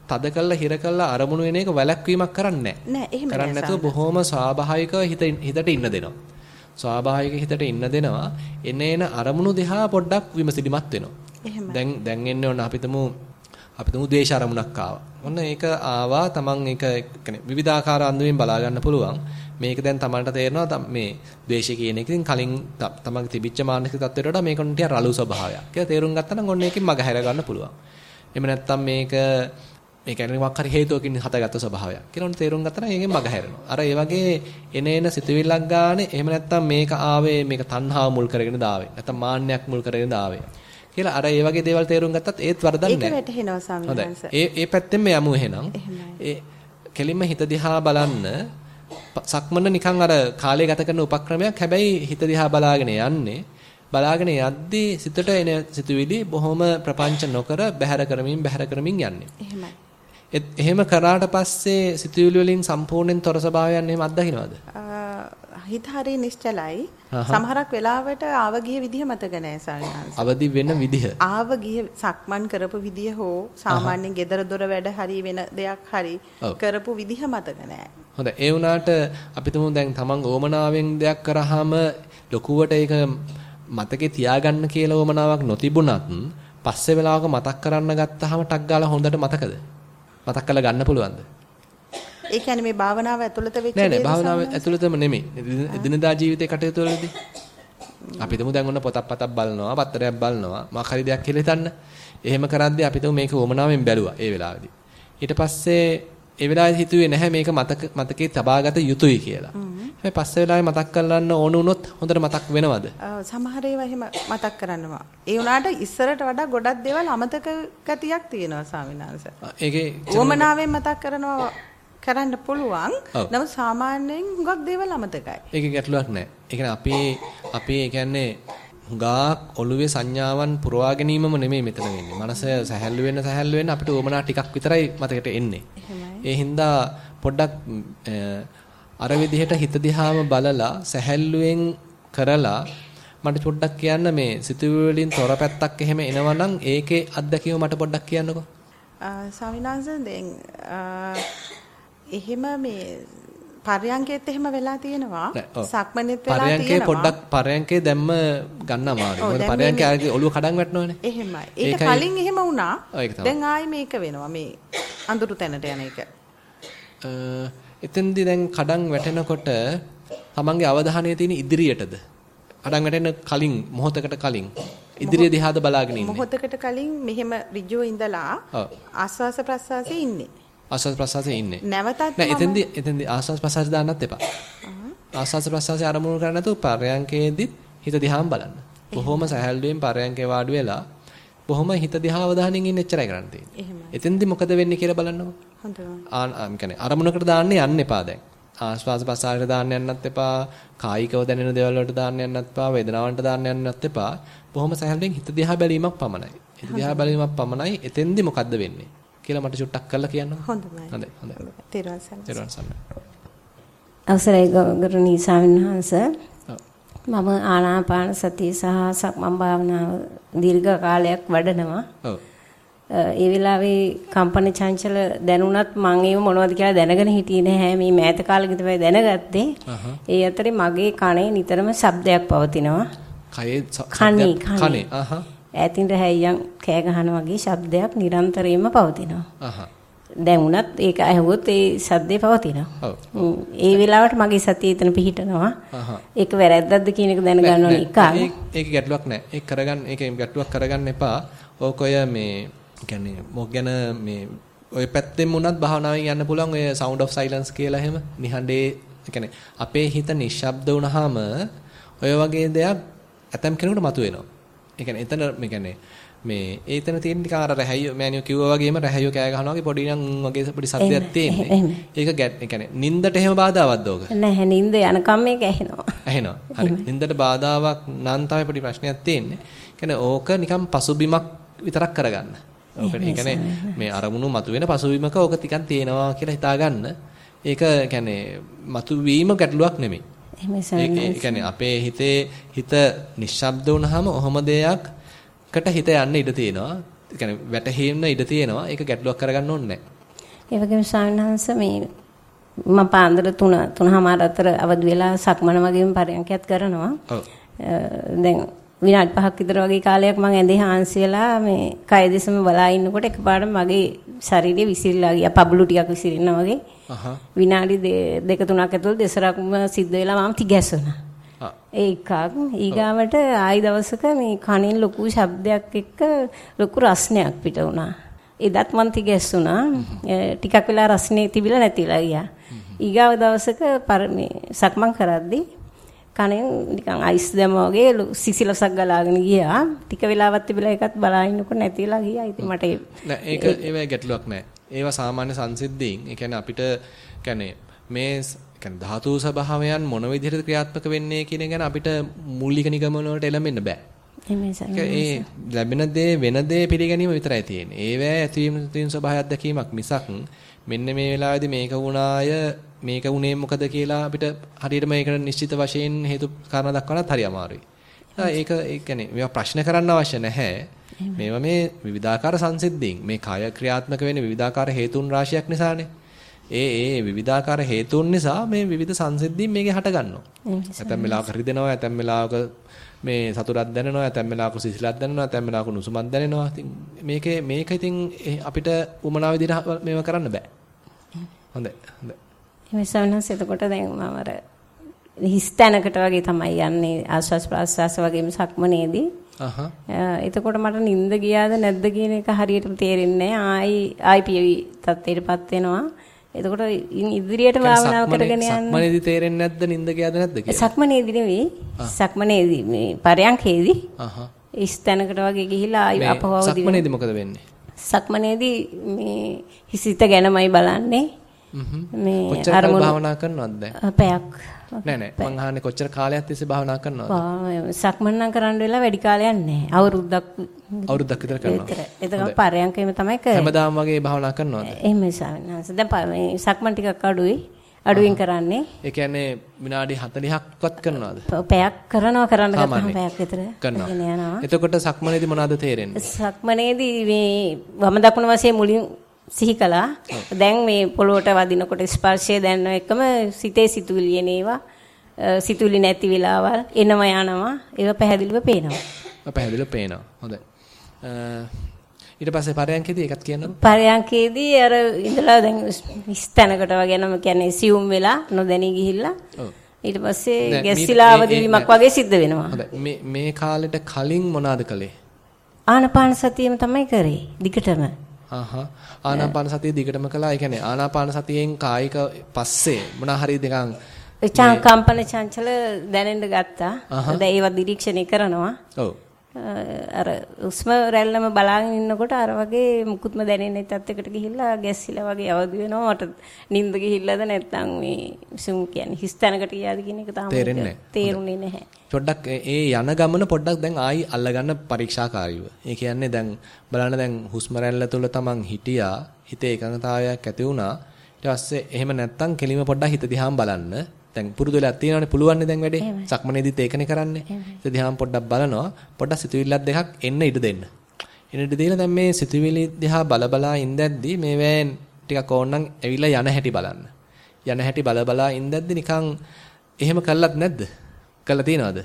තද කළා හිර කළා අරමුණු වෙන එක වැළැක්වීමක් කරන්නේ නැහැ. කරන්නේ නැතුව බොහොම ස්වාභාවිකව හිත හිතට ඉන්න දෙනවා. ස්වාභාවික හිතට ඉන්න දෙනවා. එන එන අරමුණු දිහා පොඩ්ඩක් විමසිලිමත් වෙනවා. දැන් දැන් එන්නේ ඔන්න අපිටම අපිටම ද්වේෂ අරමුණක් ආවා. ඔන්න ඒක ආවා තමන් ඒක කියන්නේ විවිධාකාර අන්දමින් බලා ගන්න පුළුවන්. මේක දැන් තමන්ට තේරෙනවා මේ ද්වේෂය කියන එකකින් කලින් තමන්ගේ තිබිච්ච මානසික තත්ත්වයට වඩා මේක ටික රළු ස්වභාවයක්. කියලා තේරුම් ගත්තා නම් ඔන්න ඒකෙන් මග හැර ගන්න පුළුවන්. එහෙම නැත්නම් මේක මේ කියන්නේ මොකක් හරි හේතුවකින් හටගත්ත ස්වභාවයක්. කියලා උන් තේරුම් ගත්තා නම් ඒකෙන් මග හැරෙනවා. අර ඒ වගේ එන එන සිතුවිල්ලක් ගානේ එහෙම නැත්නම් මේක ආවේ මේක තණ්හාව මුල් කරගෙන දාවේ. නැත්නම් මාන්නයක් මුල් කරගෙන දාවේ. කියලා අර ඒ වගේ දේවල් තේරුම් ගත්තත් ඒත් වරදක් නැහැ. ඒක වැටහෙනවා ස්වාමීන් වහන්සේ. ඒ ඒ පැත්තෙන්ම යමු එහෙනම්. ඒ කෙලින්ම හිත දිහා බලන්න සක්මන නිකන් අර කාලය ගත කරන උපක්‍රමයක්. හැබැයි හිත දිහා බලාගෙන යන්නේ බලාගෙන යද්දී සිතට එන සිතුවිලි බොහොම ප්‍රපංච නොකර බැහැර කරමින් බැහැර කරමින් යන්නේ. එහෙමයි. එහෙම කරාට පස්සේ සිතුවිලි වලින් සම්පූර්ණයෙන් තොර ස්වභාවයන් එහෙම අත්දකින්නවද? හිත හරි නිශ්චලයි. සමහරක් වෙලාවට ආව ගිය විදිහ මතක නැහැ සාරිහංශ. අවදි වෙන විදිහ. ආව ගිය සක්මන් කරපු විදිහ හෝ සාමාන්‍යයෙන් gedara dora වැඩ හරි වෙන දෙයක් හරි කරපු විදිහ මතක නැහැ. හොඳයි. ඒ වුණාට අපි තුමු දැන් තමන් ඕමනාවෙන් දෙයක් කරාම ලොකුවට ඒක මතකේ තියාගන්න කියලා ඕමනාවක් නොතිබුණත් පස්සේ වෙලාවක මතක් කරන්න ගත්තාම ටක් ගාලා හොඳට මතකද? මතක් කරලා ගන්න පුළුවන්ද? ඒ කියන්නේ මේ භාවනාව ඇතුළත වෙච්ච නෑ නෑ භාවනාව ඇතුළතම නෙමෙයි. එදිනදා ජීවිතේ කටයුතු වලදී. අපි තුමු දැන් ඔන්න පොතක් පතක් බලනවා, පත්තරයක් බලනවා, මොකක් හරි දෙයක් කියලා හිතන්න. එහෙම කරද්දී අපි තුමු මේක වමනාවෙන් බැලුවා ඒ වෙලාවේදී. ඊට පස්සේ ඒ වෙලාවේ හිතුවේ නැහැ මේක මතක මතකේ තබාගත යුතුයි කියලා. හැබැයි පස්සේ වෙලාවේ මතක් කරගන්න ඕන වුණොත් හොඳට මතක් වෙනවද? සමහර ඒවා එහෙම මතක් කරනවා. ඒ වුණාට ඉස්සරට වඩා ගොඩක් දේවල් අමතක ගතියක් තියෙනවා ස්වාමීන් වහන්සේ. ඒකේ මතක් කරනවා කරන්න පුළුවන්. නමුත් සාමාන්‍යයෙන් හුඟක් දේවල් අමතකයි. ඒකේ ගැටලුවක් නැහැ. ඒ කියන්නේ අපි අපි ඒ කියන්නේ හුඟක් ඔළුවේ සංඥාවන් පුරවා ගැනීමම නෙමෙයි මෙතන වෙන්නේ. මනස සැහැල්ලු වෙන්න සැහැල්ලු වෙන්න අපිට උවමනා ටිකක් විතරයි මතකට එන්නේ. ඒ හින්දා පොඩ්ඩක් අර විදිහට හිත දිහාම බලලා සැහැල්ලුවෙන් කරලා මට පොඩ්ඩක් කියන්න මේ සිතුවිලි වලින් තොර පැත්තක් එහෙම එනවනම් ඒකේ අත්දැකීම මට පොඩ්ඩක් කියන්නකෝ. ස්වාමීන් වහන්සේ දැන් එහෙම මේ පරයන්කෙත් එහෙම වෙලා තියෙනවා. සක්මනේත් වෙලා තියෙනවා. පරයන්කේ පොඩ්ඩක් පරයන්කේ දැම්ම ගන්න අමාරුයි. මොකද පරයන්කේ ආයේ ඔළුව කඩන් වැටෙනවනේ. එහෙමයි. ඒක කලින් එහෙම වුණා. දැන් ආයේ මේක වෙනවා. මේ අඳුරු තැනට යන එක. එතෙන්දී දැන් කඩන් වැටෙනකොට තමන්ගේ අවධානය තියෙන ඉදිරියටද? කඩන් වැටෙන කලින් මොහොතකට කලින් ඉදිරිය දිහාද බලාගෙන ඉන්නේ? මොහොතකට කලින් මෙහෙම ඍජුව ඉඳලා ආස්වාස ප්‍රස්වාසයේ ඉන්නේ. ආස්වාද ප්‍රසවාසයේ ඉන්නේ. නැවතත් නෑ එතෙන්දී එතෙන්දී ආස්වාද ප්‍රසවාස දාන්නත් එපා. ආස්වාද ප්‍රසවාසයේ අරමුණු කරන්නේ නැතුව පරයන්කේදීත් හිත දිහාම බලන්න. බොහොම සහැල්ලුවෙන් පරයන්කේ වාඩි වෙලා බොහොම හිත දිහා අවධානයෙන් ඉන්න එච්චරයි කරන්න තියෙන්නේ. එතෙන්දී මොකද වෙන්නේ කියලා බලන්නකො. හොඳයි. ආ කියන්නේ අරමුණකට දාන්න යන්න එපා දැන්. ආස්වාද ප්‍රසආරයට දාන්න යන්නත් එපා. කායිකව දැනෙන දේවල් වලට දාන්න යන්නත් එපා. වේදනාවන්ට දාන්න යන්නත් එපා. බොහොම සහැල්ලුවෙන් හිත දිහා බැලීමක් පමණයි. හිත දිහා බැලීමක් පමණයි. එතෙන්දී මොකද්ද වෙන්නේ? කියලා මට චුට්ටක් කරලා කියන්නකෝ. හොඳයි. හොඳයි. හොඳයි. තේරුවන් සරණයි. තේරුවන් සරණයි. අවසරයි ගරුණී ස්වාමීන් වහන්සේ. මම ආනාපාන සතිය සහ සක්මන් භාවනාව දීර්ඝ කාලයක් වඩනවා. ඔව්. ඒ වෙලාවේ කම්පන චංචල දැනුණත් මම ඒව මොනවද කියලා දැනගෙන හිටියේ නැහැ. මේ මෑත කාලෙක තමයි දැනගත්තේ. ඒ අතරේ මගේ කනේ නිතරම ශබ්දයක් පවතිනවා. කයේ කනේ කනේ. ඈතින් රැහැයියන් කෑ ගහන වගේ ශබ්දයක් නිරන්තරයෙන්ම පවතිනවා. අහහ. දැන් උනත් ඒක ඇහුවොත් ඒ ශබ්දේ පවතිනවා. ඔව්. ඒ වෙලාවට මගේ සතිය එතන පිහිටනවා. ඒක වැරද්දක්ද කියන එක දැනගන්න ඕනේ එක. ඒක ගැටලුවක් නෑ. ඒක කරගන්න ඒක ගැටලුවක් කරගන්න එපා. ඕක ඔය මේ කියන්නේ මොක් ගැන මේ ඔය පැත්තෙන් වුණත් භාවනාවෙන් යන්න පුළුවන් ඔය sound of silence කියලා එහෙම නිහඬේ කියන්නේ අපේ හිත නිශ්ශබ්ද වුණාම ඔය වගේ දෙයක් ඇතම් කෙනෙකුට මතුවෙනවා. ඒ කියන්නේ එතන මේ කියන්නේ මේ ඒතන තියෙන නිකන් අර රැහැයෝ මෑනියෝ කිව්වා වගේම රැහැයෝ කෑ ගහනවා වගේ පොඩි නම් වගේ පොඩි සද්දයක් තියෙන්නේ. ඒක ගැට් ඒ කියන්නේ නින්දට එහෙම බාධාවත්ද ඕක? නැහැ නින්ද යනකම් මේක ඇහෙනවා. ඇහෙනවා. හරි. නින්දට බාධාවක් නම් තමයි පොඩි ප්‍රශ්නයක් තියෙන්නේ. කියන්නේ ඕක නිකන් පසුබිමක් විතරක් කරගන්න. ඕක කියන්නේ මේ අරමුණු මතුවෙන පසුබිමක ඕක ටිකක් තියෙනවා කියලා හිතාගන්න. ඒක කියන්නේ මතුවීම ගැටලුවක් නෙමෙයි. ඒ කියන්නේ අපේ හිතේ හිත නිශ්ශබ්ද වුනහම ඔහොම දෙයක්කට හිත යන්න ඉඩ තියෙනවා. ඒ කියන්නේ වැටහෙන්න ඉඩ තියෙනවා. ඒක ගැටලුවක් කරගන්න ඕනේ නැහැ. ඒ වගේම වහන්සේ මේ මම පාන්දර 3 3:00 අතර අවදි වෙලා සක්මන වගේම පරයන්කයක් කරනවා. ඔව්. දැන් විනාඩි 5ක් විතර වගේ කාලයක් මම ඇඳේ හාන්සි වෙලා මේ කය දෙසම බලා ඉන්නකොට එකපාරට මගේ ශරීරය විසිරලා ගියා. පබළු ටිකක් විසිරෙනා වගේ. විනාඩි දෙක තුනක් ඇතුළත දෙසරක්ම සිද්ධ වෙලා මම තිගැස්සුණා. ඒ එකක් ඊගාවට ආයි දවසක මේ කනින් ලොකු ශබ්දයක් එක්ක ලොකු රස්නයක් පිට වුණා. එදත් මන් තිගැස්සුණා. ටිකක් වෙලා රස්නේ තිබිලා නැතිලා ගියා. ඊගාව දවසක සක්මන් කරද්දී කනෙන් නිකන් අයිස් දැම්මා වගේ සිසිලසක් ගලාගෙන ගියා. ටික වෙලාවක් තිබිලා ඒකත් බලා ඉන්නකොට නැතිලා ගියා. ඉතින් මට නෑ ඒක ඒවයි ගැටලුවක් නෑ. ඒවා සාමාන්‍ය සංසිද්ධීන්. ඒ කියන්නේ අපිට කියන්නේ මේ කියන්නේ ධාතු ස්වභාවයන් මොන විදිහට ක්‍රියාත්මක වෙන්නේ කියන ගැන අපිට මූලික නිගමන වලට එළඹෙන්න බෑ. ඒ ලැබෙන දේ වෙන දේ පිළිගැනීම විතරයි තියෙන්නේ. ඒවැ ඇතිවීම තියෙන ස්වභාවයක් දැකීමක් මිසක් මෙන්න මේ වෙලාවේදී මේක වුණාය මේක වුණේ මොකද කියලා අපිට හරියට මේකට නිශ්චිත වශයෙන් හේතු කාරණා දක්වන්නත් හරි අමාරුයි. ඒක ඒ කියන්නේ මේවා ප්‍රශ්න කරන්න අවශ්‍ය නැහැ. මේවා මේ විවිධාකාර සංසිද්ධීන් මේ කාය ක්‍රියාත්මක වෙන විවිධාකාර හේතුන් රාශියක් නිසානේ. ඒ ඒ විවිධාකාර හේතුන් නිසා මේ විවිධ සංසිද්ධීන් මේකේ හට ගන්නවා. ඇතැම් වෙලාවක රිදෙනවා, ඇතැම් වෙලාවක මේ සතුටක් දැනෙනවා, ඇතැම් වෙලාවක සිසිලක් දැනෙනවා, ඇතැම් වෙලාවක නුසුමක් දැනෙනවා. ඉතින් මේකේ මේක ඉතින් අපිට උමනාව විදිහට මේව කරන්න බෑ. හොඳයි. හොඳයි. එමෙසවනස් එතකොට දැන් මම අර හිස් තැනකට වගේ තමයි යන්නේ ආස්වාස් ප්‍රාස්වාස වගේම සක්මනේදී. අහහ. එතකොට මට නිින්ද ගියාද නැද්ද කියන එක හරියටම තේරෙන්නේ. ආයි ආයි පියවි තත්ත්වයටපත් වෙනවා. එතකොට ඉදිරියට භාවනාව කරගෙන යන්න සක්මනේදී තේරෙන්නේ නැද්ද නිින්ද ගියාද නැද්ද කියලා? සක්මනේදී නෙවෙයි. සක්මනේදී මේ පරයන්කේදී. අහහ. ඉස් තැනකට වගේ ගිහිලා ආයි අපව අවදි සක්මනේදී මොකද වෙන්නේ? සක්මනේදී මේ හිසිත ගැනමයි බලන්නේ. මේ අරමුණු භාවනා කරනවද දැන්? පැයක්. නෑ නෑ මං අහන්නේ කොච්චර කාලයක් තිස්සේ භාවනා කරනවද? සක්මන් නම් කරන්න වෙලා වැඩි කාලයක් නෑ. අවුරුද්දක් අවුරුද්දක් විතර කරනවා. එතකම පරයන්කෙම තමයි කරන්නේ. හැමදාම වගේ භාවනා කරනවද? එහෙමයි ස්වාමීන් දැන් මේ සක්මන් ටිකක් අඩුයි. අඩුවෙන් කරන්නේ. ඒ කියන්නේ විනාඩි 40ක්වත් කරනවද? පැයක් කරනවා කරන්න ගත්තම පැයක් විතර. කරනවා. එතකොට සක්මනේදී මොනවද තේරෙන්නේ? සක්මනේදී මේ වම දකුණු වශයෙන් මුලින් සිහි කළා. දැන් මේ පොළොවට වදිනකොට ස්පර්ශය දැනන එකම සිතේ සිතුවිලි එනේවා. සිතුවිලි නැති වෙලාවල් එනවා යනවා. ඒක පැහැදිලිව පේනවා. පැහැදිලිව පේනවා. හොඳයි. ඊට පස්සේ පරයන්කේදී ඒකත් කියන්නකො. පරයන්කේදී අර ඉඳලා දැන් ස්තනකට වගේ නම කියන්නේ සියුම් වෙලා නොදැනී ගිහිල්ලා. ඊට පස්සේ ගැස්සිලා අවදිවීමක් වගේ සිද්ධ වෙනවා. මේ මේ කාලෙට කලින් මොනවාද කළේ? ආනපාන සතියෙම තමයි කරේ. දිගටම. ආහ් ආනාපාන සතිය දිගටම කළා. ඒ කියන්නේ ආනාපාන සතියෙන් කායික පස්සේ මොන හරි දෙකන් කම්පන චංචල දැනෙන්න ගත්තා. දැන් ඒවා නිරීක්ෂණය කරනවා. ඔව්. අර උස්ම රැල්ලම බලාගෙන ඉන්නකොට අර වගේ මුකුත්ම දැනෙන්නේ තත්යකට ගිහිල්ලා ගැස්සිලා වගේ අවදි වෙනවා මට නිින්ද ගිහිල්ලාද නැත්නම් මේ සුම් කියන්නේ හිස් තැනකට ගියාද කියන එක තාම තේරුනේ නැහැ. පොඩ්ඩක් ඒ යන ගමන පොඩ්ඩක් දැන් ආයි අල්ලගන්න පරීක්ෂාකාරීව. ඒ කියන්නේ දැන් බලන්න දැන් හුස්ම රැල්ල තුල තමන් හිටියා හිතේ එකඟතාවයක් ඇති වුණා. ඊට පස්සේ එහෙම නැත්නම් කෙලිම පොඩ්ඩක් හිත දිහාම බලන්න. දැන් පුරුදු වෙලා තියෙනවානේ පුළුවන් නේ දැන් වැඩේ. සක්මනේදීත් ඒකනේ කරන්නේ. හිත දිහාම පොඩ්ඩක් බලනවා. පොඩ්ඩක් සිතුවිල්ලක් දෙකක් එන්න ඉඩ දෙන්න. එන්න ඉඩ දීලා දැන් මේ සිතුවිලි දිහා බල බලා ඉඳද්දි මේ වෑන් ටිකක් ඕනනම් ඇවිල්ලා යන හැටි බලන්න. යන හැටි බල බලා ඉඳද්දි නිකන් එහෙම කළත් නැද්ද? කළා තියනවද?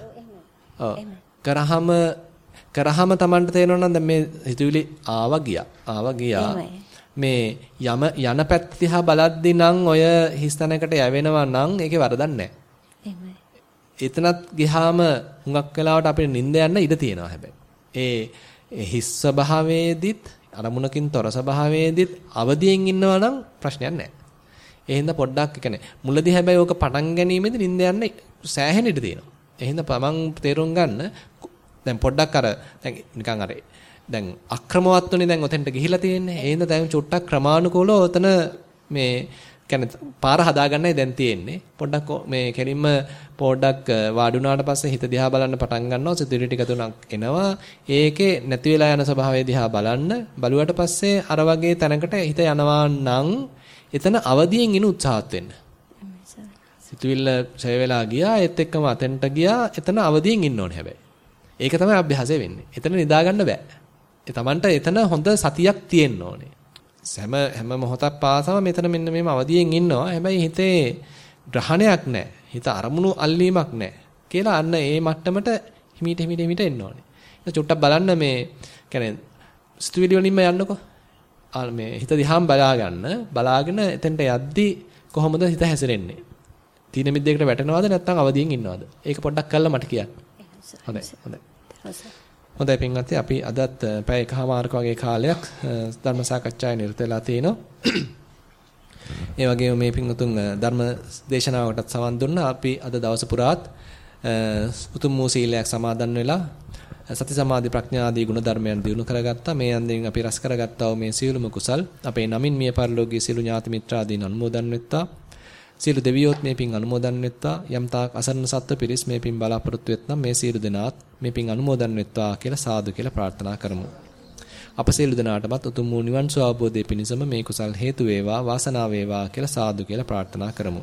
ඔව්. කරාම කරාම Tamanට තේරෙනවා නම් දැන් මේ හිතුවිලි ආවා ගියා. ආවා ගියා. මේ යම යන පැත්ත දිහා බලද්දි නම් ඔය හිස්තැනකට යවෙනවා නම් ඒකේ වරදක් නැහැ. එහෙමයි. එතනත් ගියාම හුඟක් වෙලාවට අපිට නිින්ද යන්න ඉඩ තියෙනවා හැබැයි. ඒ හිස් ස්වභාවයේදීත් අරමුණකින් තොර ස්වභාවයේදීත් අවදියෙන් ඉන්නවා නම් ප්‍රශ්නයක් නැහැ. ඒ හින්දා පොඩ්ඩක් කියන්නේ මුලදී හැබැයි ඕක පටන් ගැනීමේදී නිින්ද යන්න සෑහෙන ඉඩ තියෙනවා. ඒ හින්දා පමන් තේරුම් ගන්න දැන් පොඩ්ඩක් අර දැන් නිකන් අර දැන් අක්‍රමවත්ුනේ දැන් ඔතෙන්ට ගිහිලා තියෙන්නේ. ඒ හින්දා දැන් චුට්ටක් ක්‍රමානුකූලව ඔතන මේ කියන්නේ පාර හදාගන්නයි දැන් තියෙන්නේ. පොඩ්ඩක් මේ කෙලින්ම පොඩ්ඩක් වාඩි වුණාට පස්සේ හිත දිහා බලන්න පටන් ගන්නවා. සිතුවිලි ටික තුනක් එනවා. ඒකේ නැති වෙලා යන ස්වභාවය දිහා බලන්න. බලුවට පස්සේ අර වගේ තැනකට හිත යනවා නම් එතන අවදියෙන් ඉන්න උත්සාහත් වෙන්න. සිතුවිල්ල ඡය වෙලා ගියා. ඒත් එක්කම අතෙන්ට ගියා. එතන අවදියෙන් ඉන්න ඕනේ හැබැයි. ඒක තමයි අභ්‍යාසය වෙන්නේ. එතන නිදා ගන්න බෑ. ඒ Tamanට එතන හොඳ සතියක් තියෙන්න ඕනේ. හැම හැම මොහොතක් පාසම මෙතන මෙන්න මේම අවදියෙන් ඉන්නවා. හැබැයි හිතේ ග්‍රහණයක් නැහැ. හිත අරමුණු අල්ලීමක් නැහැ. කියලා අන්න ඒ මට්ටමට හිමීට හිමීට හිමීට එන්න ඕනේ. ඒක චුට්ටක් බලන්න මේ කියන්නේ ස්ටුඩියෝ වලින්ම යන්නකෝ. ආ මේ හිත දිහාම බලා ගන්න. බලාගෙන එතෙන්ට යද්දි කොහොමද හිත හැසිරෙන්නේ? තීන මිද්දේකට වැටෙනවද නැත්නම් අවදියෙන් ඉන්නවද? ඒක පොඩ්ඩක් කළා මට කියන්න. හොඳයි. හොඳයි. හොඳයි පින්වත්නි අපි අදත් පැය එකහමාරක වගේ කාලයක් ධර්ම සාකච්ඡාවේ නිරත වෙලා තිනවා. ඒ වගේම මේ පින්වතුන් ධර්ම දේශනාවකටත් සවන් දුන්නා. අපි අද දවස පුරාත් උතුම් වූ සීලයක් සමාදන් වෙලා සති සමාධි ප්‍රඥා ආදී ගුණ ධර්මයන් දිනු කරගත්තා. මේ අන්දෙන් අපි රස කරගත්තා වූ මේ සියලුම කුසල් අපේ නමින් මිය පරලෝකීය සියලු ඥාති මිත්‍රාදීන් අනුමෝදන් වෙත්තා. සියලු දෙවියොත් මේ පින් අනුමෝදන් වෙත්වා යම් තාක් අසරණ සත්ව පිරිස් මේ පින් බලාපොරොත්තු වෙත්නම් මේ සියලු දෙනාත් මේ පින් අනුමෝදන් වෙත්වා කියලා සාදු කියලා ප්‍රාර්ථනා කරමු. අප සියලු දෙනාටමත් උතුම් වූ නිවන් සුව අවබෝධය පිණිසම මේ කුසල් හේතු වේවා වාසනාව වේවා කියලා සාදු කියලා ප්‍රාර්ථනා කරමු.